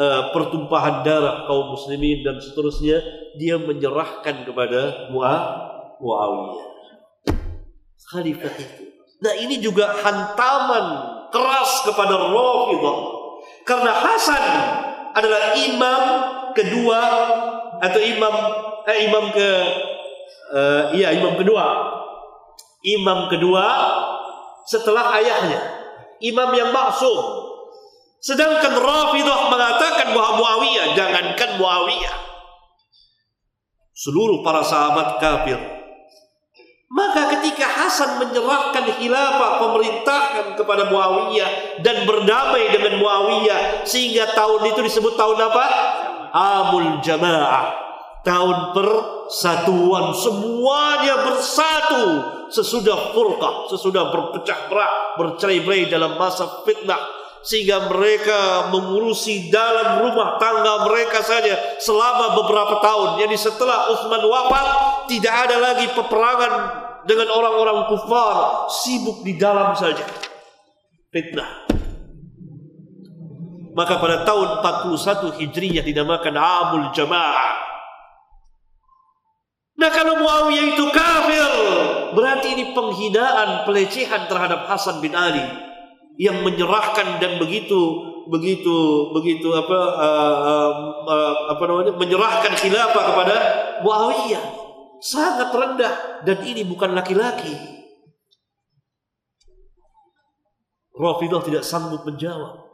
A: uh, pertumpahan darah kaum muslimin dan seterusnya, dia menyerahkan kepada Muawiyah. Khalifah itu. Nah, ini juga hantaman keras kepada Rafidhah. Karena Hasan adalah imam kedua atau imam eh, imam ke uh, iya imam kedua. Imam kedua setelah ayahnya, imam yang maksum. Sedangkan Rafidah mengatakan bahwa Muawiyah, jangankan Muawiyah, seluruh para sahabat kafir. Maka ketika Hasan menyerahkan khilafah pemerintahan kepada Muawiyah dan berdamai dengan Muawiyah sehingga tahun itu disebut tahun apa? Amul Jamaah tahun persatuan semuanya bersatu sesudah furqah sesudah berpecah berak bercerai-berai dalam masa fitnah sehingga mereka mengurusi dalam rumah tangga mereka saja selama beberapa tahun. Jadi setelah Utsman wafat tidak ada lagi peperangan dengan orang-orang kufar sibuk di dalam saja fitnah. Maka pada tahun 41 hijriyah dinamakan Amul Jamaah Nah kalau Muawiyah itu kafir, berarti ini penghinaan, pelecehan terhadap Hasan bin Ali yang menyerahkan dan begitu begitu begitu apa uh, uh, uh, apa namanya menyerahkan khilafah kepada Muawiyah sangat rendah dan ini bukan laki-laki. Rafidah tidak sanggup menjawab.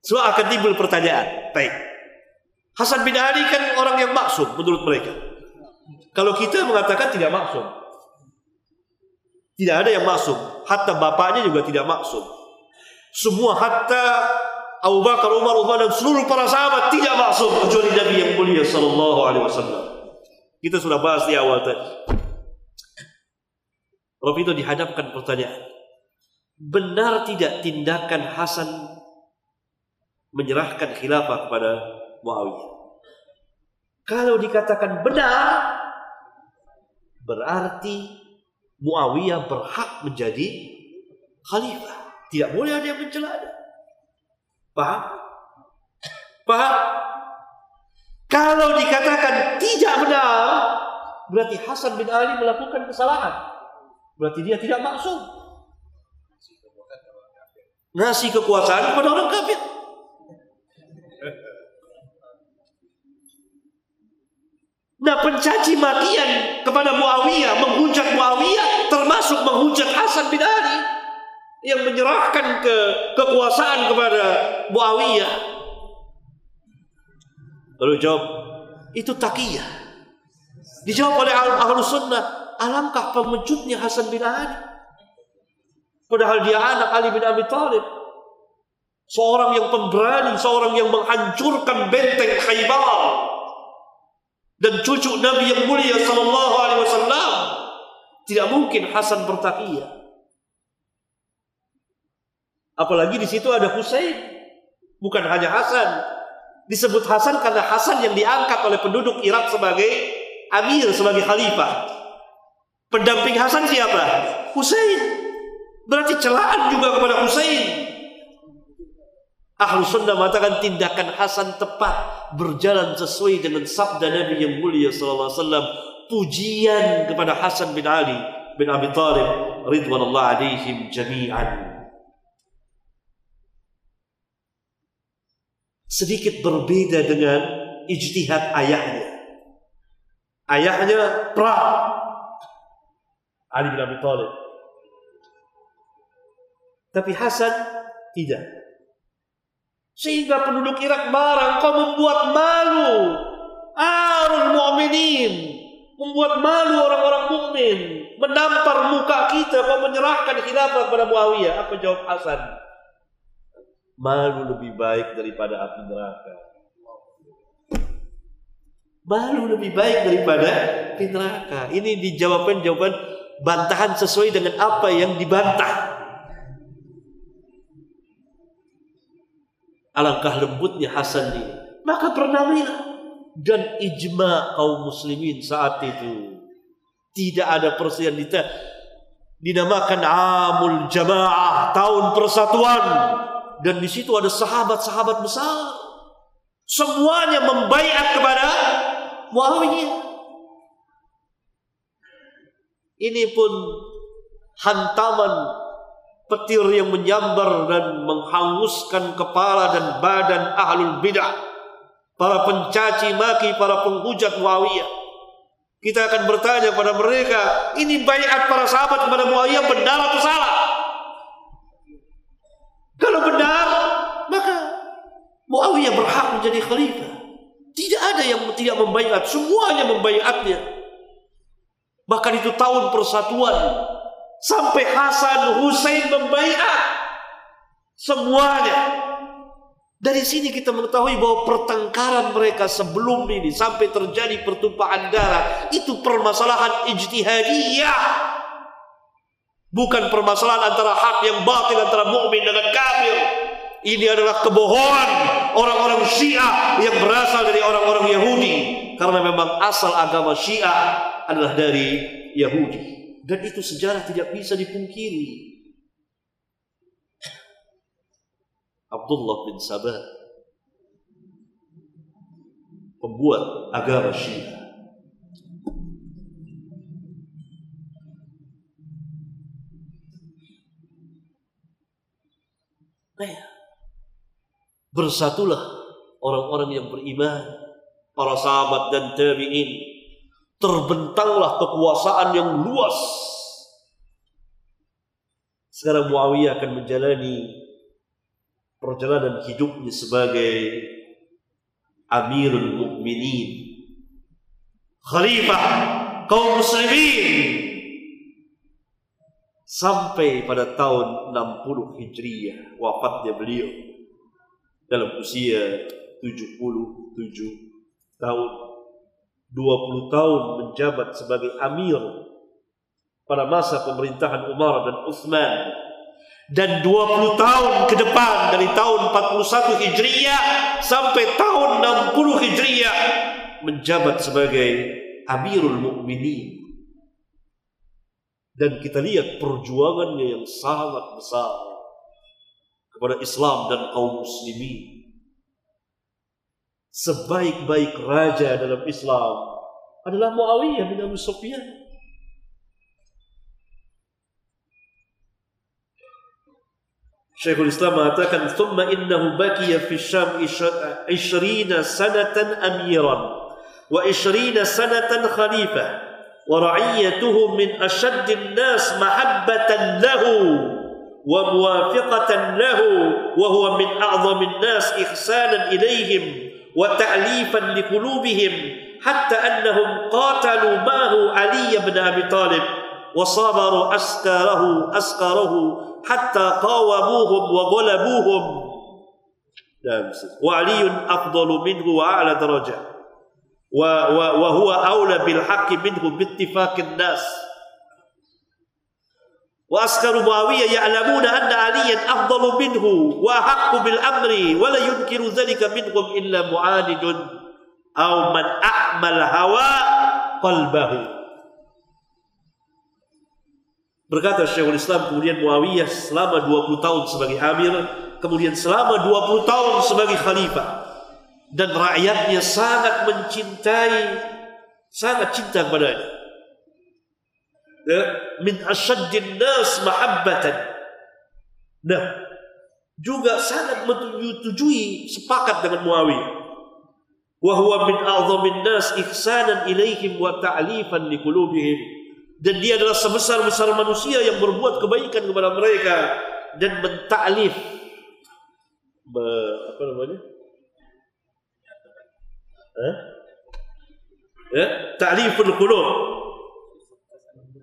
A: Soal akan timbul pertanyaan. Baik. Hasan bin Ali kan orang yang maksum menurut mereka. Kalau kita mengatakan tidak maksum. Tidak ada yang maksum. Hatta bapaknya juga tidak maksum. Semua hatta Abu Bakar, Umar, Uthman dan seluruh para sahabat tidak maksum kecuali Nabi yang mulia sallallahu alaihi wasallam. Kita sudah bahas di awal tadi. Rafito dihadapkan pertanyaan. Benar tidak tindakan Hasan menyerahkan khilafah kepada Muawiyah. Kalau dikatakan benar, berarti Muawiyah berhak menjadi khalifah. Tidak boleh ada yang mencela Paham? Paham? Kalau dikatakan tidak benar, berarti Hasan bin Ali melakukan kesalahan. Berarti dia tidak maksum. Ngasih kekuasaan kepada orang kafir. Nah pencaci makian kepada Muawiyah, menghujat Muawiyah termasuk menghujat Hasan bin Ali yang menyerahkan ke kekuasaan kepada Muawiyah. Lalu jawab, itu takiyah. Dijawab oleh ahlu sunnah, alamkah pemecutnya Hasan bin Ali? Padahal dia anak Ali bin Abi Thalib. Seorang yang pemberani, seorang yang menghancurkan benteng Khaybar dan cucu Nabi yang mulia sallallahu alaihi wasallam tidak mungkin Hasan bertakia. apalagi di situ ada Husain bukan hanya Hasan disebut Hasan karena Hasan yang diangkat oleh penduduk Irak sebagai amir sebagai khalifah pendamping Hasan siapa Husain berarti celaan juga kepada Husain Ahlu sunnah mengatakan tindakan Hasan tepat berjalan sesuai dengan sabda Nabi yang mulia sallallahu alaihi wasallam pujian kepada Hasan bin Ali bin Abi Thalib ridwanullah alaihim jami'an. Sedikit berbeda dengan ijtihad ayahnya. Ayahnya pra Ali bin Abi Thalib. Tapi Hasan tidak. Sehingga penduduk Irak marah, engkau membuat malu arul mu'minin, membuat malu orang-orang mukmin, menampar muka kita, kau menyerahkan khilafah kepada Muawiyah. Apa jawab Hasan? Malu lebih baik daripada api neraka. Malu lebih baik daripada api neraka. Ini dijawabkan jawaban bantahan sesuai dengan apa yang dibantah. Alangkah lembutnya Hasan ini. Maka bernamailah. Dan ijma kaum muslimin saat itu. Tidak ada kita dinamakan Amul Jamaah, tahun persatuan. Dan di situ ada sahabat-sahabat besar. Semuanya membaiat kepada Muawiyah. Ini pun hantaman petir yang menyambar dan menghanguskan kepala dan badan ahlul bidah, para pencaci maki, para penghujat Muawiyah. Kita akan bertanya pada mereka, ini bayat para sahabat kepada Muawiyah benar atau salah? Kalau benar, maka Muawiyah berhak menjadi khalifah. Tidak ada yang tidak membayat, semuanya membayatnya. Bahkan itu tahun persatuan Sampai Hasan Hussein membaiat semuanya. Dari sini kita mengetahui bahwa pertengkaran mereka sebelum ini sampai terjadi pertumpahan darah itu permasalahan ijtihadiyah. Bukan permasalahan antara hak yang batil antara mukmin dengan kafir. Ini adalah kebohongan orang-orang Syiah yang berasal dari orang-orang Yahudi karena memang asal agama Syiah adalah dari Yahudi. Dan itu sejarah tidak bisa dipungkiri. Abdullah bin Sabah pembuat agama Syiah. Nah ya, bersatulah orang-orang yang beriman, para sahabat dan tabi'in terbentanglah kekuasaan yang luas. Sekarang Muawiyah akan menjalani perjalanan hidupnya sebagai Amirul Mukminin, Khalifah kaum Muslimin sampai pada tahun 60 Hijriah wafatnya beliau dalam usia 77 tahun. 20 tahun menjabat sebagai amir pada masa pemerintahan Umar dan Uthman dan 20 tahun ke depan dari tahun 41 Hijriah sampai tahun 60 Hijriah menjabat sebagai Amirul Mukminin dan kita lihat perjuangannya yang sangat besar kepada Islam dan kaum muslimin sebaik-baik raja dalam Islam adalah Muawiyah bin Abu Sufyan. Syekhul Islam mengatakan, ثم إنه بقي في الشام عشرين سنة أميرا وعشرين سنة خليفة ورعيته من أشد الناس محبة له وموافقة له وهو من أعظم الناس إحسانا إليهم وتأليفا لقلوبهم حتى أنهم قاتلوا معه علي بن أبي طالب وصابروا أسكاره أسكاره حتى قاوموهم وغلبوهم نعم وعلي أفضل منه وأعلى درجة وهو أولى بالحق منه باتفاق الناس wa askaru Muawiyah ya'lamuna anna Aliyan afdalu minhu wa haqqu bil amri wa la yunkiru dhalika minhum illa mu'anidun aw man a'mal hawa qalbahu Berkata Syekhul Islam kemudian Muawiyah selama 20 tahun sebagai amir, kemudian selama 20 tahun sebagai khalifah dan rakyatnya sangat mencintai sangat cinta kepadanya Eh, min asyaddin nas mahabbatan. Nah, juga sangat menyetujui sepakat dengan Muawiyah. Wa huwa min a'zamin nas ihsanan ilaihim wa ta'lifan qulubihim. Dan dia adalah sebesar-besar manusia yang berbuat kebaikan kepada mereka dan mentaklif Be, apa namanya? Eh? Eh? Ta'liful qulub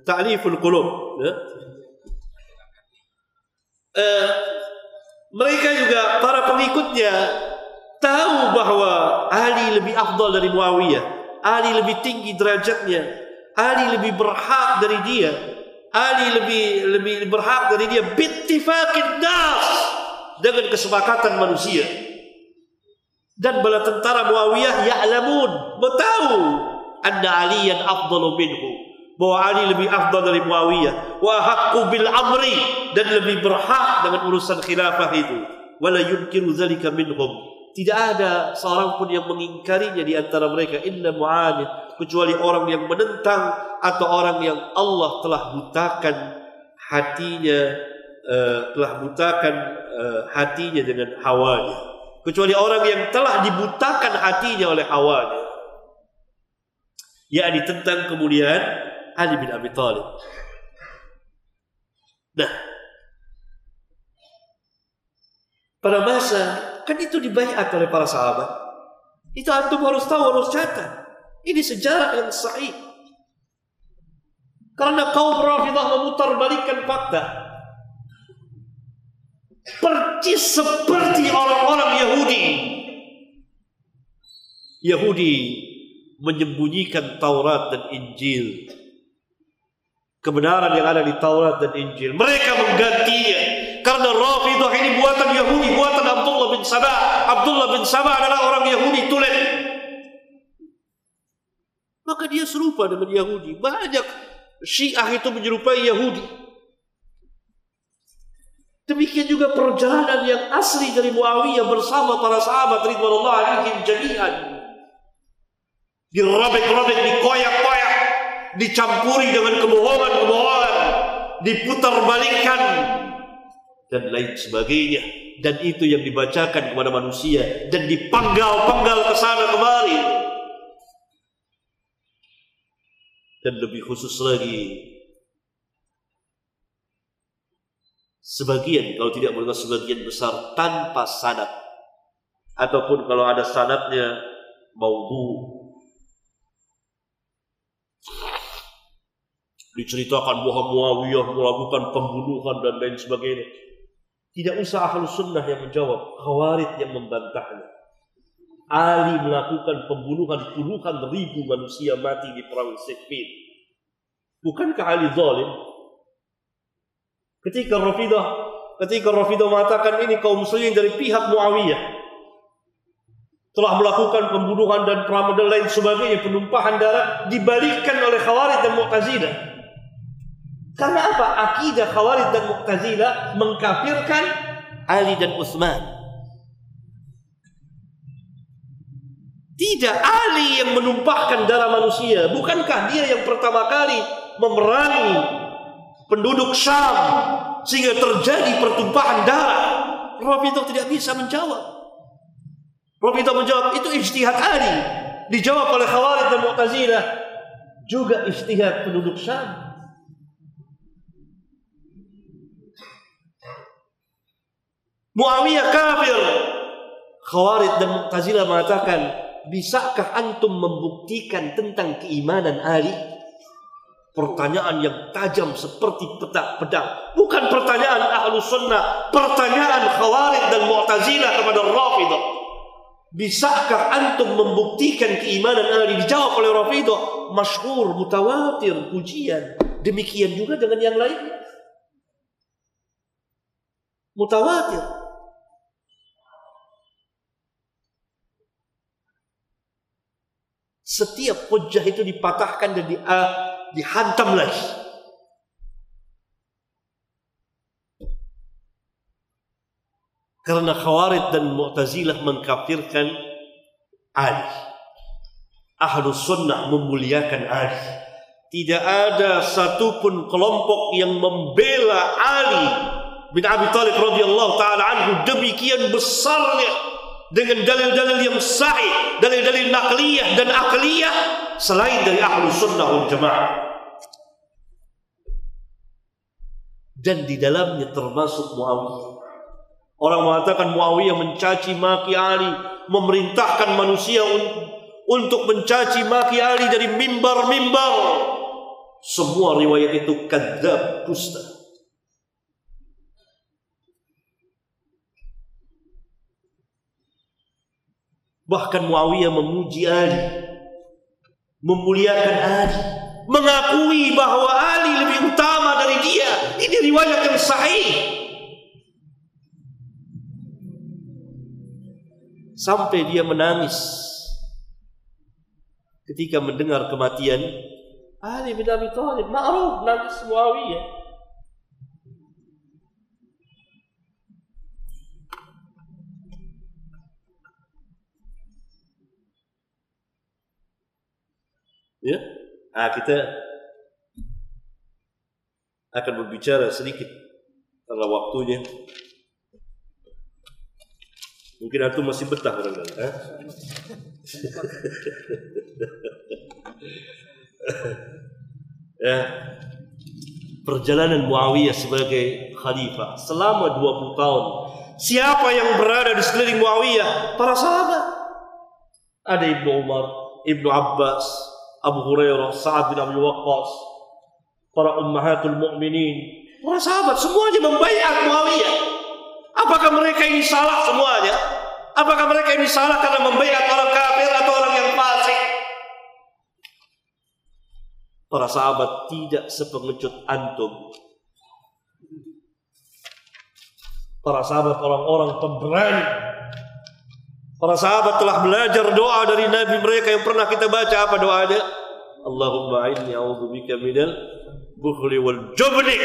A: ta'liful qulub ya. Eh, mereka juga para pengikutnya tahu bahwa Ali lebih afdal dari Muawiyah, Ali lebih tinggi derajatnya, Ali lebih berhak dari dia, Ali lebih lebih berhak dari dia bittifaqin nas dengan kesepakatan manusia. Dan bala tentara Muawiyah ya'lamun, tahu anna yang afdalu minhu bahwa Ali lebih afdal dari Muawiyah wa haqqu bil amri dan lebih berhak dengan urusan khilafah itu wala yunkiru dzalika minhum tidak ada seorang pun yang mengingkarinya di antara mereka illa mu'anid kecuali orang yang menentang atau orang yang Allah telah butakan hatinya uh, telah butakan uh, hatinya dengan hawanya kecuali orang yang telah dibutakan hatinya oleh hawanya yakni tentang kemuliaan Ali bin Abi Thalib. Nah, pada masa kan itu dibayar oleh para sahabat. Itu antum harus tahu, harus catat. Ini sejarah yang sahih. Karena kaum Rafidah memutarbalikkan fakta. Percis
B: seperti orang-orang Yahudi.
A: Yahudi menyembunyikan Taurat dan Injil kebenaran yang ada di Taurat dan Injil. Mereka menggantinya karena Rafidah ini buatan Yahudi, buatan Abdullah bin Sabah. Abdullah bin Sabah adalah orang Yahudi tulen. Maka dia serupa dengan Yahudi. Banyak Syiah itu menyerupai Yahudi. Demikian juga perjalanan yang asli dari Muawiyah bersama para sahabat Ridwanullah alaihim jami'an. Dirobek-robek, dikoyak-koyak dicampuri dengan kebohongan-kebohongan, diputarbalikkan dan lain sebagainya. Dan itu yang dibacakan kepada manusia dan dipanggal-panggal ke sana kemari. Dan lebih khusus lagi sebagian kalau tidak menurut sebagian besar tanpa sanat ataupun kalau ada sanatnya maudhu diceritakan bahwa Muawiyah melakukan pembunuhan dan lain sebagainya. Tidak usah ahlu sunnah yang menjawab, khawarid yang membantahnya. Ali melakukan pembunuhan puluhan ribu manusia mati di perang Siffin. Bukankah Ali zalim? Ketika Rafidah ketika Rafidah mengatakan ini kaum muslimin dari pihak Muawiyah telah melakukan pembunuhan dan perang dan lain sebagainya penumpahan darah dibalikkan oleh Khawarij dan Mu'tazilah karena apa? Akidah Khawarij dan Mu'tazilah mengkafirkan Ali dan Utsman. Tidak Ali yang menumpahkan darah manusia, bukankah dia yang pertama kali memerangi penduduk Syam sehingga terjadi pertumpahan darah? Rafidhah tidak bisa menjawab. Rafidhah menjawab itu ijtihad Ali. Dijawab oleh Khawarij dan Mu'tazilah juga ijtihad penduduk Syam. Muawiyah kafir. Khawarid dan Mu'tazilah mengatakan, bisakah antum membuktikan tentang keimanan Ali? Pertanyaan yang tajam seperti petak pedang. Bukan pertanyaan Ahlus sunnah. Pertanyaan Khawarid dan mu'tazilah kepada Rafidah. Bisakah antum membuktikan keimanan Ali? Dijawab oleh Rafidah. Masyhur, mutawatir, pujian. Demikian juga dengan yang lain. Mutawatir. Setiap hujah itu dipatahkan dan di, uh, dihantam lagi. Karena Khawarij dan Mu'tazilah mengkafirkan Ali. Ahlu Sunnah memuliakan Ali. Tidak ada satupun kelompok yang membela Ali bin Abi Thalib radhiyallahu taala anhu demikian besarnya dengan dalil-dalil yang sahih, dalil-dalil nakliyah dan akliyah selain dari ahlu sunnah wal jamaah. Dan di dalamnya termasuk Muawiyah. Orang mengatakan Muawiyah mencaci maki Ali, memerintahkan manusia untuk mencaci maki Ali dari mimbar-mimbar. Semua riwayat itu kadzab dusta. Bahkan Muawiyah memuji Ali, memuliakan Ali, mengakui bahwa Ali lebih utama dari dia. Ini riwayat yang sahih. Sampai dia menangis ketika mendengar kematian Ali bin Abi Thalib, ma'ruf nangis Muawiyah. Ya, nah, kita akan berbicara sedikit karena waktunya. Mungkin aku masih betah orang Eh? ya. Perjalanan Muawiyah sebagai khalifah selama 20 tahun. Siapa yang berada di sekeliling Muawiyah? Para sahabat. Ada Ibnu Umar, Ibnu Abbas, Abu Hurairah, Sa'ad bin Abi Waqqas, para ummahatul mu'minin, para sahabat semuanya membayar Muawiyah. Apakah mereka ini salah semuanya? Apakah mereka ini salah karena membayar orang kafir atau orang yang fasik? Para sahabat tidak sepengecut antum. Para sahabat orang-orang pemberani Para sahabat telah belajar doa dari Nabi mereka yang pernah kita baca apa doanya? Allahumma inni a'udzubika minal bukhli wal jubni.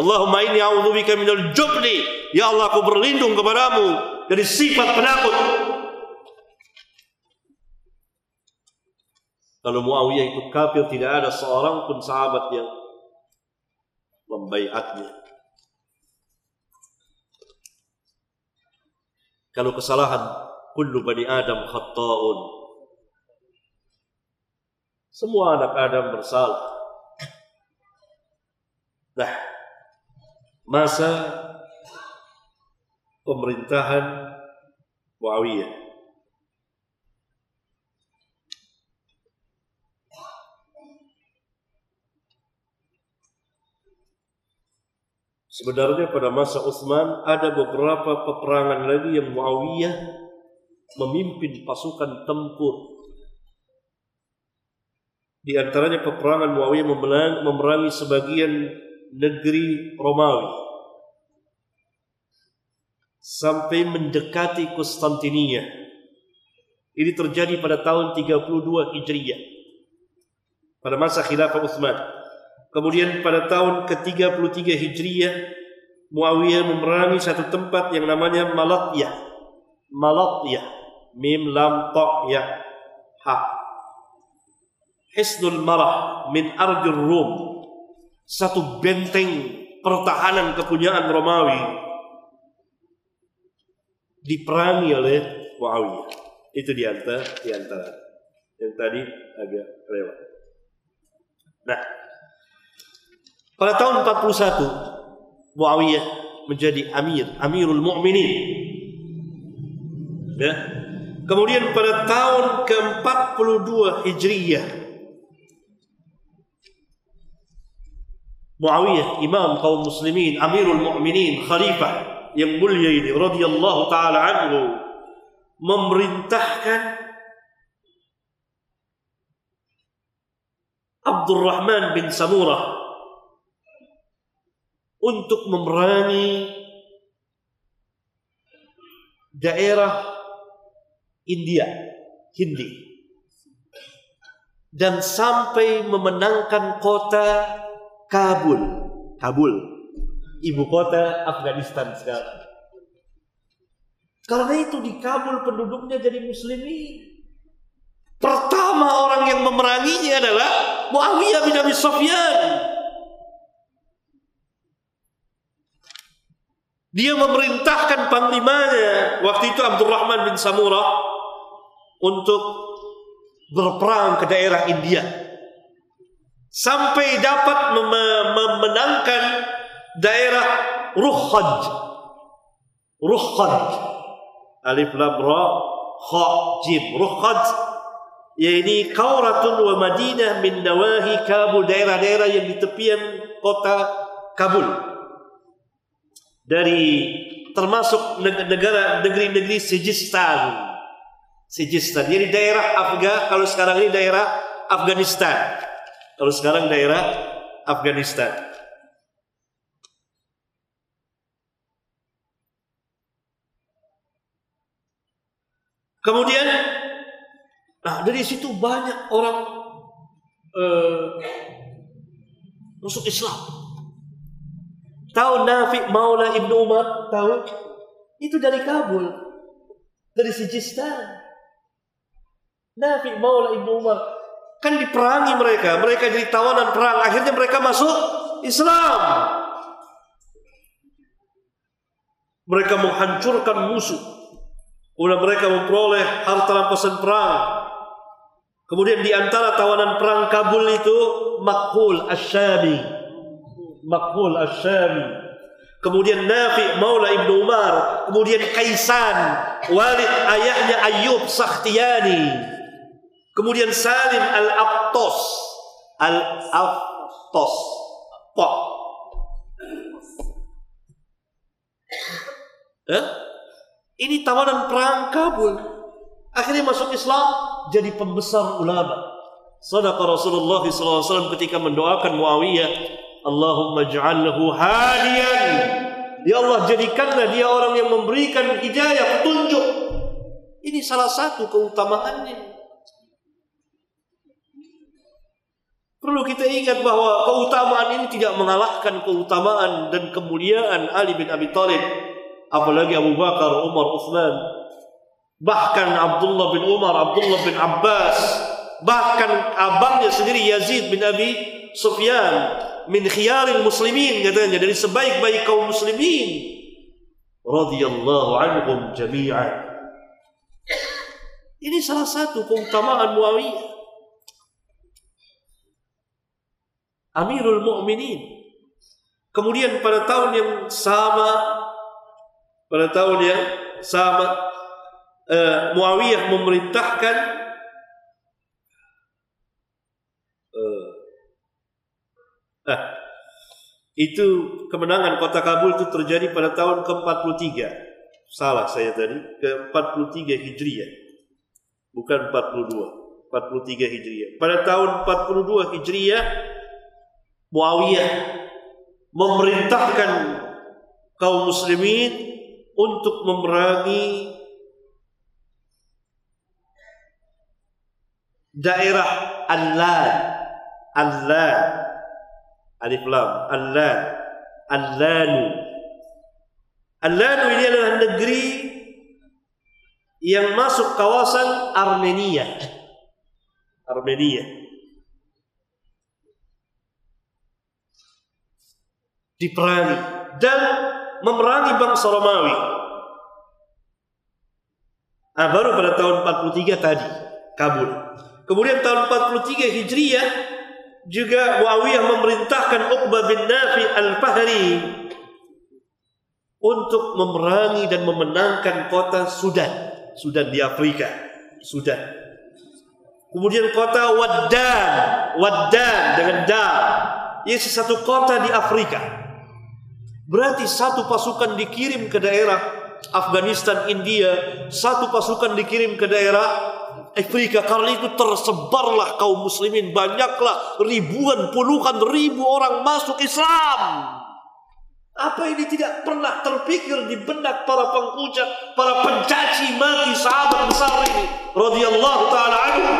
A: Allahumma inni a'udzubika minal jubni. Ya Allah, aku berlindung kepadamu dari sifat penakut. Kalau Muawiyah itu kafir, tidak ada seorang pun sahabat yang membaiatnya. Kalau kesalahan kullu bani Adam khata'un. Semua anak Adam bersalah. Nah, masa pemerintahan Muawiyah Sebenarnya pada masa Utsman ada beberapa peperangan lagi yang Muawiyah memimpin pasukan tempur. Di antaranya peperangan Muawiyah memerangi sebagian negeri Romawi sampai mendekati Konstantinia. Ini terjadi pada tahun 32 Hijriah pada masa khilafah Uthman. Kemudian pada tahun ke-33 Hijriah Muawiyah memerangi satu tempat yang namanya Malatya. Malatya mim lam ta ya ha hisnul marah min arjul rum satu benteng pertahanan kepunyaan Romawi diperangi oleh Muawiyah itu diantar, diantar, yang tadi agak lewat nah pada tahun 41 Muawiyah menjadi amir Amirul Mu'minin ya Kemudian pada tahun ke-42 Hijriyah Muawiyah imam kaum muslimin Amirul Mukminin khalifah yang mulia ini radhiyallahu taala anhu memerintahkan Abdurrahman bin Samurah untuk memerangi daerah India, Hindi. Dan sampai memenangkan kota Kabul, Kabul, ibu kota Afghanistan sekarang. Karena itu di Kabul penduduknya jadi Muslimi. Pertama orang yang memeranginya adalah Muawiyah bin Abi Sufyan. Dia memerintahkan panglimanya waktu itu Abdurrahman bin Samurah untuk berperang ke daerah India sampai dapat memenangkan daerah Ruhaj Ruhaj Alif Lam Ra Kha Jim Ruhaj yaitu Kauratun wa Madinah min nawahi Kabul daerah-daerah yang di tepian kota Kabul dari termasuk negara negeri-negeri Sijistan Sijistan. Jadi daerah Afga kalau sekarang ini daerah Afghanistan. Kalau sekarang daerah Afghanistan. Kemudian nah dari situ banyak orang eh, masuk Islam. Tahu Nafi Maula Ibnu Umar tahu itu dari Kabul, dari Sijistan. Nafi Maula Ibnu Umar kan diperangi mereka, mereka jadi tawanan perang, akhirnya mereka masuk Islam. Mereka menghancurkan musuh. Kemudian mereka memperoleh harta rampasan perang. Kemudian di antara tawanan perang Kabul itu Makbul Asyabi. Makbul Asyabi. Kemudian Nafi Maula Ibnu Umar, kemudian Kaisan, Walid ayahnya Ayub Sakhtiyani. Kemudian Salim Al-Abtos. Al-Abtos. Kok. Eh? Ini tawanan perang Kabul. Akhirnya masuk Islam jadi pembesar ulama. Sadaqa Rasulullah SAW ketika mendoakan Muawiyah. Allahumma ja'allahu hadian. Ya Allah jadikanlah dia orang yang memberikan hidayah, petunjuk. Ini salah satu keutamaannya. Perlu kita ingat bahwa keutamaan ini tidak mengalahkan keutamaan dan kemuliaan Ali bin Abi Thalib, apalagi Abu Bakar, Umar, Utsman, bahkan Abdullah bin Umar, Abdullah bin Abbas, bahkan abangnya sendiri Yazid bin Abi Sufyan min khiyaril muslimin katanya dari sebaik-baik kaum muslimin radhiyallahu anhum jami'an. Ini salah satu keutamaan Muawiyah Amirul Mu'minin. Kemudian pada tahun yang sama, pada tahun yang sama, uh, Muawiyah memerintahkan uh, nah, itu kemenangan kota Kabul itu terjadi pada tahun ke-43. Salah saya tadi, ke-43 Hijriah. Bukan 42, 43 Hijriah. Pada tahun 42 Hijriah Muawiyah memerintahkan kaum muslimin untuk memerangi daerah al Allah al Alif Lam Al-Lad Al-Lanu Al-Lanu ini adalah negeri yang masuk kawasan Armenia Armenia diperangi dan memerangi bangsa Romawi. Nah, baru pada tahun 43 tadi Kabul. Kemudian tahun 43 Hijriah juga Muawiyah memerintahkan Uqbah bin Nafi al-Fahri untuk memerangi dan memenangkan kota Sudan, Sudan di Afrika, Sudan. Kemudian kota Waddan, Waddan dengan Dar, yaitu satu kota di Afrika. Berarti satu pasukan dikirim ke daerah Afghanistan, India, satu pasukan dikirim ke daerah Afrika karena itu tersebarlah kaum muslimin banyaklah ribuan puluhan ribu orang masuk Islam. Apa ini tidak pernah terpikir di benak para pengkuja, para pencaci mati sahabat besar ini radhiyallahu taala anhu.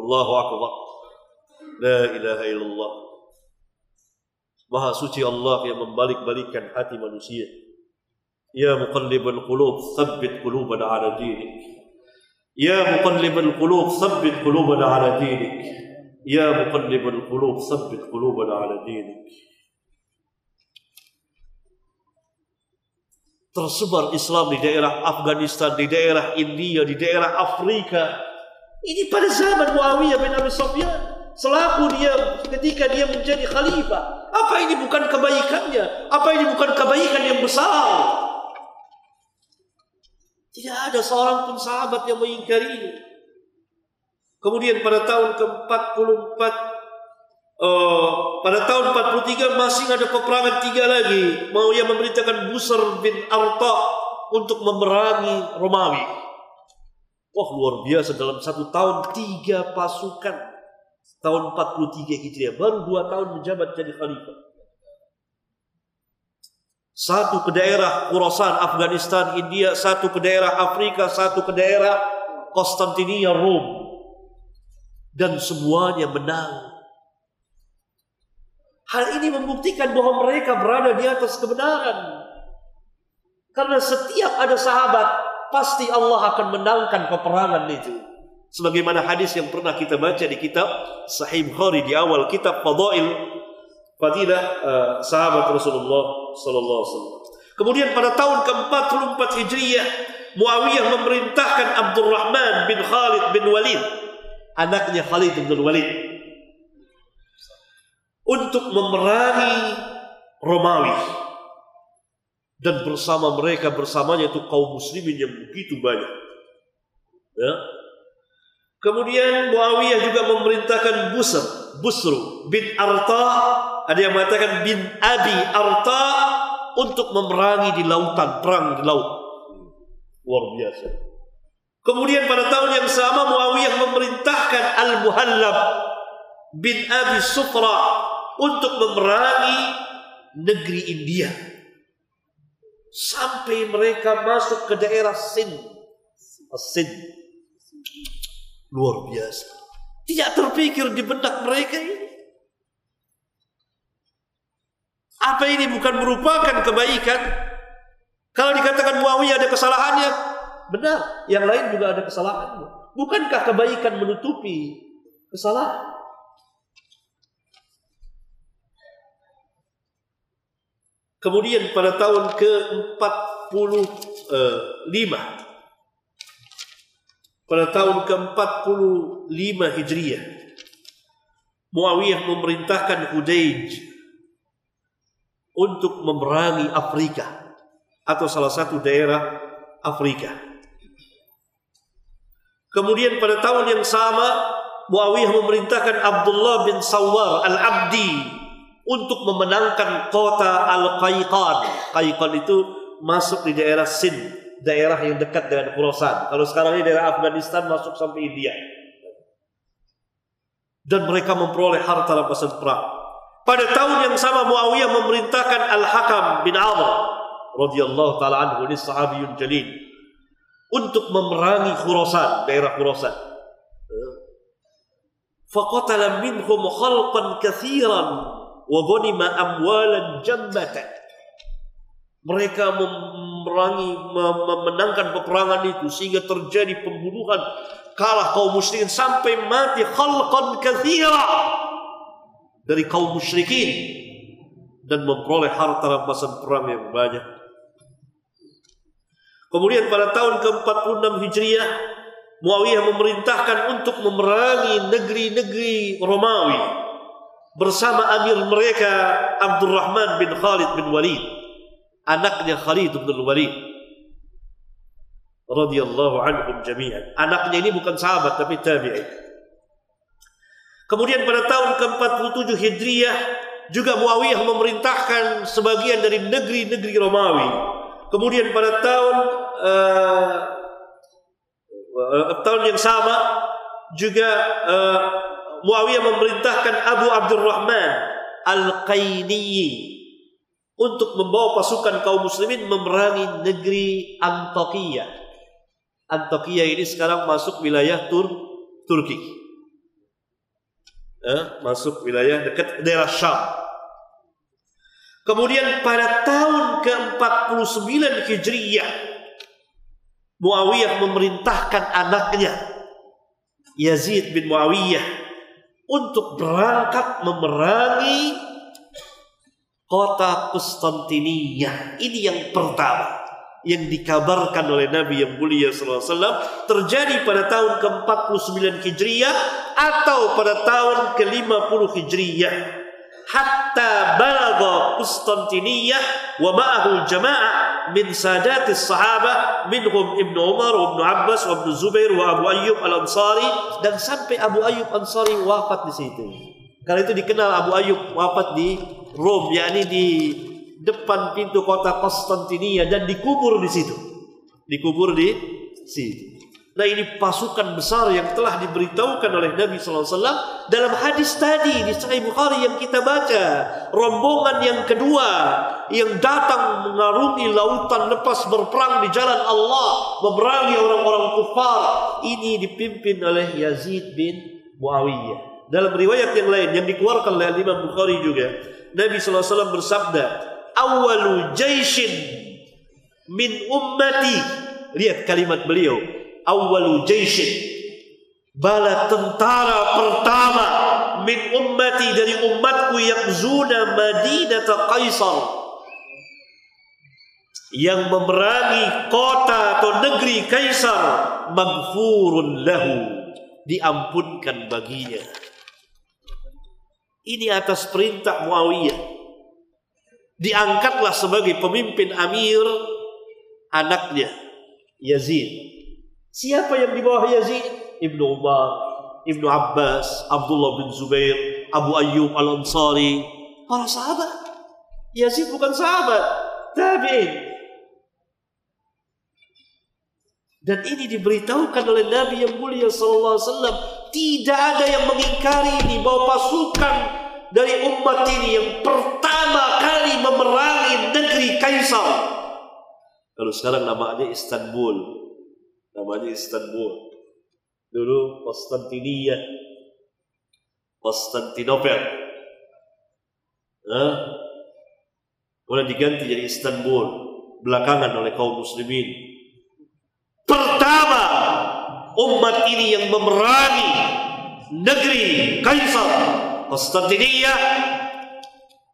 A: Allahu akbar. La ilaha illallah. Maha suci Allah yang membalik-balikkan hati manusia. Ya muqallibal qulub, tsabbit qulubana ala dinik. Ya muqallibal qulub, tsabbit qulubana ala dinik. Ya muqallibal qulub, tsabbit qulubana ala dinik. Tersebar Islam di daerah Afghanistan, di daerah India, di daerah Afrika. Ini pada zaman Muawiyah bin Abi Sufyan selaku dia ketika dia menjadi khalifah. Apa ini bukan kebaikannya? Apa ini bukan kebaikan yang besar? Tidak ada seorang pun sahabat yang mengingkari ini Kemudian pada tahun ke-44 uh, pada tahun 43 masih ada peperangan tiga lagi. Mau yang memerintahkan Busar bin Arta untuk memerangi Romawi. Wah luar biasa dalam satu tahun tiga pasukan tahun 43 Hijriah, baru dua tahun menjabat jadi khalifah. Satu ke daerah Khurasan, Afghanistan, India, satu ke daerah Afrika, satu ke daerah Konstantinia, Rom. Dan semuanya menang. Hal ini membuktikan bahwa mereka berada di atas kebenaran. Karena setiap ada sahabat, pasti Allah akan menangkan peperangan itu. Sebagaimana hadis yang pernah kita baca di kitab Sahih Bukhari di awal kitab Fadail fadilah uh, sahabat Rasulullah sallallahu alaihi wasallam. Kemudian pada tahun ke-44 Hijriah Muawiyah memerintahkan Abdurrahman bin Khalid bin Walid anaknya Khalid bin Walid untuk memerangi Romawi dan bersama mereka bersamanya itu kaum muslimin yang begitu banyak ya Kemudian Muawiyah juga memerintahkan Busr, Busru bin Arta, ada yang mengatakan bin Abi Arta untuk memerangi di lautan, perang di laut. Luar biasa. Kemudian pada tahun yang sama Muawiyah memerintahkan Al-Muhallab bin Abi Sufra untuk memerangi negeri India. Sampai mereka masuk ke daerah Sind. Sin. Luar biasa. Tidak terpikir di benak mereka ini. Apa ini bukan merupakan kebaikan? Kalau dikatakan Muawiyah ada kesalahannya, benar. Yang lain juga ada kesalahannya. Bukankah kebaikan menutupi kesalahan? Kemudian pada tahun ke-45 eh, pada tahun ke-45 Hijriah Muawiyah memerintahkan Hudaij untuk memerangi Afrika atau salah satu daerah Afrika. Kemudian pada tahun yang sama Muawiyah memerintahkan Abdullah bin Sawar al-Abdi untuk memenangkan kota Al-Qaiqan. Qaiqan itu masuk di daerah Sin daerah yang dekat dengan Khorasan. Kalau sekarang ini daerah Afghanistan masuk sampai India. Dan mereka memperoleh harta rampasan perang. Pada tahun yang sama Muawiyah memerintahkan Al-Hakam bin Amr radhiyallahu taala anhu ini sahabiyun jalil untuk memerangi Khurasan, daerah Khurasan. Faqatala minhum khalqan katsiran wa ghanima amwalan jammatan. Mereka memerangi memenangkan peperangan itu sehingga terjadi pembunuhan kalah kaum musyrikin sampai mati khalqan kathira dari kaum musyrikin dan memperoleh harta rampasan perang yang banyak. Kemudian pada tahun ke-46 Hijriah Muawiyah memerintahkan untuk memerangi negeri-negeri Romawi bersama amir mereka Abdurrahman bin Khalid bin Walid anaknya Khalid bin Walid radhiyallahu anhum jami'an. Anaknya ini bukan sahabat tapi tabi'in. Kemudian pada tahun ke-47 Hijriah juga Muawiyah memerintahkan sebagian dari negeri-negeri Romawi. Kemudian pada tahun uh, uh, tahun yang sama juga uh, Muawiyah memerintahkan Abu Abdurrahman Al-Qainiyi untuk membawa pasukan kaum muslimin memerangi negeri Antakya. Antakya ini sekarang masuk wilayah Tur Turki. Eh, masuk wilayah dekat daerah Syam. Kemudian pada tahun ke-49 Hijriah Muawiyah memerintahkan anaknya Yazid bin Muawiyah untuk berangkat memerangi kota Konstantinia. Ini yang pertama yang dikabarkan oleh Nabi yang mulia SAW terjadi pada tahun ke-49 Hijriah atau pada tahun ke-50 Hijriah hatta balagha Konstantinia wa ma'ahu jama'ah min sadat sahabah minhum Ibnu Umar wa Ibnu Abbas wa Ibnu Zubair wa Abu Ayyub Al-Ansari dan sampai Abu Ayyub Ansari wafat di situ. Karena itu dikenal Abu Ayyub wafat di Rom yakni di depan pintu kota Konstantinia dan dikubur di situ. Dikubur di situ. Nah ini pasukan besar yang telah diberitahukan oleh Nabi SAW dalam hadis tadi di Sahih Bukhari yang kita baca. Rombongan yang kedua yang datang mengarungi lautan lepas berperang di jalan Allah. Memerangi orang-orang kufar. Ini dipimpin oleh Yazid bin Muawiyah. Dalam riwayat yang lain yang dikeluarkan oleh Imam Bukhari juga. Nabi SAW bersabda, awalu jaisin min ummati. Lihat kalimat beliau, awalu jaisin Bala tentara pertama min ummati dari umatku yang zuna madinata Kaisar yang memerangi kota atau negeri Kaisar magfurun lahu diampunkan baginya. Ini atas perintah Muawiyah. Diangkatlah sebagai pemimpin amir anaknya Yazid. Siapa yang di bawah Yazid? Ibnu Umar, Ibnu Abbas, Abdullah bin Zubair, Abu Ayyub Al-Ansari, para sahabat. Yazid bukan sahabat, tabi'in. Dan ini diberitahukan oleh Nabi yang mulia sallallahu alaihi wasallam tidak ada yang mengingkari ini bahwa pasukan dari umat ini yang pertama kali memerangi negeri Kaisar. Kalau sekarang namanya Istanbul. Namanya Istanbul. Dulu Konstantinia. Konstantinopel. Nah, kemudian diganti jadi Istanbul. Belakangan oleh kaum muslimin. Pertama umat ini yang memerangi negeri Kaisar Konstantinia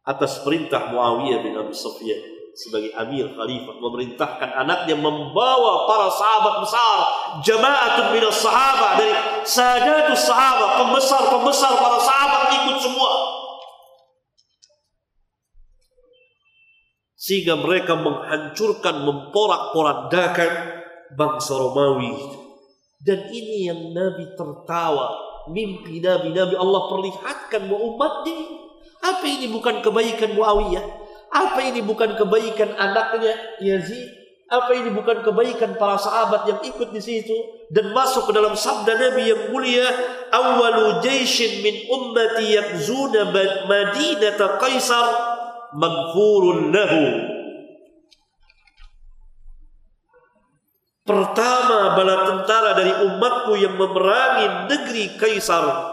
A: atas perintah Muawiyah bin Abi Sufyan sebagai amir khalifah memerintahkan anaknya membawa para sahabat besar jama'atun bin sahabat dari sadatus sahabat pembesar-pembesar para sahabat ikut semua sehingga mereka menghancurkan memporak-porandakan bangsa Romawi dan ini yang Nabi tertawa. Mimpi Nabi, Nabi Allah perlihatkan wa umatnya. Apa ini bukan kebaikan Muawiyah? Apa ini bukan kebaikan anaknya Yazid? Apa ini bukan kebaikan para sahabat yang ikut di situ dan masuk ke dalam sabda Nabi yang mulia, "Awwalu jaishin min ummati yakzuna Madinata Qaisar maghfurun lahu." pertama bala tentara dari umatku yang memerangi negeri kaisar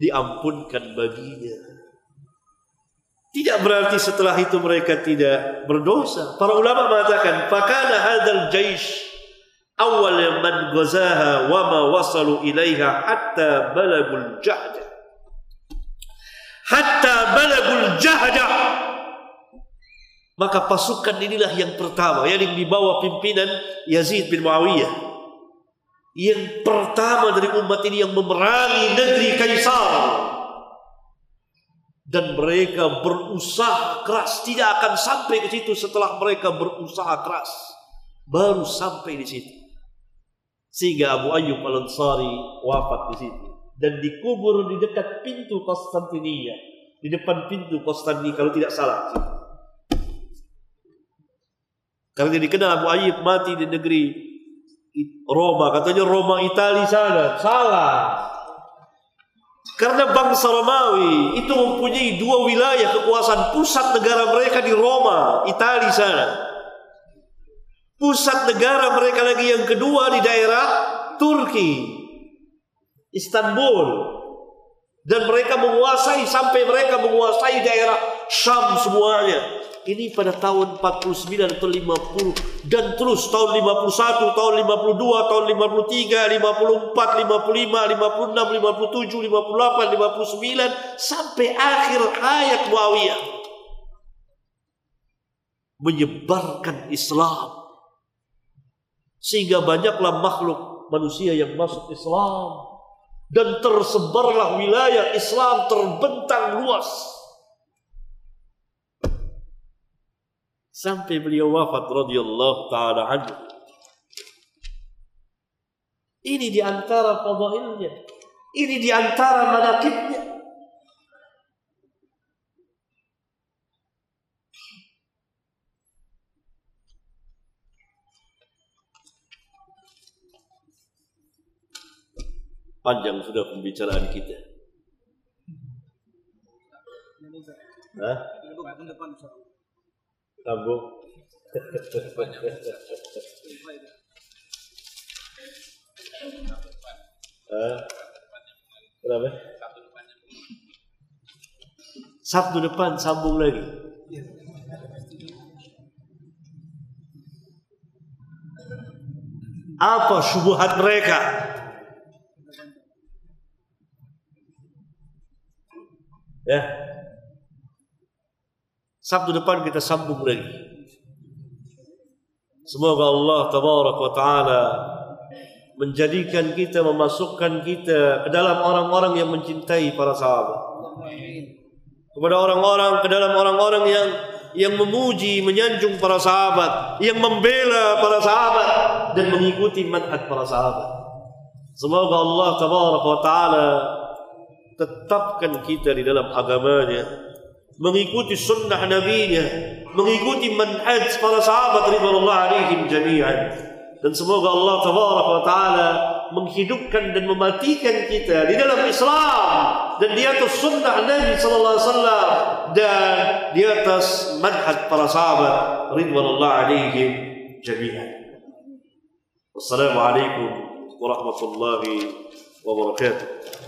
A: diampunkan baginya. Tidak berarti setelah itu mereka tidak berdosa. Para ulama mengatakan, "Fakana hadzal jaish awal man ghazaha wa ma wasalu ilaiha hatta balagul jahda." Hatta balagul jahda maka pasukan inilah yang pertama yang dibawa pimpinan Yazid bin Muawiyah. Yang pertama dari umat ini yang memerangi negeri Kaisar. Dan mereka berusaha keras. Tidak akan sampai ke situ setelah mereka berusaha keras. Baru sampai di situ. Sehingga Abu Ayyub Al-Ansari wafat di situ. Dan dikubur di dekat pintu Konstantinia. Di depan pintu Konstantinia kalau tidak salah. Situ. Karena dikenal Abu Ayyub mati di negeri Roma, katanya Roma Italia sana. Salah. Karena bangsa Romawi itu mempunyai dua wilayah kekuasaan pusat negara mereka di Roma, Italia sana. Pusat negara mereka lagi yang kedua di daerah Turki, Istanbul. Dan mereka menguasai sampai mereka menguasai daerah Syam semuanya. Ini pada tahun 49 atau 50 dan terus tahun 51, tahun 52, tahun 53, 54, 55, 56, 57, 58, 59 sampai akhir ayat Muawiyah menyebarkan Islam sehingga banyaklah makhluk manusia yang masuk Islam dan tersebarlah wilayah Islam terbentang luas sampai beliau wafat radhiyallahu taala anhu. Ini di antara fadailnya. Ini di antara manaqibnya. Panjang sudah pembicaraan kita. Hah? Berapa? Sabtu depan sambung lagi.
B: Apa subuhat mereka?
A: Ya. Sabtu depan kita sambung lagi. Semoga Allah tabarak wa ta'ala menjadikan kita, memasukkan kita ke dalam orang-orang yang mencintai para sahabat. Kepada orang-orang, ke dalam orang-orang yang yang memuji, menyanjung para sahabat, yang membela para sahabat dan mengikuti manhaj para sahabat. Semoga Allah tabarak wa taala tetapkan kita di dalam agamanya mengikuti sunnah nabinya, mengikuti manhaj para sahabat ridwanullah alaihim jami'an. Dan semoga Allah tabaraka wa taala menghidupkan dan mematikan kita di dalam Islam dan di atas sunnah Nabi sallallahu alaihi wasallam dan di atas manhaj para sahabat ridwanullah alaihim jami'an. Wassalamualaikum warahmatullahi wabarakatuh.